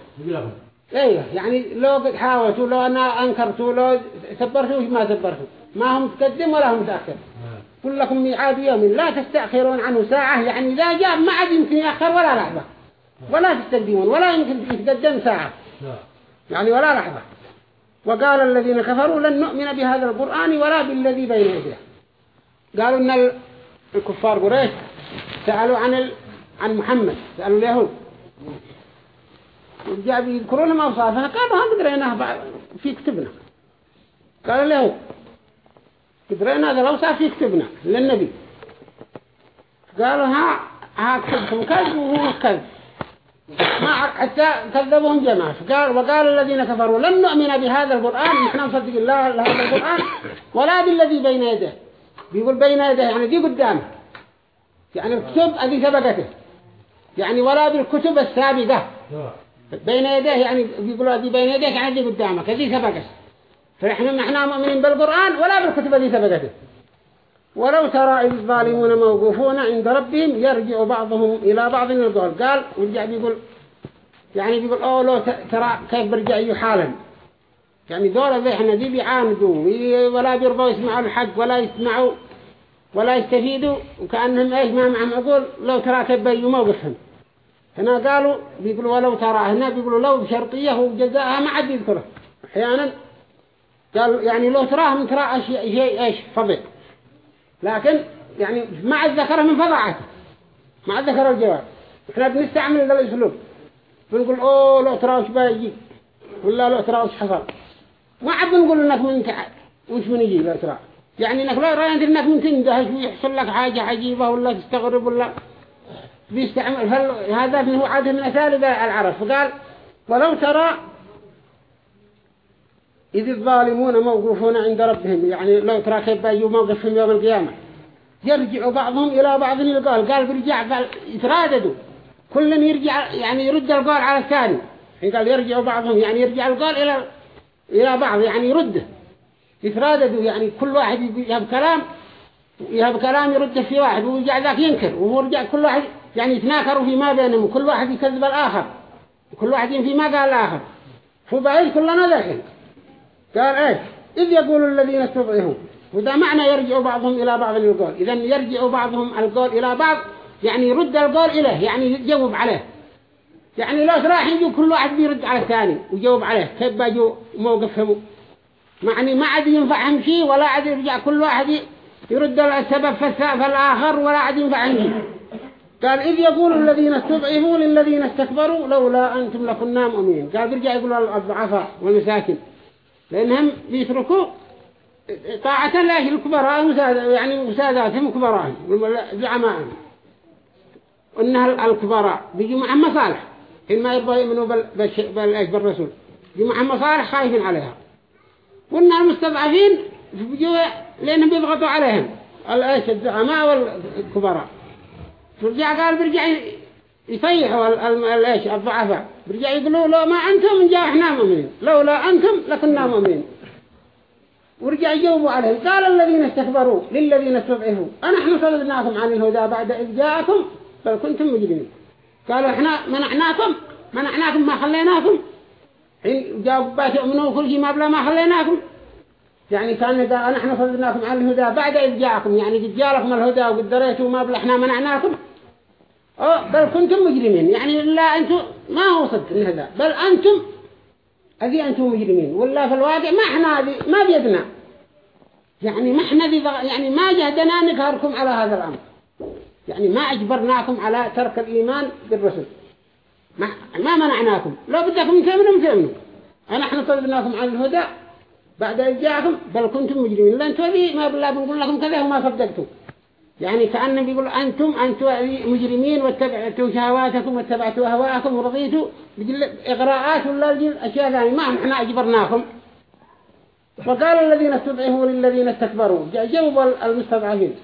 أيوه يعني لو حاولتوا لو أنا أنكرتوا لو سبرتوا ما سبرتوا؟ ما هم متقدم ولا هم متأخر. قل لكم ميعاد يوم. لا تستأخرون عنه ساعة يعني إذا جاء ما عاد يمكن يأخر ولا لحظة. ولا تستقدمون ولا يمكن يتقدم ساعة. يعني ولا لحظة. وقال الذين كفروا لن نؤمن بهذا القرآن ولا بالذي بين يديه. قالوا إن الكفار قريش سألوا عن. عن محمد سألوا اليهود. جاء يذكرون ما وصافها قالوا هم قريناه في كتبنا. قالوا اليهود قدرنا هذا لو في كتبنا للنبي. قالوا ها ها كتبكم كذب وهو كذب. ما حتى كذبوهم جماعة. فقال وقال الذين كفروا لن نؤمن بهذا القرآن. نحن نصدق الله هذا القرآن ولا بالذي بين يديه. بيقول بين يديه يعني دي قدامه. يعني الكتب هذه سبقته. يعني ولا بالكتب السابقة بين يديه يعني بيقولوا هذه بين يديه يعني دي قدامك هذه سبقته فإحنا نحن مؤمنين بالقرآن ولا بالكتب التي سبقته ولو ترى الظالمون موقوفون عند ربهم يرجع بعضهم إلى بعض القول. قال ورجع بيقول يعني بيقول أوه لو ترى كيف برجع يحالا يعني دولة ذي إحنا دي بيعاندوا ولا بيرضوا يسمعوا الحق ولا يسمعوا ولا يستفيدوا وكأنهم إيش ما معهم أقول لو ترى كيف بيجوا موقفهم. هنا قالوا بيقولوا ولو ترى هنا بيقولوا لو بشرطية وجزاءها ما عاد يذكره. أحيانا قال يعني لو تراهم ترى شيء إيش؟ فضل لكن يعني ما عاد ذكره من فضعته ما عاد ذكر الجواب. إحنا بنستعمل هذا الأسلوب. بنقول أوه لو ترى وش بيجي؟ ولا لو ترى وش حصل؟ ما عاد بنقول إنك من تعب وش من يجي لو ترى يعني إنك لو رأيت إنك من تندهش ويحصل لك حاجة عجيبة ولا تستغرب ولا بيستعمل هذا هو عاد من اساليب العرب؟ فقال ولو ترى إذ الظالمون موقوفون عند ربهم. يعني لو ترى كيف بيجوا موقفهم يوم القيامة. يرجع بعضهم إلى بعض القول. قال برجع يتراددوا كل يرجع يعني يرد القول على الثاني. قال يرجع بعضهم. يعني يرجع القول إلى إلى بعض يعني يرده. يتراددوا يعني كل واحد يهب كلام يهب كلام يرده في واحد ويرجع ذاك ينكر وهو يرجع كل واحد يعني يتناكروا فيما بينهم وكل واحد يكذب الآخر. كل واحد فيما قال الآخر. فبعيد كلنا ذاك. قال إيه إذ يقول الذين استضعفوا. وده معنى يرجع بعضهم إلى بعض القول. إذا يرجع بعضهم القول إلى بعض. يعني يرد القول إليه يعني يجاوب عليه. يعني لو راح يجوا كل واحد بيرد على الثاني ويجاوب عليه. كيف باجوا موقفهم؟ يعني ما عاد ينفعهم شيء ولا عاد يرجع كل واحد يرد السبب في الآخر ولا عاد ينفعهم شيء. قال إذ يقول الذين استضعفوا للذين استكبروا لولا أنتم لكنا مؤمنين. قال يرجع يقولوا الضعفاء والمساكن لأنهم بيتركوا طاعة الله الكبراء يعني مساداتهم كبراء زعمائهم إنها الكبراء بيجوا مع مصالح إن ما يرضوا يؤمنوا بالرسول. بيجوا مع مصالح خايفين عليها. وإن المستضعفين بيجوا لأنهم بيضغطوا عليهم. الإيش الزعماء والكبراء. فرجع قال برجع يفيحوا الإيش الضعفاء برجع يقولوا لو ما أنتم من جاء إحنا مؤمنين. لولا أنتم لكنا مؤمنين. ورجع يجاوبوا عليه. قال الذين استكبروا للذين استضعفوا. أنحن صددناكم عن الهدى بعد إذ جاءكم بل كنتم مجرمين. قالوا إحنا منعناكم. منعناكم ما خليناكم. جاءوا بات يؤمنوا كل شيء ما بلا ما خليناكم. يعني كان قال نحن فضلناكم على الهدى بعد إذ جاءكم. يعني قد جاءكم الهدى وقد دريتوا ما بلا إحنا منعناكم. بل كنتم مجرمين. يعني لا أنتم ما هو صدق هذا. بل أنتم هذه أنتم مجرمين. ولا في الواقع ما إحنا هذه ما بيدنا. يعني ما إحنا ذي يعني ما جهدنا نقهركم على هذا الأمر. يعني ما أجبرناكم على ترك الإيمان بالرسل. ما, ما منعناكم. لو بدكم تؤمنوا تؤمنوا. نحن طلبناكم على الهدى بعد إذ جاءكم بل كنتم مجرمين. لا أنتم ذي ما بالله بنقول لكم كذا وما صدقتم. يعني كأنه بيقول أنتم أنتم مجرمين واتبعتوا شهواتكم واتبعتوا أهواءكم ورضيتوا إغراءات ولا أشياء ثانية. ما إحنا أجبرناكم. وقال الذين استضعفوا للذين استكبروا. جاوبوا المستضعفين.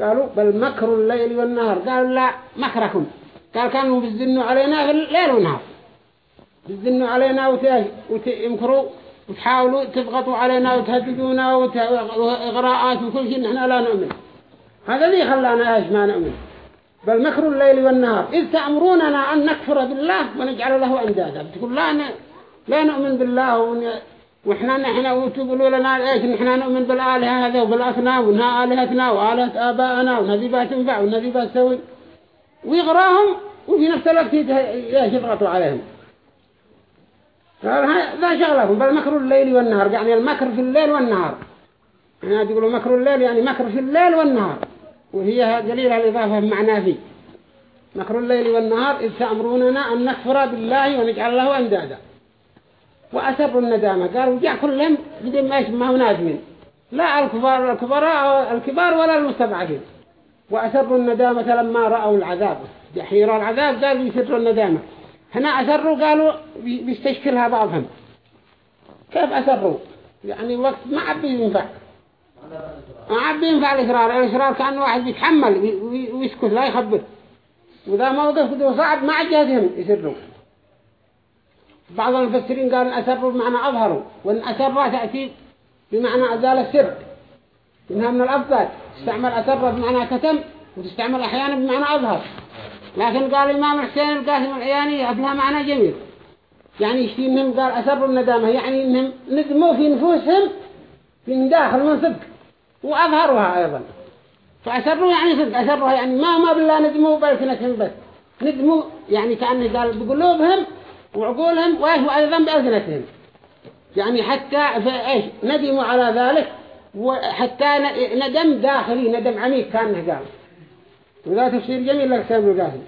قالوا بل مكر الليل والنهار. قالوا لا مكركم. قال كانوا بيزنوا علينا في الليل والنهار بيزنوا علينا وتمكروا وتحاولوا تضغطوا علينا وتهددونا وإغراءات وكل شيء. نحن لا نؤمن. هذا اللي خلانا إيش ما نؤمن. بل مكر الليل والنهار. إذ تأمروننا أن نكفر بالله ونجعل له أندادا. بتقول لا لا نؤمن بالله وإحنا نحن وتقولوا لنا إيش نحن نؤمن بالآلهة هذا وبالأصنام وإنها آلهتنا وآلهة آبائنا بها تنفع بها تسوي. ويغراهم وفي نفس الوقت يضغطوا عليهم. قال ذا شغلهم. بل مكر الليل والنهار. يعني المكر في الليل والنهار. هنا يقولوا مكر الليل يعني مكر في الليل والنهار. وهي قليلة الإضافة بمعنى فيه. مكر الليل والنهار إذ تأمروننا أن نكفر بالله ونجعل له أندادا. وأسروا الندامة. قالوا جاء كلهم بدون ما يسمعوا نادمين لا الكبار الكبراء الكبار ولا المستضعفين. وأسروا الندامة لما رأوا العذاب. حين العذاب قالوا يسروا الندامة. هنا أسروا قالوا بيستشكلها بعضهم. كيف أسروا؟ يعني وقت ما عبي ينفع. ما عبي ينفع الإسرار الإسرار كأن واحد يتحمل ويسكت لا يخبر. وإذا موقف كده صعب ما عجزهم يسروا. بعض المفسرين قال أسروا بمعنى أظهروا وأن أسروا تأتي بمعنى أزال السر. إنها من الأفضل. تستعمل أسر بمعنى كتم وتستعمل أحيانا بمعنى أظهر. لكن قال الإمام حسين القاسم العياني أبنها معنى جميل. يعني يشتي إنهم قال أسروا الندامة. يعني إنهم ندموا في نفوسهم من داخل من صدق. وأظهروها أيضا. فأسروا يعني صدق أسروها يعني ما ما بالله ندموا بألسنتهم بس. ندموا يعني كأنه قال بقلوبهم وعقولهم وإيش وأيضا بألسنتهم. يعني حتى في إيش ندموا على ذلك وحتى ندم داخلي ندم عميق كان قال. وذا تفسير جميل لكتاب القاسم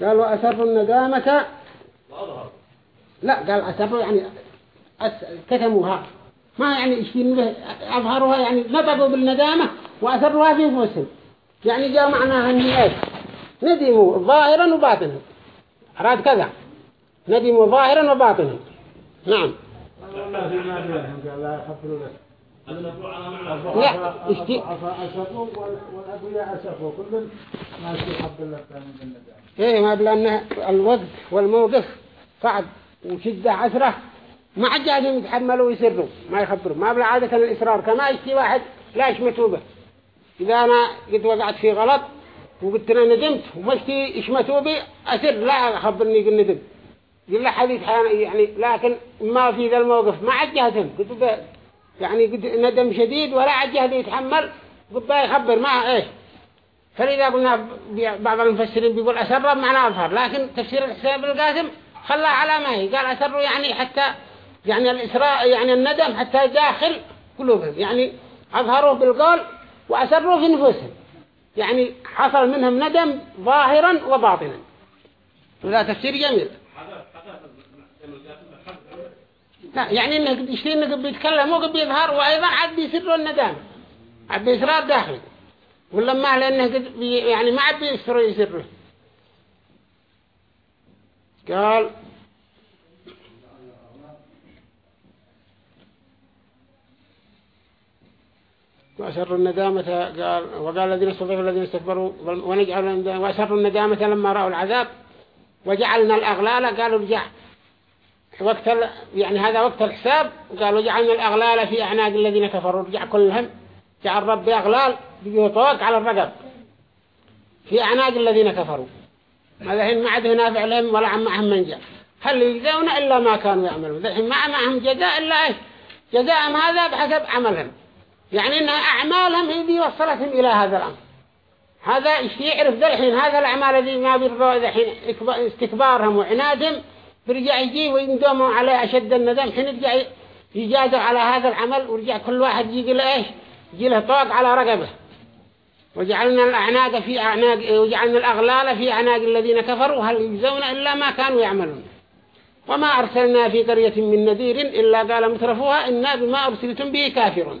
قال وأسروا الندامة. لا قال أسروا يعني كتموها. ما يعني شيء أظهروها يعني نطقوا بالندامة وأسروها في أنفسهم. يعني جاء معناها أن ندموا ظاهرا وباطنا. أراد كذا. ندموا ظاهرا وباطنا. نعم. لا اشتي أسفوا والأبوياء أسفوا كل ما ما بلا الوقت والموقف صعب وشدة عسرة. ما جاهزين يتحملوا ويسروا ما يخبروا ما بلا عادة الإصرار. كما يشتي واحد لا يشمتوا به. إذا أنا قد وقعت في غلط وقلت أنا ندمت ومشتي يشمتوا بي أسر لا خبرني قل ندم. يقول له حديث يعني لكن ما في ذا الموقف. ما عاد جاهزين قلت يعني قد ندم شديد ولا عاد جاهز يتحمل. قلت يخبر ما إيش فلذا قلنا بعض المفسرين بيقول أسر بمعنى أظهر. لكن تفسير الحساب القاسم خلى على ما هي. قال أسروا يعني حتى يعني الإسراء يعني الندم حتى داخل قلوبهم. يعني أظهروه بالقول وأسروا في نفوسهم. يعني حصل منهم ندم ظاهرا وباطنا. وذا تفسير جميل. لا يعني انه يشتري انه بيتكلم وقب بيظهر وأيضا عاد بيسر الندم. عاد بيسرار داخلي ولا ما لأنه يعني ما عاد بيسر يسر. قال وأسر الندامة قال وقال الذين استضعفوا الذين استكبروا ونجعل وأسر الندامة لما رأوا العذاب. وجعلنا الأغلال قالوا رجع وقت يعني هذا وقت الحساب. قالوا جعلنا الأغلال في أعناق الذين كفروا. رجع كلهم جعل ربي أغلال بيطوق على الرقب. في أعناق الذين كفروا. هذا هن ما عده نافع لهم ولا عم معهم من جاء. هل يجزون إلا ما كانوا يعملون؟ ذلك ما معهم جزاء إلا إيش؟ جزاءهم هذا بحسب عملهم. يعني إن أعمالهم هي دي وصلتهم إلى هذا الأمر. هذا يعرف ذا الحين؟ هذا الأعمال الذي ما بيرضوا الحين استكبارهم وعنادهم برجع يجي ويندموا عليه أشد الندم. حين يرجع يجازوا على هذا العمل ورجع كل واحد يجي له إيش؟ يجي له طوق على رقبة. وجعلنا الأعناق في أعناق وجعلنا الأغلال في أعناق الذين كفروا. هل يجزون إلا ما كانوا يعملون؟ وما أرسلنا في قرية من نذير إلا قال مترفوها إنا بما أرسلتم به كافرون.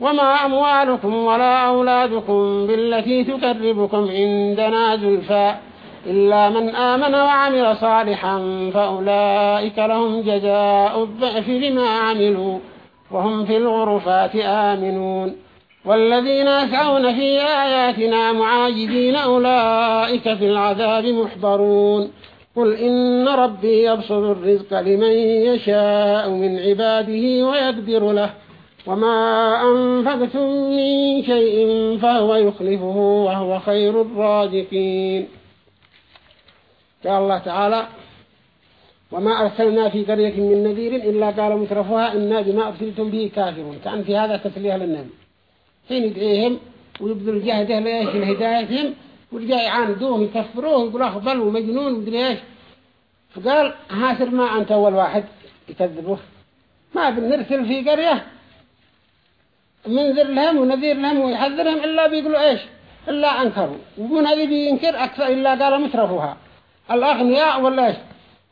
وما أموالكم ولا أولادكم بالتي تكربكم عندنا زلفاء إلا من آمن وعمل صالحا فأولئك لهم جزاء الضعف بما عملوا وهم في الغرفات آمنون والذين يسعون في آياتنا معاجدين أولئك في العذاب محضرون قل إن ربي يبسط الرزق لمن يشاء من عباده ويقدر له وما أنفقتم من شيء فهو يخلفه وهو خير الرازقين. قال الله تعالى وما أرسلنا في قرية من نذير إلا قال مترفوها إنا بما أرسلتم به كافرون. كان في هذا تسليه للنبي. حين يدعيهم ويبذل جهده لإيش لهدايتهم ورجع يعاندوه يكفروه يقول أخبل ومجنون ومدري إيش؟ فقال هاسر ما أنت أول واحد يكذبوه ما بنرسل في قرية منذر لهم ونذير لهم ويحذرهم إلا بيقولوا إيش؟ إلا أنكروا. ومن هذه بينكر أكثر إلا قال مترفوها. الأغنياء ولا إيش؟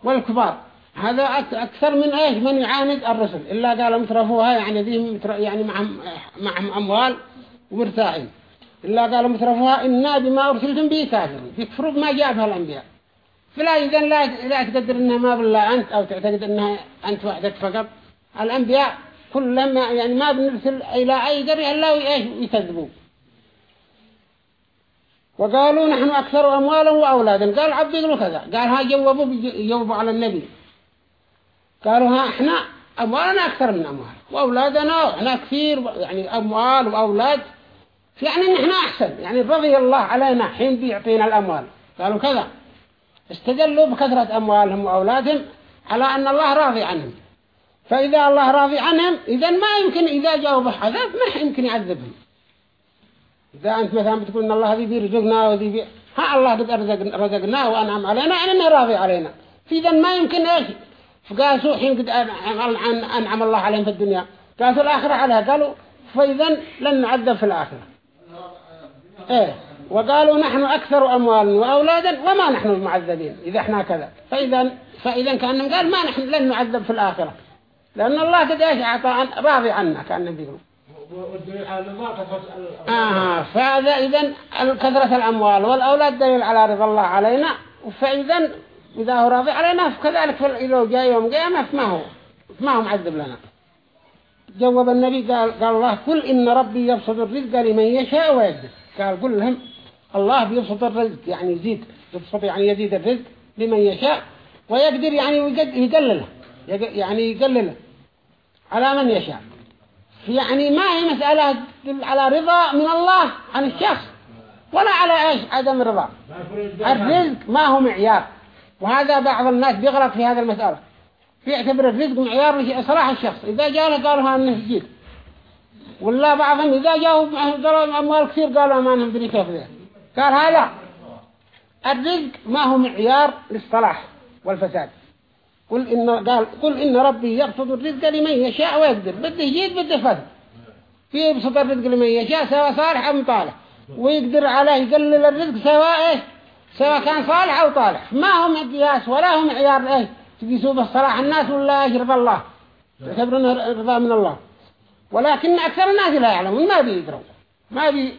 والكبار. هذا أكثر من إيش؟ من يعاند الرسل. إلا قال مترفوها يعني ذي يعني معهم معهم أموال ومرتاحين. إلا قال مترفوها إنا بما أرسلتم به كافرون. يكفروا بما جاء بها الأنبياء. فلا إذا لا لا تقدر إنها ما بالله أنت أو تعتقد إنها أنت وحدك فقط. الأنبياء كلما يعني ما بنرسل إلى أي قرية إلا يكذبوا. وقالوا نحن أكثر أموالا وأولادا. قال عبد يقولوا كذا. قال ها جوابوا جوابوا على النبي. قالوا ها إحنا أموالنا أكثر من أموال. وأولادنا إحنا كثير يعني أموال وأولاد. يعني نحن أحسن. يعني رضي الله علينا حين بيعطينا الأموال. قالوا كذا. استدلوا بكثرة أموالهم وأولادهم على أن الله راضي عنهم. فإذا الله راضي عنهم إذا ما يمكن إذا جاءوا بحذاب ما يمكن يعذبهم. إذا أنت مثلا بتقول إن الله ذي بيرزقنا وذي بي... ها الله قد رزق رزقنا وأنعم علينا أنه راضي علينا. فإذا ما يمكن إيش؟ فقاسوا حين قد أنعم الله عليهم في الدنيا. قاسوا الآخرة عليها. قالوا فإذا لن نعذب في الآخرة. إيه. وقالوا نحن أكثر أموالا وأولادا وما نحن المعذبين إذا إحنا كذا. فإذا فإذا كأنهم قال ما نحن لن نعذب في الآخرة. لأن الله قد إيش أعطى راضي عنا كأنهم بيقولوا آه فهذا إذن كثرة الأموال والأولاد دليل على رضا الله علينا فإذا إذا هو راضي علينا فكذلك إذا جاء يوم قيامة فما هو ما هو معذب لنا. جواب النبي قال, قال الله كل إن ربي يبسط الرزق لمن يشاء ويقدر قال قل لهم الله بيبسط الرزق يعني يزيد يبسط يعني يزيد الرزق لمن يشاء ويقدر يعني يقلله يعني يقلله. على من يشاء. يعني ما هي مسألة على رضا من الله عن الشخص ولا على إيش؟ عدم رضا. الرزق ما هو معيار. وهذا بعض الناس بيغلط في هذا المسألة. يعتبر الرزق معيار لإصلاح الشخص. إذا جاء له قالوا إنه جيد ولا بعضهم إذا جاءوا أموال كثير قالوا ما ندري كيف ذا قال هذا. الرزق ما هو معيار للصلاح والفساد. قل إن قال قل إن ربي يبسط الرزق لمن يشاء ويقدر. بده يجيد بده فضل. في يبسط الرزق لمن يشاء سواء صالح أو طالح ويقدر عليه يقلل الرزق سواء إيه سواء كان صالح أو طالح. ما هم قياس ولا هم عيار إيه تقيسوا بالصلاح الناس ولا يجرب الله؟ تعتبرون رضا من الله. ولكن أكثر الناس لا يعلمون ما بيقدروا ما بي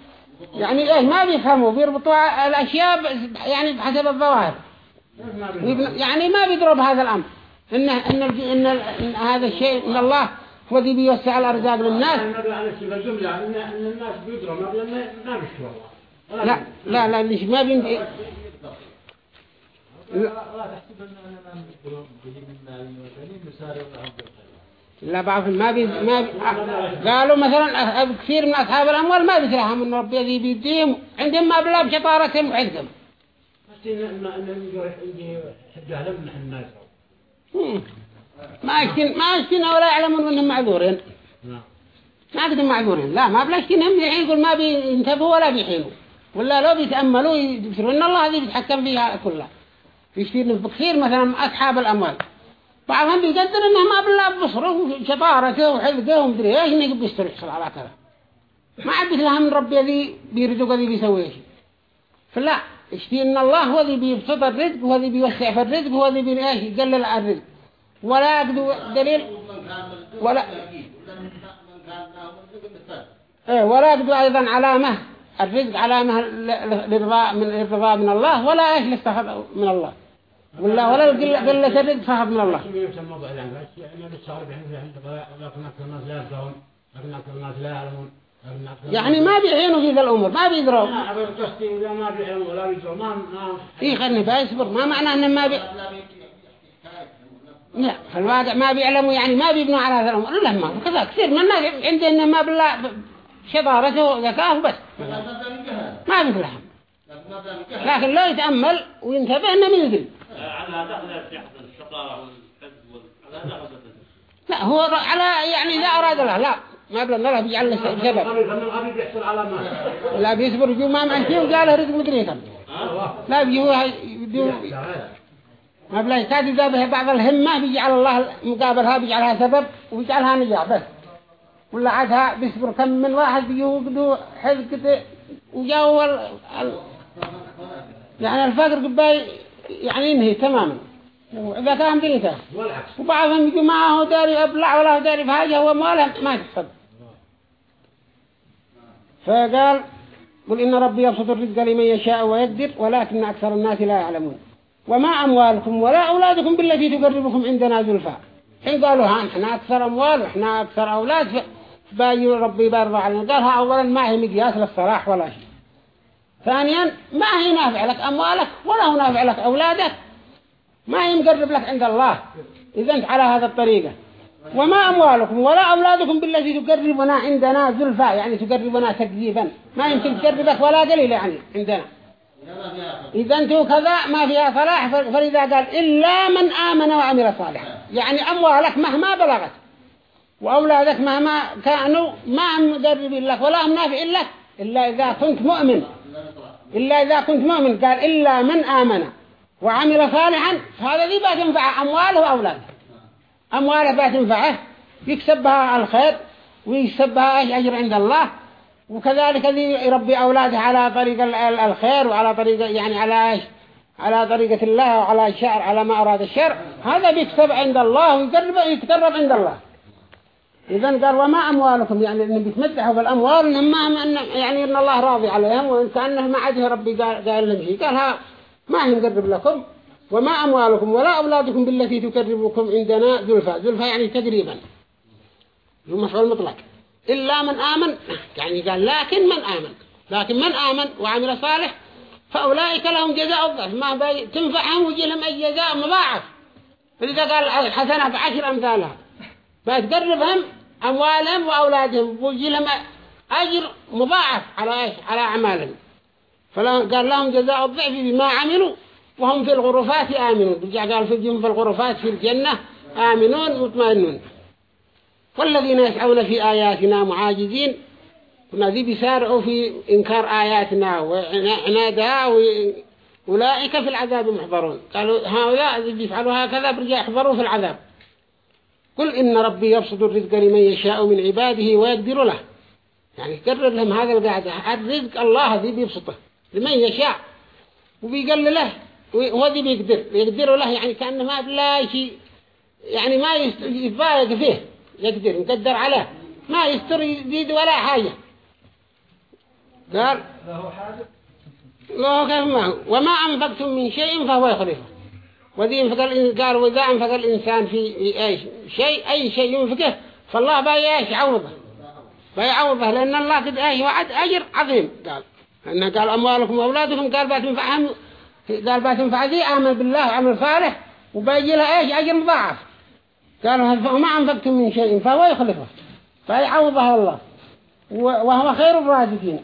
يعني إيه ما بيفهموا. بيربطوا الأشياء يعني بحسب الظواهر. يعني ما بيدروا بهذا الأمر. إن, إن, إن, إن هذا الشيء إن الله هو ذي بيوسع الأرزاق للناس لا لا لا ليش ما بين لا من بعض ما بي ما بي قالوا مثلا كثير من أصحاب الأموال ما بيترهم إن ربي ذي بيديهم عندهم ما بلا بشطارتهم وحدهم بس إن إن إن يجوا يجي حجة لهم الناس. ما يشكين ما يشكين ولا يعلمون أنهم معذورين. نعم. ما قدم معذورين. لا ما بلا يشكينهم يقول ما بينتبهوا ولا بيحينوا. ولا لو بيتأملوا يبصروا إن الله ذي بيتحكم فيها كلها. في كثير كثير مثلا أصحاب الأموال. بعضهم بيقدر إنه ما بالله بصره شطارته وحذقه ومدري إيش إنه بيستر يحصل على كذا. ما عبد لها من ربي ذي بيرزق ذي بيسوي شيء فلا. اشتي إن الله هو ذي بيبسط الرزق هو ذي بيوسع في الرزق هو ذي بي- إيش يقلل الرزق. ولا دليل ولا إيه ولا يقدر أيضا علامة الرزق علامة ل- للرضا من الرضا من الله ولا إيش الاستخذ من الله. ولا ولا قلة الرزق فهد من الله. لكن الناس لا يفقهون لكن الناس لا يعلمون. يعني ما بيعينوا في ذا الأمور ما ما إيه خلني فايصبر ما معناه إن ما بي لا في الواقع ما بيعلموا يعني ما بيبنوا على هذا الأمور لا ما كذا كثير من الناس عندهم ما بالله شطارته وذكاءه بس. ما مثلهم لكن لو يتأمل وينتبه إنه من يدري على دخل يحصل الشقاء والحزب وال- على دخل لا هو على يعني إذا أراد الله لا. ما بلا الله بيجعل له سبب لا بيصبر يجوا ما معه شيء وقال له رزق مدري كم لا بيجوا يدوا ما بلا يكاد إذا به بعض الهمة بيجعل الله مقابلها بيجعلها سبب ويجعلها نجاح بس. ولا عادها بيصبر كم من واحد بيجوا يقدوا حزقته وجاوا ال... يعني الفقر قبل يعني ينهي تماما. وإذا كان والعكس. وبعضهم يجوا معه داري أبلع ولا هو داري في حاجة هو ما له ما تحصل فقال قل إن ربي يبسط الرزق لمن يشاء ويقدر ولكن أكثر الناس لا يعلمون. وما أموالكم ولا أولادكم بالتي تقربكم عندنا زلفى. حين قالوا ها إحنا أكثر أموال وإحنا أكثر أولاد. باجي ربي بارضى علينا قالها أولا ما هي مقياس للصلاح ولا شيء. ثانيا ما هي نافع لك أموالك ولا هو نافع لك أولادك. ما هي مقرب لك عند الله. إذا أنت على هذا الطريقة. وما أموالكم ولا أولادكم بالتي تقربنا عندنا زلفى يعني تقربنا تكذيبا ما يمكن تقربك ولا قليل يعني عندنا. إذا أنتوا كذا ما فيها صلاح ف- فلذا قال إلا من آمن وعمل صالحا. يعني أموالك مهما بلغت وأولادك مهما كانوا ما هم مقربين لك ولا هم نافعين لك إلا إذا كنت مؤمن. إلا إذا كنت مؤمن قال إلا من آمن وعمل صالحا فهذا ذي بقى تنفع أمواله وأولاده أمواله بقى تنفعه يكسبها الخير ويكسبها إيش أجر عند الله. وكذلك ذي يربي أولاده على طريق ال- ال- الخير وعلى طريق يعني على على طريقة الله وعلى الشرع على ما أراد الشرع هذا بيكسب عند الله ويقرب يتقرب عند الله. إذا قال وما أموالكم؟ يعني إن بيتمتعوا بالأموال إنهم ما إن يعني إن الله راضي عليهم وإن كأنه ما عده ربي قال قال لهم شيء. قال ها ما هي مقرب لكم. وما أموالكم ولا أولادكم بالتي تقربكم عندنا زلفى. زلفى يعني تقريبا المفعول مطلق؟ إلا من آمن. يعني قال لكن من آمن. لكن من آمن وعمل صالح فأولئك لهم جزاء الضعف. ما بي تنفعهم ويجي لهم أي جزاء مضاعف. فإذا قال الحسنة بعشر أمثالها. فتقربهم أموالهم وأولادهم ويجي لهم أجر مضاعف على على أعمالهم. فلا قال لهم جزاء الضعف بما عملوا. وهم في الغرفات آمنون. قال في الغرفات في الجنة آمنون مطمئنون. والذين يسعون في آياتنا معاجزين. كنا ذي بيسارعوا في إنكار آياتنا وعنادها أولئك في العذاب محضرون. قالوا هؤلاء ذي بيفعلوا هكذا برجع يحضروا في العذاب. قل إن ربي يبسط الرزق لمن يشاء من عباده ويقدر له. يعني يكرر لهم هذا القاعدة. الرزق الله ذي بيبسطه لمن يشاء. وبيقل له وهو ذي بيقدر يقدر له يعني كأنه ما بلا شيء يعني ما يتضايق فيه يقدر يقدر عليه. ما يستر يزيد ولا حاجة. قال؟ له حاجة له كيف ما هو؟ وما أنفقتم من شيء فهو يخلفه وذي الإن- قال وإذا أنفق الإنسان في أي شيء أي شيء ينفقه فالله باي إيش؟ يعوضه فيعوضه لأن الله قد إيش؟ وعد أجر عظيم. قال أنه قال أموالكم وأولادكم قال بتنفعهم قال بتنفع ذي؟ آمن بالله وعمل صالح. وبيجي له إيش؟ أجر مضاعف. قالوا ما أنفقتم من شيء فهو يخلفه. فيعوضها الله وهو خير الرازقين.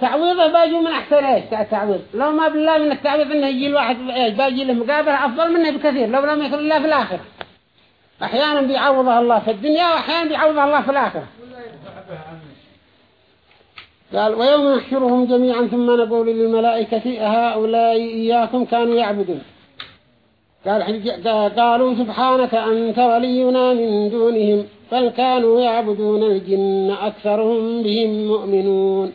تعويضه باجي من أحسن إيش؟ التعويض. لو ما بالله من التعويض إنه يجي الواحد إيش؟ باجي له مقابلة أفضل منه بكثير. لو لم يكن الله في الآخرة. أحيانا بيعوضها الله في الدنيا وأحيانا بيعوضها الله في الآخرة. قال ويوم نحشرهم جميعا ثم نقول للملائكة هؤلاء إياكم كانوا يعبدون. قال قالوا سبحانك أنت ولينا من دونهم بل كانوا يعبدون الجن أكثرهم بهم مؤمنون.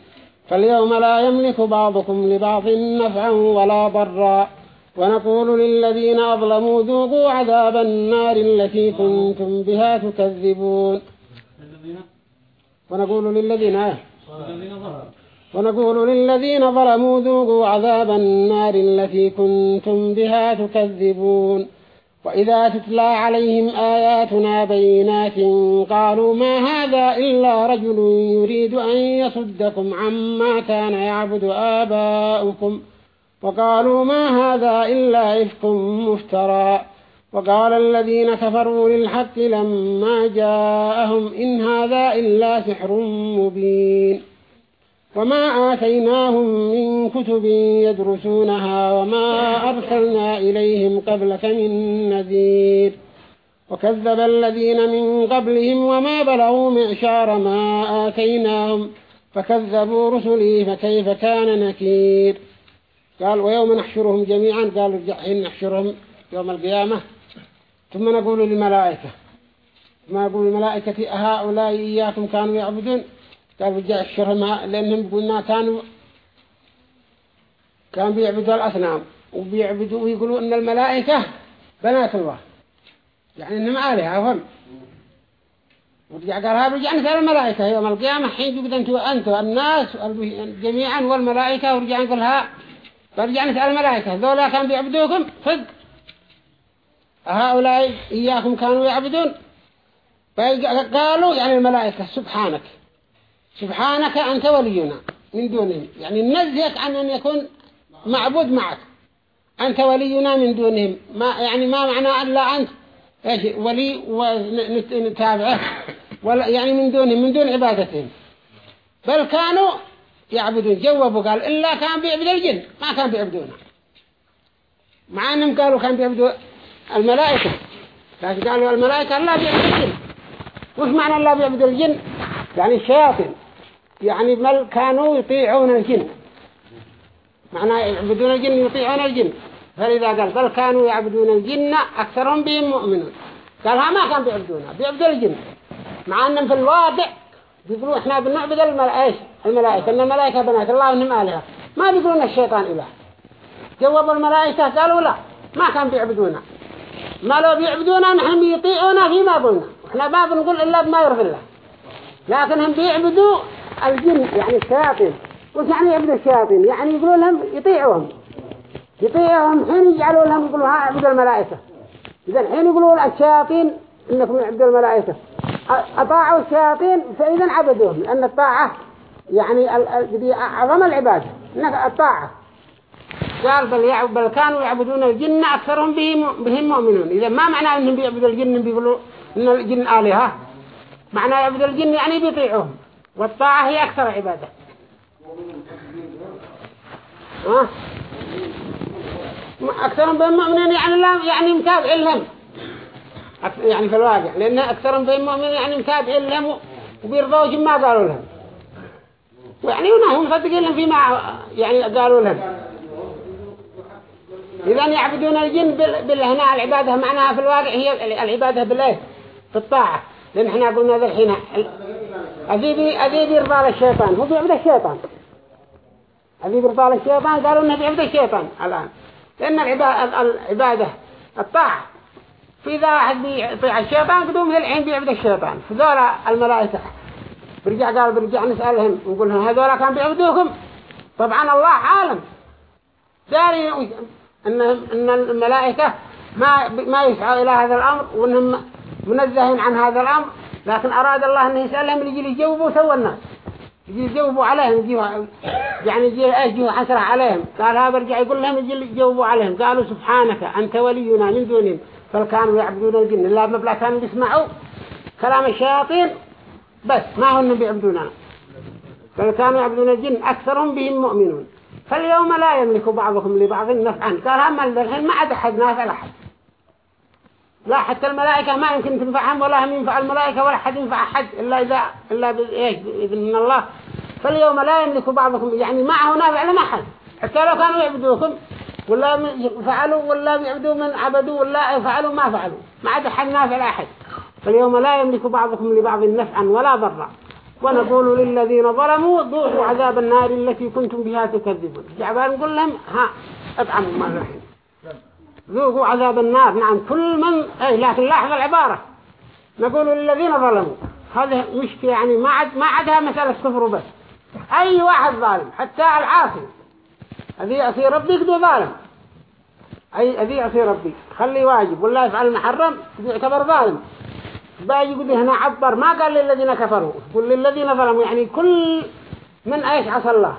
فاليوم لا يملك بعضكم لبعض نفعا ولا ضرا. ونقول للذين أظلموا ذوقوا عذاب النار التي كنتم بها تكذبون. ونقول للذين آه ونقول للذين ظلموا ذوقوا عذاب النار التي كنتم بها تكذبون. وإذا تتلى عليهم آياتنا بينات قالوا ما هذا إلا رجل يريد أن يصدكم عما كان يعبد آباؤكم. وقالوا ما هذا إلا إفك مفترى. وقال الذين كفروا للحق لما جاءهم إن هذا إلا سحر مبين. وما آتيناهم من كتب يدرسونها وما أرسلنا إليهم قبلك من نذير. وكذب الذين من قبلهم وما بلغوا معشار ما آتيناهم. فكذبوا رسلي فكيف كان نكير. قال ويوم نحشرهم جميعا. قال رجعين نحشرهم يوم القيامة. ثم نقول للملائكة. ثم نقول للملائكة أهؤلاء إياكم كانوا يعبدون؟ قال رجع الشرماء لأنهم قلنا كانوا كانوا بيعبدوا الأصنام وبيعبدوا ويقولوا إن الملائكة بنات الله. يعني إنهم آلهة هم ورجع قال هذا رجع نسأل الملائكة يوم القيامة حين تقول أنتوا أنتوا الناس جميعا والملائكة. ورجع نقول ها فرجع نسأل الملائكة ذولا كانوا بيعبدوكم؟ صدق. هؤلاء إياكم كانوا يعبدون. فقالوا يعني الملائكة سبحانك. سبحانك أنت ولينا من دونهم. يعني ننزهك عن أن يكون معبود معك. أنت ولينا من دونهم. ما يعني ما معنى إلا أنت. إيش ولي ونتابعه. ولا يعني من دونهم من دون عبادتهم. بل كانوا يعبدون. جوابوا قال إلا كان بيعبد الجن. ما كان بيعبدونه. مع أنهم قالوا كان بيعبدوا الملائكة. لكن قالوا الملائكة لا بيعبد الجن. وش معنى الله بيعبد الجن؟ يعني الشياطين. يعني بل كانوا يطيعون الجن. معناه يعبدون الجن يطيعون الجن. فلذا قال بل كانوا يعبدون الجن أكثرهم بهم مؤمنون. قال ها ما كان بيعبدونها بيعبدوا الجن. مع أنهم في الواقع بيقولوا إحنا بنعبد الملائكة. الملائكة. إن الملائكة بنات الله وإنهم آلهة. ما بيقولون الشيطان إله. جواب الملائكة قالوا لا. ما كان بيعبدونا ما لو بيعبدونا نحن بيطيعونا فيما قلنا. إحنا ما بنقول إلا بما يرضي الله. لكن هم بيعبدوا الجن يعني الشياطين. وش يعني يعبدوا الشياطين؟ يعني يقولوا لهم يطيعوهم يطيعوهم حين يجعلوا لهم يقولوا ها اعبدوا الملائكة. إذا الحين يقولوا الشياطين إنكم يعبدوا الملائكة. أطاعوا الشياطين فإذا عبدوهم. لأن الطاعة يعني أعظم العبادة. إنك الطاعة. قال بل, بل كانوا يعبدون الجن أكثرهم بهم مؤمنون. إذا ما معنى أنهم بيعبدوا الجن بيقولوا إن الجن آلهة؟ معنى يعبدوا الجن يعني بيطيعوهم. والطاعة هي أكثر عبادة. أكثرهم بهم مؤمنين يعني لا يعني متابعين لهم. يعني في الواقع. لأن أكثرهم بهم مؤمنين يعني متابعين لهم وبيرضوا ما قالوا لهم. ويعني هم مصدقين لهم فيما يعني قالوا لهم. إذا يعبدون الجن بالهنا العبادة معناها في الواقع هي العبادة بالله في الطاعة. لأن إحنا قلنا ذا الحين أذيبي أذيبي يرضى الشيطان هو بيعبد الشيطان. أذيبي يرضى الشيطان قالوا إنه بيعبد الشيطان الآن. لأن العبادة الطاعة. في ذا واحد بيطيع الشيطان قدوم الحين بيعبد الشيطان. فذولا الملائكة. برجع قال برجع نسألهم. ونقول لهم هذولا كان بيعبدوكم. طبعا الله عالم. داري ان إن الملائكة ما ما يسعوا إلى هذا الأمر وإنهم منزهين عن هذا الأمر لكن أراد الله أنه يسألهم يجي يجاوبوا سوى الناس. يجي يجاوبوا عليهم يعني يجي يجيوا حسرة عليهم. قال هذا برجع يقول لهم يجي يجاوبوا عليهم. قالوا سبحانك أنت ولينا من دونهم. فكانوا يعبدون الجن. لا مبلغ كانوا يسمعوا كلام الشياطين بس ما هم بيعبدوننا. بل كانوا يعبدون الجن. أكثرهم بهم مؤمنون. فاليوم لا يملك بعضكم لبعض نفعا. قال هم الحين ما عاد أحد نافع لأحد لا حتى الملائكة ما يمكن تنفعهم ولا هم ينفع الملائكة ولا حد ينفع أحد إلا إذا إلا بإذن الله. فاليوم لا يملك بعضكم يعني معه نافع لما أحد. حتى لو كانوا يعبدوكم ولا فعلوا ولا يعبدوا من عبدوا ولا فعلوا ما فعلوا ما عاد أحد نافع لأحد. فاليوم لا يملك بعضكم لبعض نفعا ولا ضرا. ونقول للذين ظلموا ذوقوا عذاب النار التي كنتم بها تكذبون. جعبان نقول لهم ها اطعموا ما الحين ذوقوا عذاب النار. نعم كل من اي لكن لاحظ العبارة. نقول للذين ظلموا. هذا مش يعني ما عد ما عدها مسألة كفر بس أي واحد ظالم حتى العاصي. أذي يعصي ربي كده ظالم. أي أذي يعصي ربي خلي واجب. ولا يفعل المحرم يعتبر ظالم. باجي يقول هنا عبر ما قال للذين كفروا. قل للذين ظلموا يعني كل من إيش عصى الله.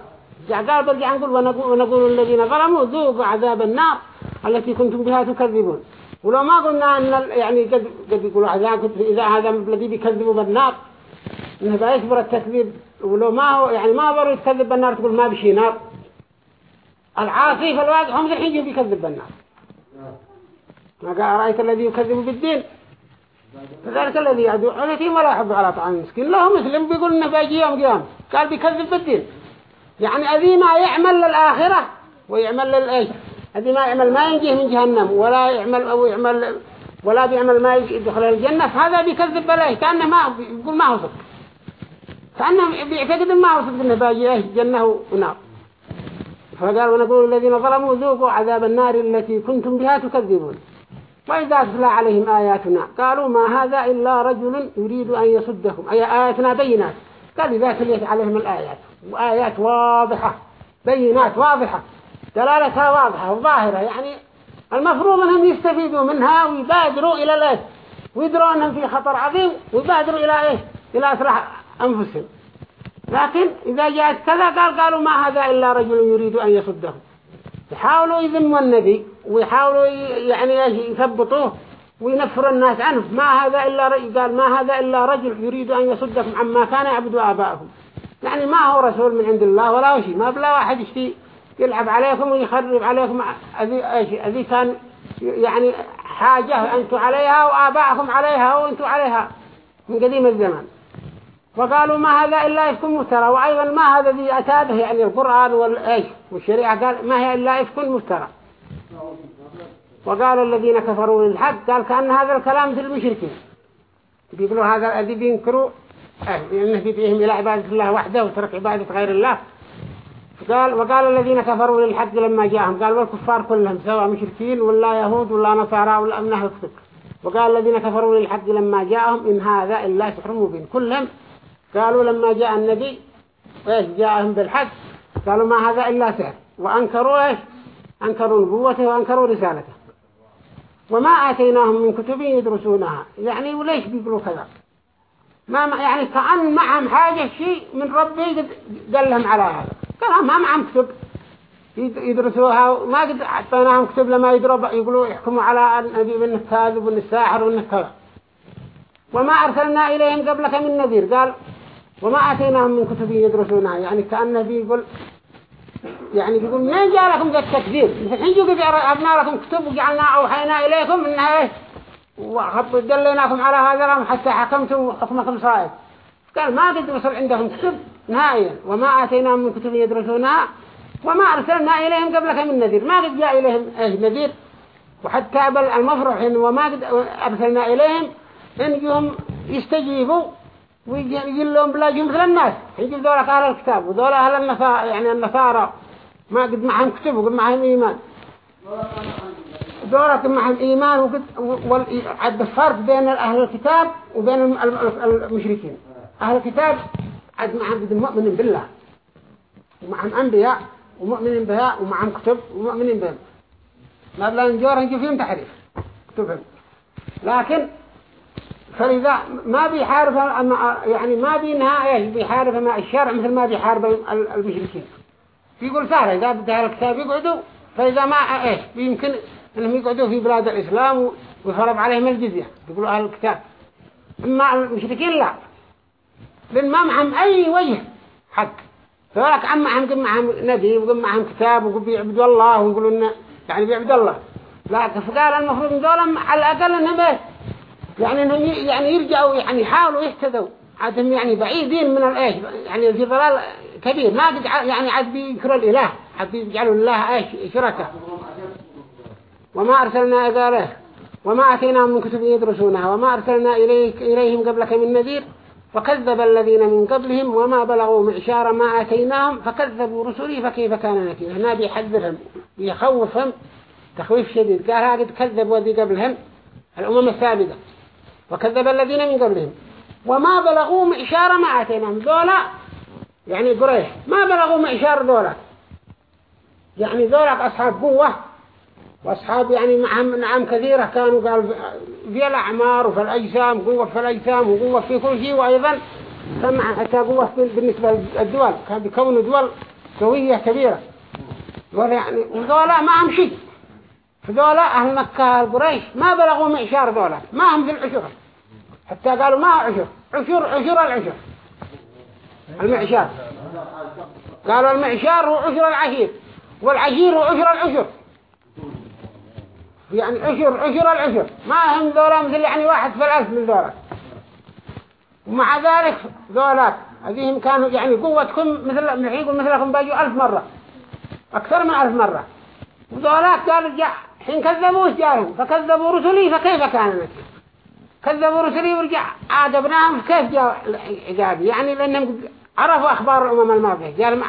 قال برجع نقول ونقول, للذين ظلموا ذوقوا عذاب النار التي كنتم بها تكذبون. ولو ما قلنا إن يعني قد قد يقولوا عذاب إذا هذا الذي بيكذبوا بالنار. إنه بيصبر التكذيب. ولو ما هو يعني ما ضروري يكذب بالنار تقول ما بشي نار. العاصي في الواقع هم الحين بيكذب بالنار. ما قال أرأيت الذي يكذب بالدين؟ فذلك الذي يدعو على اليتيم ولا يحب على طعام المسكين. له مسلم بيقول إنه بيجي يوم قيام قال بيكذب بالدين يعني أذي ما يعمل للآخرة ويعمل للإيش أذي ما يعمل ما ينجيه من جهنم ولا يعمل أو يعمل ولا بيعمل ما يدخل الجنة. فهذا بيكذب بالله كأنه ما يقول ما هو صدق. كأنه بيعتقد ما هو صدق إنه باجي إيش جنة ونار. فقال ونقول الذين ظلموا ذوقوا عذاب النار التي كنتم بها تكذبون. وإذا تتلى عليهم آياتنا قالوا ما هذا إلا رجل يريد أن يصدهم. أي آياتنا بينات. قال إذا تليت عليهم الآيات. وآيات واضحة. بينات واضحة. دلالتها واضحة وظاهرة. يعني المفروض أنهم يستفيدوا منها ويبادروا إلى الإيه ويدروا أنهم في خطر عظيم ويبادروا إلى إيه إلى أسرح أنفسهم. لكن إذا جاءت كذا قال قالوا ما هذا إلا رجل يريد أن يصدهم. يحاولوا يذموا النبي. ويحاولوا يعني يثبطوه وينفر الناس عنه. ما هذا إلا رجل قال ما هذا إلا رجل يريد أن يصدكم عما كان يعبد آباءهم يعني ما هو رسول من عند الله ولا شيء. ما بلا واحد يشتي يلعب عليكم ويخرب عليكم أذي, كان يعني حاجة أنتم عليها وآباءكم عليها وأنتم عليها من قديم الزمان. وقالوا ما هذا إلا إفك مفترى. وأيضا ما هذا الذي أتى به يعني القرآن والشريعة قال ما هي إلا إفك مفترى. وقال الذين كفروا للحق قال كأن هذا الكلام في المشركين. بيقولوا هذا الذي بينكروا إنه بيدعيهم إلى عبادة الله وحده وترك عبادة غير الله. قال وقال الذين كفروا للحق لما جاءهم قال والكفار كلهم سواء مشركين ولا يهود ولا نصارى ولا أمنه الكتب وقال الذين كفروا للحق لما جاءهم إن هذا إلا سحر مبين. كلهم قالوا لما جاء النبي إيش جاءهم بالحق؟ قالوا ما هذا إلا سحر. وأنكروا إيش؟ أنكروا نبوته وأنكروا رسالته. وما آتيناهم من كتب يدرسونها. يعني وليش بيقولوا كذا؟ ما يعني كأن معهم حاجة شيء من ربي قال لهم على هذا. قال ما معهم كتب يدرسوها. ما قد أعطيناهم كتب لما يدروا يقولوا يحكموا على النبي من كاذب ومن الساحر ومن كذا. وما أرسلنا إليهم قبلك من نذير. قال وما آتيناهم من كتب يدرسونها. يعني كأنه بيقول يعني بيقول من جاء لكم ذا التكذيب؟ الحين جو أبنا لكم كتب وجعلنا أوحينا إليكم إنها ودليناكم على هذا الأمر حتى حكمتم حكمكم صائب. قال ما قد وصل عندهم كتب نهائيا. وما آتيناهم من كتب يدرسونها وما أرسلنا إليهم قبلك من نذير. ما قد جاء إليهم نذير؟ وحتى بل المفرح وما قد أرسلنا إليهم إن يستجيبوا ويجي لهم بلاجهم مثل الناس يجي ذولا أهل الكتاب وذولا أهل النصارى يعني النصارى ما قد معهم كتب وقد معهم إيمان. ذولا معهم إيمان وقد وعد الفرق بين أهل الكتاب وبين المشركين. أهل الكتاب عد معهم قد مؤمنين بالله. ومعهم أنبياء ومؤمنين بها ومعهم كتب ومؤمنين بهم. ما بلا نجورهم فيهم تحريف كتبهم. لكن فلذا ما بيحارب يعني ما بينها إيش بيحارب مع الشرع مثل ما بيحارب المشركين. يقول سهل إذا بدها الكتاب يقعدوا فإذا ما إيش يمكن إنهم يقعدوا في بلاد الإسلام ويفرض عليهم الجزية يقولوا أهل الكتاب. أما المشركين لا. لأن ما معهم أي وجه حق. فولك عم معهم قم معهم نبي وقم معهم كتاب وقم بيعبدوا الله ويقولوا إنه يعني بيعبدوا الله. لا فقال المفروض دولهم على الأقل إيه يعني إنهم يعني يرجعوا يعني يحاولوا يهتدوا. عادهم يعني بعيدين من الإيش يعني في ضلال كبير. ما قد يعني عاد بيكروا الإله عاد بيجعلوا الله إيش شركة. وما أرسلنا إقاله وما أتيناهم من كتب يدرسونها وما أرسلنا إليك إليهم قبلك من نذير. فكذب الذين من قبلهم وما بلغوا معشار ما آتيناهم فكذبوا رسلي فكيف كان نكير؟ هنا بيحذرهم بيخوفهم. تخويف شديد. قال هذا كذبوا ذي قبلهم. الأمم السابقة وكذب الذين من قبلهم. وما بلغوا معشار ما آتيناهم. ذولا يعني قريش ما بلغوا معشار ذولا. يعني ذولا أصحاب قوة وأصحاب يعني معهم نعم كثيرة كانوا قال في الأعمار وفي الأجسام قوة في الأجسام وقوة في كل شيء. وأيضا سمع حتى قوة بالنسبة للدول. كان بيكونوا دول قوية كبيرة. يعني وذولا ما هم شيء. فذولا أهل مكة القريش ما بلغوا معشار ذولا. ما هم في العشر حتى قالوا ما عشر عشر عشر العشر. المعشار. قالوا المعشار هو عشر العشير والعشير هو عشر العشر. يعني عشر عشر العشر. ما هم ذولا مثل يعني واحد في الألف من ذولا. ومع ذلك ذولا هذه كانوا يعني قوتكم مثل يقول مثلكم باجوا ألف مرة. أكثر من ألف مرة. وذولا قالوا حين كذبوا جاهم؟ فكذبوا رسلي فكيف كان؟ نكير كذبوا رسلي ورجع عادبناهم كيف جاء عقابي يعني لأنهم عرفوا أخبار الأمم الماضية. قال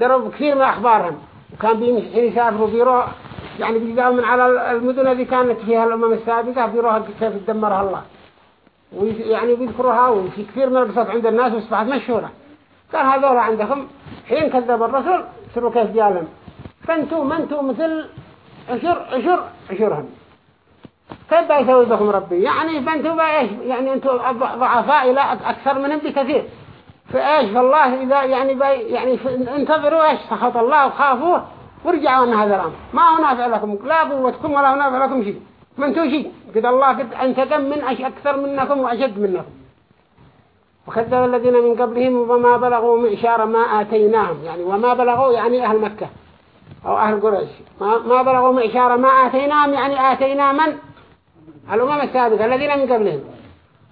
دربوا كثير من أخبارهم. وكان بيمشي يسافروا بيروح يعني بيجاوا من على المدن التي كانت فيها الأمم السابقة. بيروها كيف تدمرها الله. ويعني بيذكروها. وفي كثير من القصص عند الناس وإصبحت مشهورة. قال هذول عندكم حين كذب الرسل سروا كيف جالهم فانتوا ما أنتوا مثل عشر عشر عشرهم. كيف بيسوي بكم ربي؟ يعني فانتوا بايش يعني أنتوا ضعفاء إلى أكثر منهم بكثير. فإيش؟ فالله إذا يعني بي يعني انتظروا إيش؟ سخط الله وخافوه ورجعوا عن هذا الأمر. ما هو نافع لكم. لا قوتكم ولا هو نافع لكم شيء. ما أنتوا شيء. قد الله قد انتقم من أش أكثر منكم وأشد منكم. وكذب الذين من قبلهم وما بلغوا معشار ما آتيناهم. يعني وما بلغوا يعني أهل مكة أو أهل قريش. ما, ما بلغوا معشار ما آتيناهم يعني آتينا من؟ الأمم السابقة الذين من قبلهم.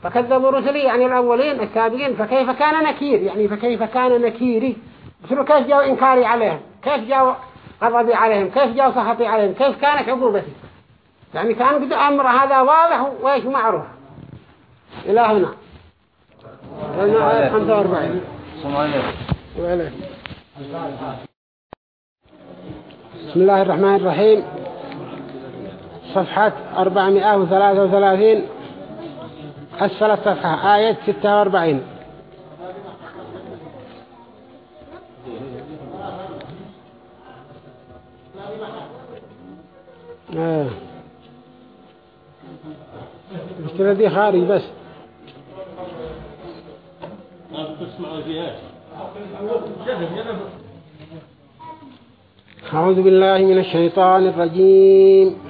فكذبوا رسلي يعني الأولين السابقين فكيف كان نكير؟ يعني فكيف كان نكيري بس كيف جاءوا إنكاري عليهم؟ كيف جاءوا غضبي عليهم؟ كيف جاء سخطي عليهم؟ كيف كانت عقوبتي؟ يعني كان قد أمر هذا واضح وإيش معروف. إلى هنا. هنا 45 بسم الله الرحمن الرحيم. صفحة 433 أسفل الصفحة آية 46 إيه المشكلة دي خارج بس. أعوذ بالله من الشيطان الرجيم.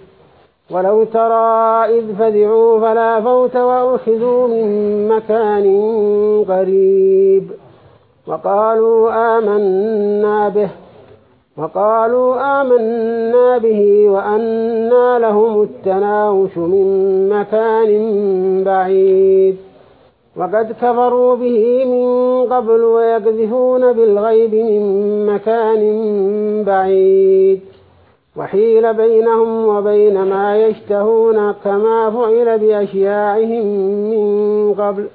ولو ترى إذ فزعوا فلا فوت وأخذوا من مكان قريب وقالوا آمنا به وقالوا آمنا به وأنا لهم التناوش من مكان بعيد. وقد كفروا به من قبل ويقذفون بالغيب من مكان بعيد. وحيل بينهم وبين ما يشتهون كما فعل بأشياعهم من قبل.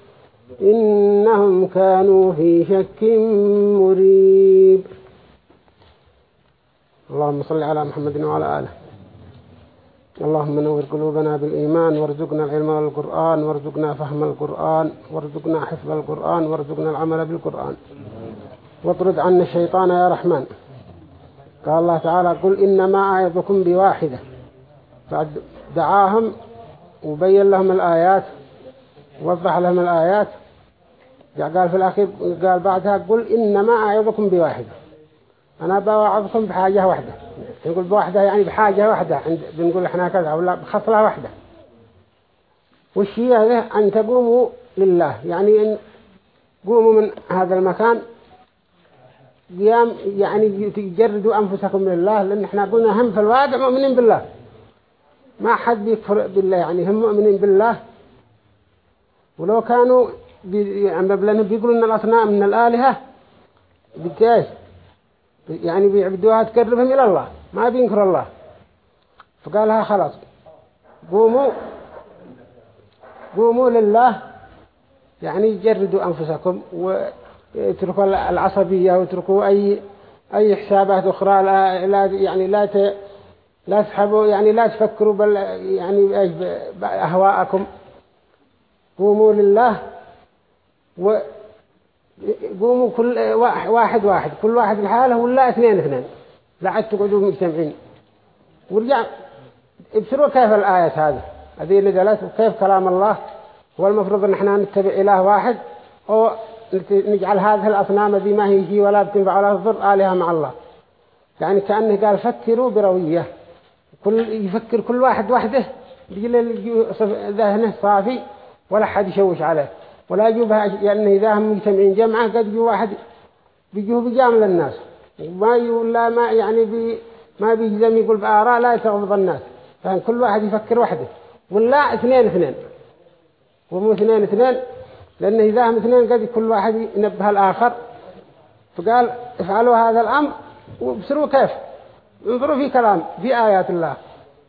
إنهم كانوا في شك مريب. اللهم صل على محمد وعلى آله. اللهم نور قلوبنا بالإيمان وارزقنا العلم والقرآن وارزقنا فهم القرآن وارزقنا حفظ القرآن وارزقنا العمل بالقرآن. واطرد عنا الشيطان يا رحمن. قال الله تعالى قل إنما أعظكم بواحدة. بعد دعاهم وبين لهم الآيات ووضح لهم الآيات. قال في الأخير قال بعدها قل إنما أعظكم بواحدة. أنا بوعظكم بحاجة واحدة. نقول بواحدة يعني بحاجة واحدة. بنقول إحنا كذا ولا بخصلة واحدة. هي هذه؟ أن تقوموا لله. يعني أن قوموا من هذا المكان قيام يعني تجردوا أنفسكم لله لأن إحنا قلنا هم في الواقع مؤمنين بالله. ما حد بيكفر بالله يعني هم مؤمنين بالله. ولو كانوا بي يعني بيقولوا أن الأصنام من الآلهة بكيش يعني بيعبدوها تقربهم إلى الله ما بينكر الله. فقالها خلاص قوموا قوموا لله يعني جردوا أنفسكم واتركوا العصبية واتركوا أي أي حسابات أخرى. لا, لا يعني لا ت لا تسحبوا يعني لا تفكروا بل يعني بأهواءكم. قوموا لله و قوموا كل واحد واحد. كل واحد لحاله ولا اثنين اثنين. لا عاد تقعدوا مجتمعين. ورجع ابصروا كيف الآية هذه. هذه اللي قالت وكيف كلام الله. هو المفروض إن إحنا نتبع إله واحد. أو نجعل هذه الأصنام ذي ما هي شيء ولا بتنفع ولا تضر آلهة مع الله. يعني كأنه قال فكروا بروية كل يفكر كل واحد وحده بيجي ذهنه صافي ولا حد يشوش عليه. ولا يجوبها يعني إذا هم مجتمعين جمعة قد يجوا واحد بيجوا بجامل الناس. وما ولا ما يعني بي ما بيجزم يقول بآراء لا تغضب الناس. فان كل واحد يفكر وحده. ولا اثنين اثنين. ومو اثنين اثنين لأن إذا هم اثنين قد كل واحد ينبه الآخر. فقال افعلوا هذا الأمر وبصروا كيف. انظروا في كلام في آيات الله.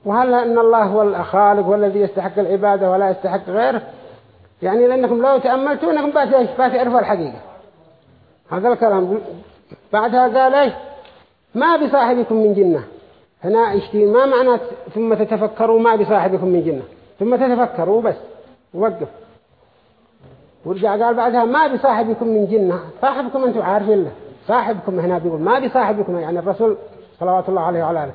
وهل أن الله هو الخالق والذي يستحق العبادة ولا يستحق غيره؟ يعني لأنكم لو تأملتوا أنكم باتعرفوا الحقيقة. هذا الكلام. بعدها قال إيش؟ ما بصاحبكم من جنة. هنا اشتي ما معنى ثم تتفكروا ما بصاحبكم من جنة. ثم تتفكروا بس. وقف. ورجع قال بعدها ما بصاحبكم من جنة. صاحبكم أنتم عارفين له. صاحبكم هنا بيقول ما بصاحبكم يعني الرسول صلوات الله عليه وعلى آله.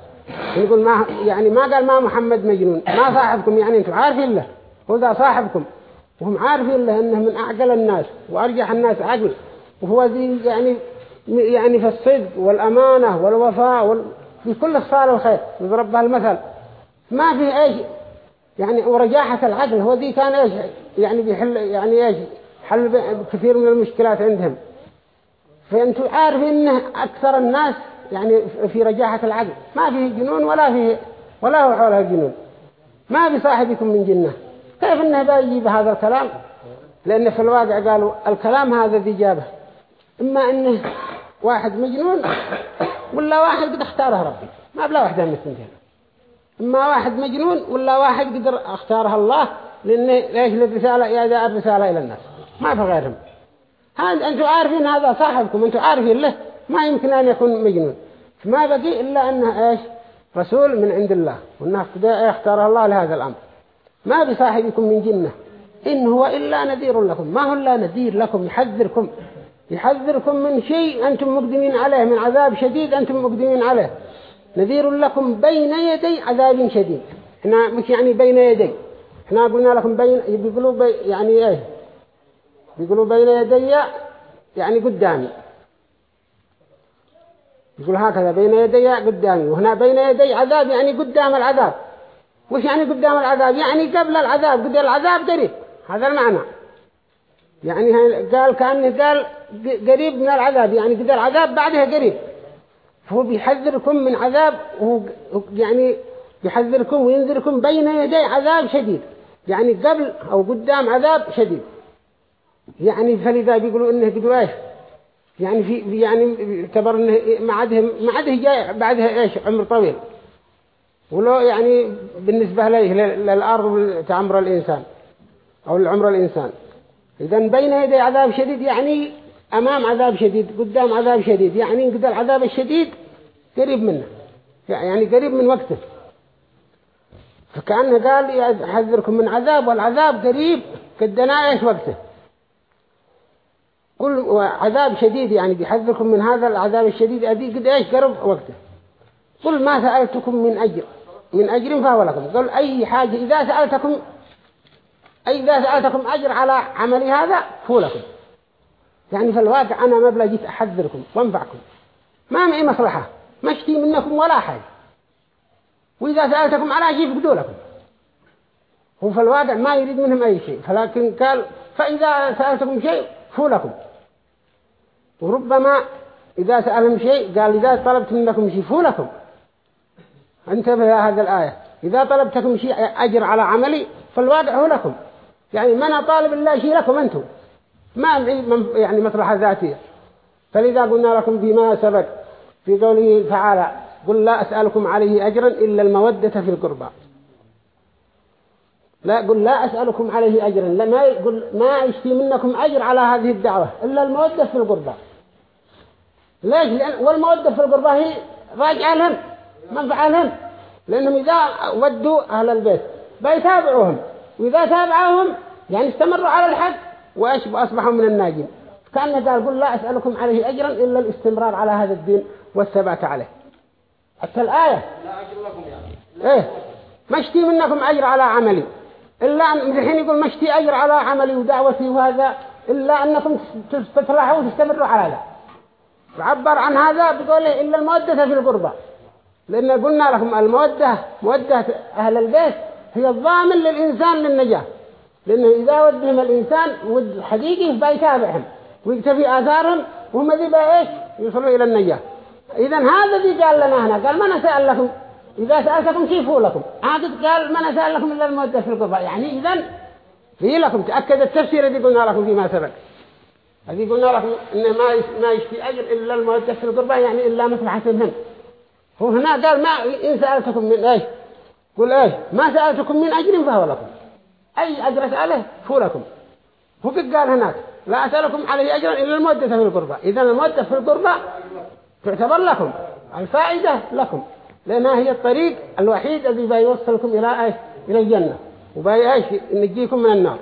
يقول ما يعني ما قال ما محمد مجنون. ما صاحبكم يعني أنتم عارفين له. هو ذا صاحبكم. وهم عارفين له أنه من أعقل الناس وأرجح الناس عقل وهو ذي يعني يعني في الصدق والأمانة والوفاء وال... في كل الصال والخير. يضرب بها المثل. ما في إيش؟ يعني ورجاحة العقل هو ذي كان إيش؟ يعني بيحل يعني إيش؟ حل كثير من المشكلات عندهم. فانتوا عارفين انه أكثر الناس يعني في رجاحة العقل. ما في جنون ولا في ولا هو حولها الجنون ما بصاحبكم من جنة. كيف إنه بيجي بهذا الكلام؟ لأن في الواقع قالوا الكلام هذا ذي جابه إما إنه واحد مجنون ولا واحد قد اختاره ربي. ما بلا واحدة من الثنتين إما واحد مجنون ولا واحد قدر اختارها الله لأن ليش الرسالة يا ذا الرسالة إلى الناس. ما في غيرهم. هذا أنتم عارفين هذا صاحبكم أنتم عارفين له. ما يمكن أن يكون مجنون. ما بقي إلا أنه إيش؟ رسول من عند الله. وانه اختاره الله لهذا الأمر. ما بصاحبكم من جنة. إن هو إلا نذير لكم. ما هو إلا نذير لكم يحذركم. يحذركم من شيء أنتم مقدمين عليه من عذاب شديد أنتم مقدمين عليه. نذير لكم بين يدي عذاب شديد. إحنا مش يعني بين يدي. إحنا قلنا لكم بين بيقولوا بي يعني إيه بيقولوا بين يدي يعني قدامي. يقول هكذا بين يدي قدامي. وهنا بين يدي عذاب يعني قدام العذاب. وش يعني قدام العذاب يعني قبل العذاب. قد العذاب قريب. هذا المعنى. يعني قال كأنه قال قريب من العذاب. يعني قد العذاب بعدها قريب. فهو بيحذركم من عذاب يعني بيحذركم وينذركم بين يدي عذاب شديد. يعني قبل أو قدام عذاب شديد. يعني فلذا بيقولوا إنه قدوا إيش؟ يعني في يعني يعتبر إنه ما عاده ما عاده جاي بعدها إيش؟ عمر طويل. ولو يعني بالنسبة ليه للأرض تعمر الإنسان أو لعمر الإنسان. إذا بين يدي عذاب شديد يعني أمام عذاب شديد قدام عذاب شديد. يعني قد العذاب الشديد قريب منه. يعني قريب من وقته. فكأنه قال يحذركم من عذاب والعذاب قريب قدنا إيش وقته. كل عذاب شديد يعني بيحذركم من هذا العذاب الشديد أدي قد إيش قرب وقته. قل ما سألتكم من أجر. من أجر فهو لكم. قل أي حاجة إذا سألتكم أي إذا سألتكم أجر على عملي هذا فهو لكم. يعني في الواقع أنا ما جيت أحذركم وأنفعكم. ما معي مصلحة. ما اشتي منكم ولا حاجة. وإذا سألتكم على شيء فقدوا لكم. هو في الواقع ما يريد منهم أي شيء. فلكن قال فإذا سألتكم شيء فهو لكم. وربما إذا سألهم شيء قال إذا طلبت منكم شيء فهو لكم. انتبه هذا الآية. إذا طلبتكم شيء أجر على عملي فالواقع هو لكم. يعني من طالب الله شيء لكم أنتم. ما يعني مصلحة ذاتية. فلذا قلنا لكم فيما سبق في قوله تعالى قل لا أسألكم عليه أجرا إلا المودة في القربى. لا قل لا أسألكم عليه أجرا. لا ما يقول ما يشتي منكم أجر على هذه الدعوة إلا المودة في القربى. ليش؟ لأن والمودة في القربى هي راجعة لهم منفعة لهم. لأنهم إذا ودوا أهل البيت بيتابعوهم وإذا تابعوهم يعني استمروا على الحق وأصبحوا من الناجين. كأنه قال قل لا أسألكم عليه أجرا إلا الاستمرار على هذا الدين والثبات عليه. حتى الآية. لا أجر لكم يعني إيه. مشتي منكم أجر على عملي. إلا أن الحين يقول مشتي أجر على عملي ودعوتي وهذا إلا أنكم تفلحوا وتستمروا على هذا. عبر عن هذا بقوله إلا المودة في القربة. لأن قلنا لكم المودة مودة أهل البيت هي الضامن للإنسان للنجاة. لأنه إذا ودهم الإنسان ود حقيقي بيتابعهم ويكتفي آثارهم وهم ذي إيش؟ يوصلوا إلى النجاة. إذا هذا ذي قال لنا هنا قال ما نسأل لكم؟ إذا سألتكم كيفوا لكم؟ عادت قال ما نسأل لكم إلا المودة في القربى يعني إذا في لكم تأكد التفسير الذي قلنا لكم فيما سبق. الذي قلنا لكم إنه ما ما يشفي أجر إلا المودة في القربى يعني إلا مصلحة منهم هو هنا قال ما إن سألتكم من إيش؟ قل إيش؟ ما سألتكم من أجر فهو لكم. أي أجر سأله فهو لكم. هو قد قال هناك لا أسألكم عليه أجرا إلا المودة في القربى إذا المودة في القربى تعتبر لكم الفائدة لكم لأنها هي الطريق الوحيد الذي بيوصلكم إلى إيش؟ إلى الجنة. وباي إيش؟ نجيكم من النار.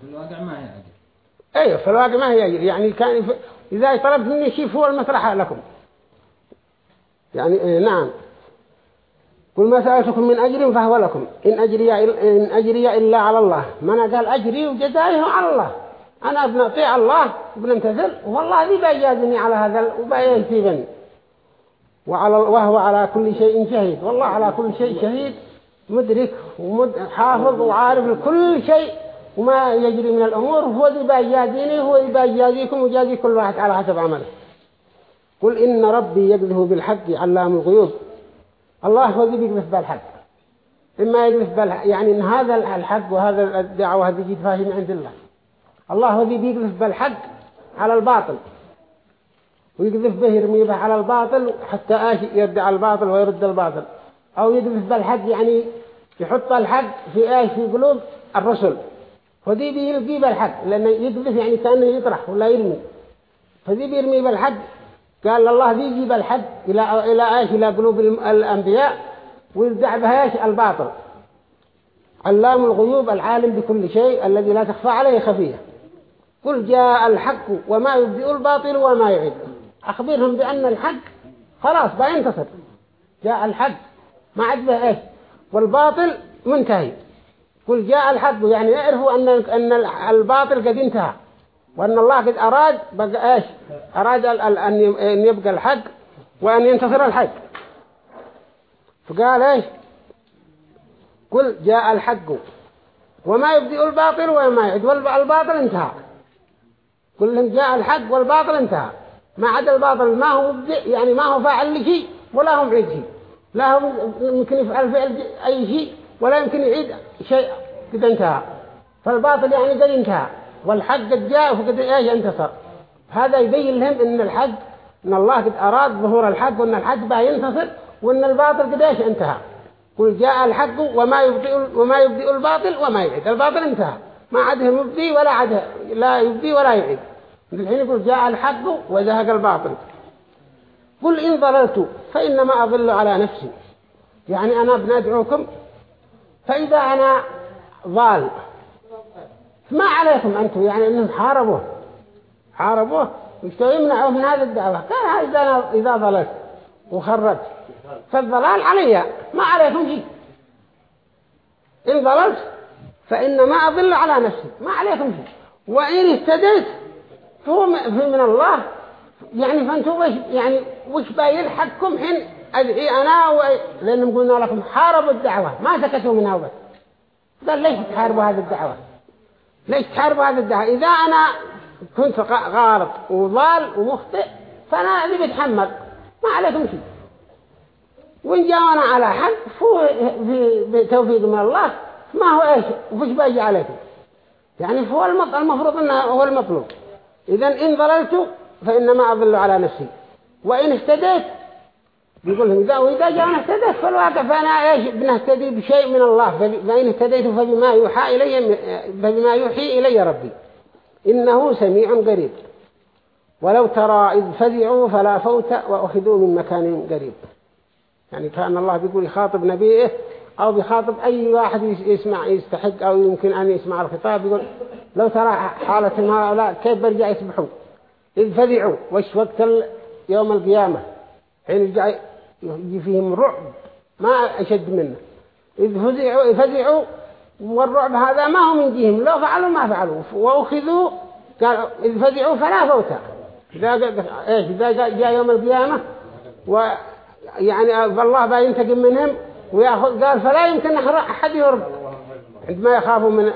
في الواقع ما هي أجر أيوة في الواقع ما هي يعني كان إذا طلبت مني شيء هو المصلحة لكم. يعني إيه نعم. قل ما سألتكم من أجر فهو لكم. إن أجري, إن أجري إلا على الله. ما أنا قال أجري وجزائه على الله. أنا ابن أطيع الله ابن امتثل والله ذي بيجازني على هذا وبيجيبني وعلى وهو على كل شيء شهيد. والله على كل شيء شهيد. مدرك وحافظ وعارف لكل شيء. وما يجري من الأمور هو ذي بيجازيني هو ذي بيجازيكم وجازي كل واحد على حسب عمله. قل إن ربي يقذف بالحق علام الغيوب. الله هو ذي بيقذف بالحق إما يقذف بالحق يعني إن هذا الحق وهذا الدعوة هذه جيت فاهم عند الله. الله هو ذي بيقذف بالحق على الباطل. ويقذف به يرمي به على الباطل حتى آش يردع الباطل ويرد الباطل. أو يقذف بالحق يعني يحط الحق في آش في قلوب الرسل. فذي بيلقي بالحق لأنه يقذف يعني كأنه يطرح ولا يرمي. فذي بيرمي بالحق. قال الله ذي يجيب الحق إلى إلى إيش؟ إلى قلوب الأنبياء ويردع بها إيش الباطل. علام الغيوب العالم بكل شيء الذي لا تخفى عليه خفية. قل جاء الحق وما يبدئ الباطل وما يعيد. أخبرهم بأن الحق خلاص بينتصر جاء الحق ما عاد به إيش؟ والباطل منتهي. قل جاء الحق يعني يعرفوا أن أن الباطل قد انتهى وأن الله قد أراد بقى إيش؟ أراد أن يبقى الحق وأن ينتصر الحق. فقال إيش؟ قل جاء الحق. وما يبدئ الباطل وما يعد والباطل انتهى. قل لهم جاء الحق والباطل انتهى. ما عدا الباطل ما هو مبدئ يعني ما هو فاعل لشيء ولا هو معيد شيء لا هو يمكن يفعل فعل أي شيء. ولا يمكن يعيد شيء قد انتهى. فالباطل يعني قد انتهى. والحق قد جاء وقد إيش انتصر هذا يبين لهم إن الحق إن الله قد أراد ظهور الحق وإن الحق بقى ينتصر وإن الباطل قد إيش انتهى. قل جاء الحق وما يبدئ وما يبدئ الباطل وما يعيد. الباطل انتهى. ما عده مبدي ولا عده لا يبدي ولا يعيد. الحين يقول جاء الحق وزهق الباطل. قل إن ضللت فإنما أضل على نفسي. يعني أنا بندعوكم فإذا أنا ضال ما عليكم أنتم؟ يعني أنهم حاربوه. حاربوه؟ ويشتوا يمنعوا من هذه الدعوة. قال إذا, إذا ضللت وخرجت فالضلال علي ما عليكم شيء. إن ضللت فإنما أضل على نفسي. ما عليكم شيء. وإن اهتديت فهو من الله. يعني فانتوا وش يعني وش بيلحقكم حين أدعي أنا و... قلنا لكم حاربوا الدعوة. ما سكتوا منها وبس قال ليش تحاربوا هذه الدعوة؟ ليش تحاربوا هذه الدعوة؟ إذا أنا كنت غالط وضال ومخطئ فأنا اللي بتحمل ما عليكم شيء. وإن جاءنا على حد فهو بتوفيق من الله ما هو إيش؟ وفش بيجي عليكم؟ يعني هو المفروض أنه هو المطلوب. إذا إن ضللت فإنما أضل على نفسي. وإن اهتديت بيقول لهم إذا وإذا جاءنا اهتديت فالواقع فأنا إيش؟ بنهتدي بشيء من الله فإن اهتديت فبما يوحى إلي فبما يوحي إلي ربي. إنه سميع قريب. ولو ترى إذ فزعوا فلا فوت وأخذوا من مكان قريب. يعني كأن الله بيقول يخاطب نبيه أو بيخاطب أي واحد يسمع يستحق أو يمكن أن يسمع الخطاب يقول لو ترى حالة هؤلاء كيف برجع يسبحوا إذ فزعوا وش وقت يوم القيامة؟ حين يجي فيهم رعب ما أشد منه. إذ فزعوا فزعوا والرعب هذا ما هو من جيهم لو فعلوا ما فعلوا. وأخذوا قال إذ فزعوا فلا فوتا إذا جاء يوم القيامة ويعني فالله بينتقم منهم ويأخذ قال فلا يمكن أحد يهرب. عندما يخافوا من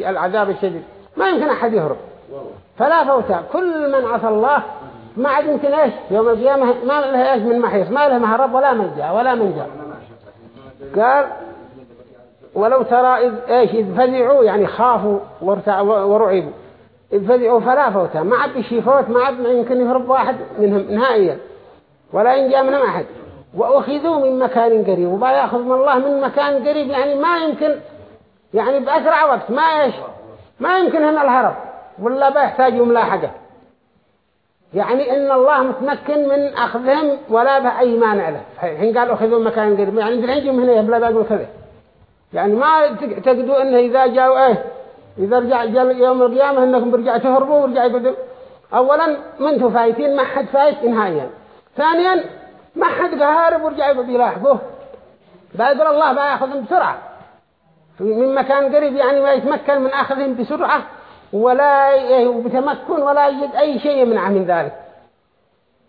العذاب الشديد ما يمكن أحد يهرب. فلا فوتا كل من عصى الله ما عاد يمكن إيش يوم القيامة ما له إيش من محيص ما له مهرب ولا منجا ولا منجا قال ولو ترى إذ إيش إذ فزعوا يعني خافوا ورعبوا. إذ فزعوا فلا فوتا ما عاد بشي فوت ما عاد يمكن يهرب واحد منهم نهائيا ولا ينجا منهم أحد. وأخذوا من مكان قريب وبا يأخذ من الله من مكان قريب يعني ما يمكن يعني بأسرع وقت ما إيش ما يمكن هنا الهرب ولا بيحتاج ملاحقة يعني إن الله متمكن من أخذهم ولا به أي مانع له. حين قال أخذوا مكان قريب. يعني الحين جم هنا يبلا بيقول كذا. يعني ما تجدوا إنه إذا جاءوا إيه إذا رجع يوم القيامة إنكم برجع تهربوا ورجع يقولوا أولا منتوا فايتين؟ ما حد فايت نهائيا. ثانيا ما حد هارب ورجع يقول يلاحقوه بيقول الله بياخذهم بسرعة. من مكان قريب يعني ما يتمكن من أخذهم بسرعة. ولا يتمكن ولا يجد أي شيء يمنع من ذلك.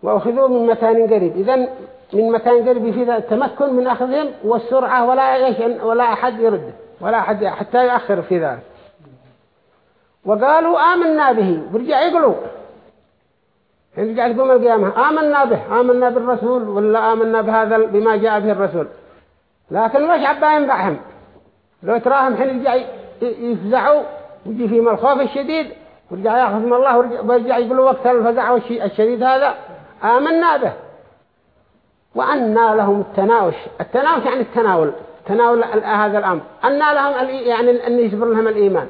وأخذوا من مكان قريب. إذا من مكان قريب في التمكن من أخذهم والسرعة ولا ولا أحد يرد. ولا أحد حتى يؤخر في ذلك. وقالوا آمنا به. برجع يقولوا. يرجع يقوم القيامة؟ آمنا به. آمنا بالرسول ولا آمنا بهذا بما جاء به الرسول. لكن وش عبا ينفعهم لو تراهم حين يرجع يفزعوا ويجي فيهم الخوف الشديد ورجع يأخذ من الله ورجع يقولوا وقت الفزع الشديد هذا آمنا به. وأنا لهم التناوش. التناوش يعني التناول تناول هذا الأمر. أنا لهم يعني أن يصبر لهم الإيمان.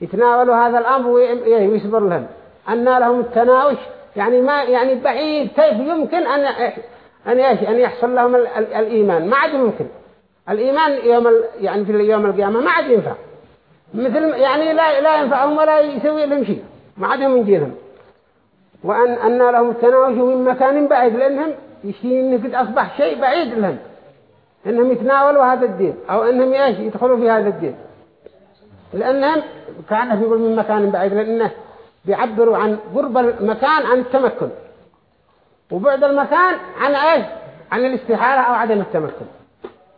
يتناولوا هذا الأمر ويصبر لهم. أنا لهم التناوش يعني ما يعني بعيد كيف يمكن أن أن أن يحصل لهم الإيمان؟ ما عاد ممكن الإيمان يوم يعني في يوم القيامة ما عاد ينفع. مثل يعني لا لا ينفعهم ولا يسوي لهم شيء. ما عاد من جيلهم وأن أن لهم التناوش من مكان بعيد لأنهم يشين قد أصبح شيء بعيد لهم. إنهم يتناولوا هذا الدين أو إنهم إيش؟ يدخلوا في هذا الدين. لأنهم كانوا يقول من مكان بعيد لأنه بيعبروا عن قرب المكان عن التمكن. وبعد المكان عن إيش؟ عن الاستحالة أو عدم التمكن.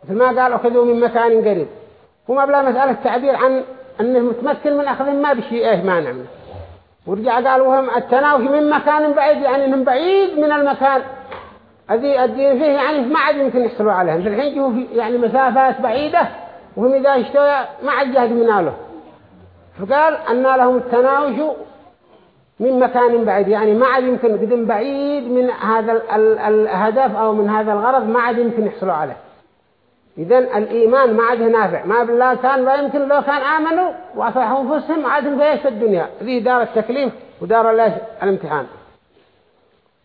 مثل ما قال أخذوا من مكان قريب. وما بلا مسألة تعبير عن أنه متمكن من أخذ ما بشيء إيه ما نعمل؟ ورجع قالوا هم التناوش من مكان بعيد يعني من بعيد من المكان. الذي الدين فيه يعني ما عاد يمكن يحصلوا عليهم. الحين جوا يعني مسافات بعيدة وهم إذا اشتوى ما عاد جهد مناله فقال أن لهم التناوش من مكان بعيد يعني ما عاد يمكن قدم بعيد من هذا الهدف أو من هذا الغرض ما عاد يمكن يحصلوا عليه. إذن الإيمان ما عاد نافع ما بالله كان لا يمكن لو كان آمنوا وأصلحوا أنفسهم عادهم في الدنيا؟ ذي دار التكليف ودار الامتحان.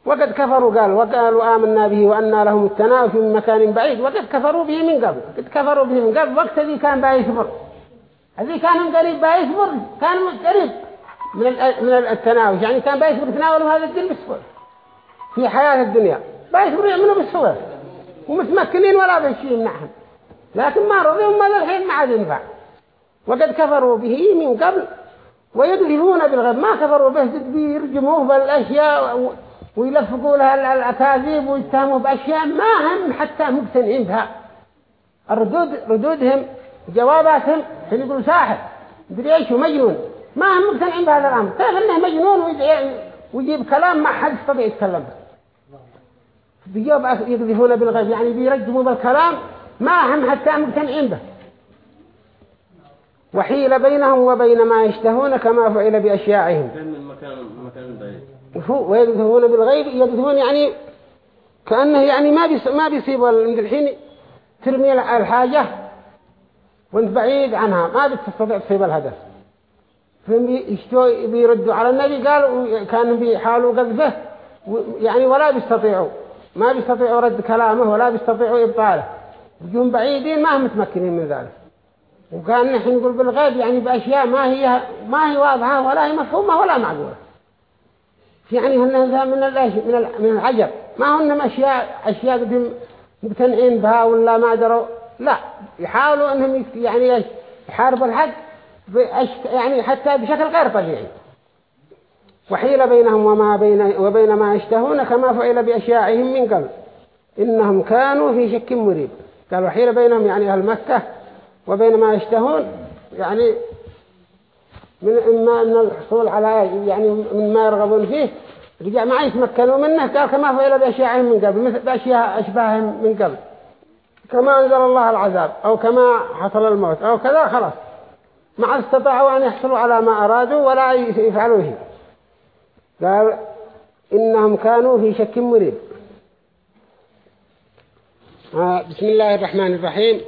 وقد كفروا قال وقالوا آمنا به وأنا لهم التناوش من مكان بعيد. وقد كفروا به من قبل قد كفروا به من قبل. وقت ذي كان باي يصبر هذي كان قريب باي يصبر كان قريب من من التناوش يعني كان باي يصبر تناولوا هذا الدين بسهولة في حياة الدنيا باي يصبر يعملوا بسهولة ومتمكنين ولا بشيء يمنعهم لكن ما رضيهم ما الحين ما عاد ينفع. وقد كفروا به من قبل ويدلهون بالغيب. ما كفروا به بيرجموه بالأشياء ويلفقوا لها الأكاذيب ويتهموا بأشياء ما هم حتى مقتنعين بها. الردود ردودهم جواباتهم حين يقولوا ساحر مدري إيش مجنون ما هم مقتنعين بهذا الأمر. كيف إنه مجنون ويجيب كلام ما حد يستطيع يتكلم يقذفون بالغيب. يعني بيرجموا بالكلام ما هم حتى مقتنعين به. وحيل بينهم وبين ما يشتهون كما فعل بأشياعهم. مكان مكان بعيد. ويقذفون بالغيب. يقذفون يعني كأنه يعني ما بيس ما بيصيب. الحين ترمي الحاجة وانت بعيد عنها. ما بتستطيع تصيب الهدف. فهم بيردوا على النبي. قالوا كانوا بيحاولوا قذفه. يعني ولا بيستطيعوا. ما بيستطيعوا رد كلامه ولا بيستطيعوا إبطاله. يجون بعيدين ما هم متمكنين من ذلك. وكان نحن نقول بالغيب يعني بأشياء ما هي ما هي واضحة ولا هي مفهومة ولا معقولة. يعني هن من من من العجب. ما هن أشياء أشياء قدهم مقتنعين بها ولا ما دروا. لا. يحاولوا إنهم يعني يحاربوا الحق يعني حتى بشكل غير طبيعي. وحيل بينهم وما بين وبين ما يشتهون كما فعل بأشياعهم من قبل. إنهم كانوا في شك مريب. قال وحيل بينهم يعني أهل مكة وبين ما يشتهون. يعني من إما أن الحصول على يعني من ما يرغبون فيه رجع ما يتمكنوا منه. قال كما فعل بأشياء من قبل مثل بأشياء أشباههم من قبل. كما أنزل الله العذاب أو كما حصل الموت أو كذا خلاص. ما استطاعوا أن يحصلوا على ما أرادوا ولا يفعلوا شيء قال إنهم كانوا في شك مريب. آه، بسم الله الرحمن الرحيم.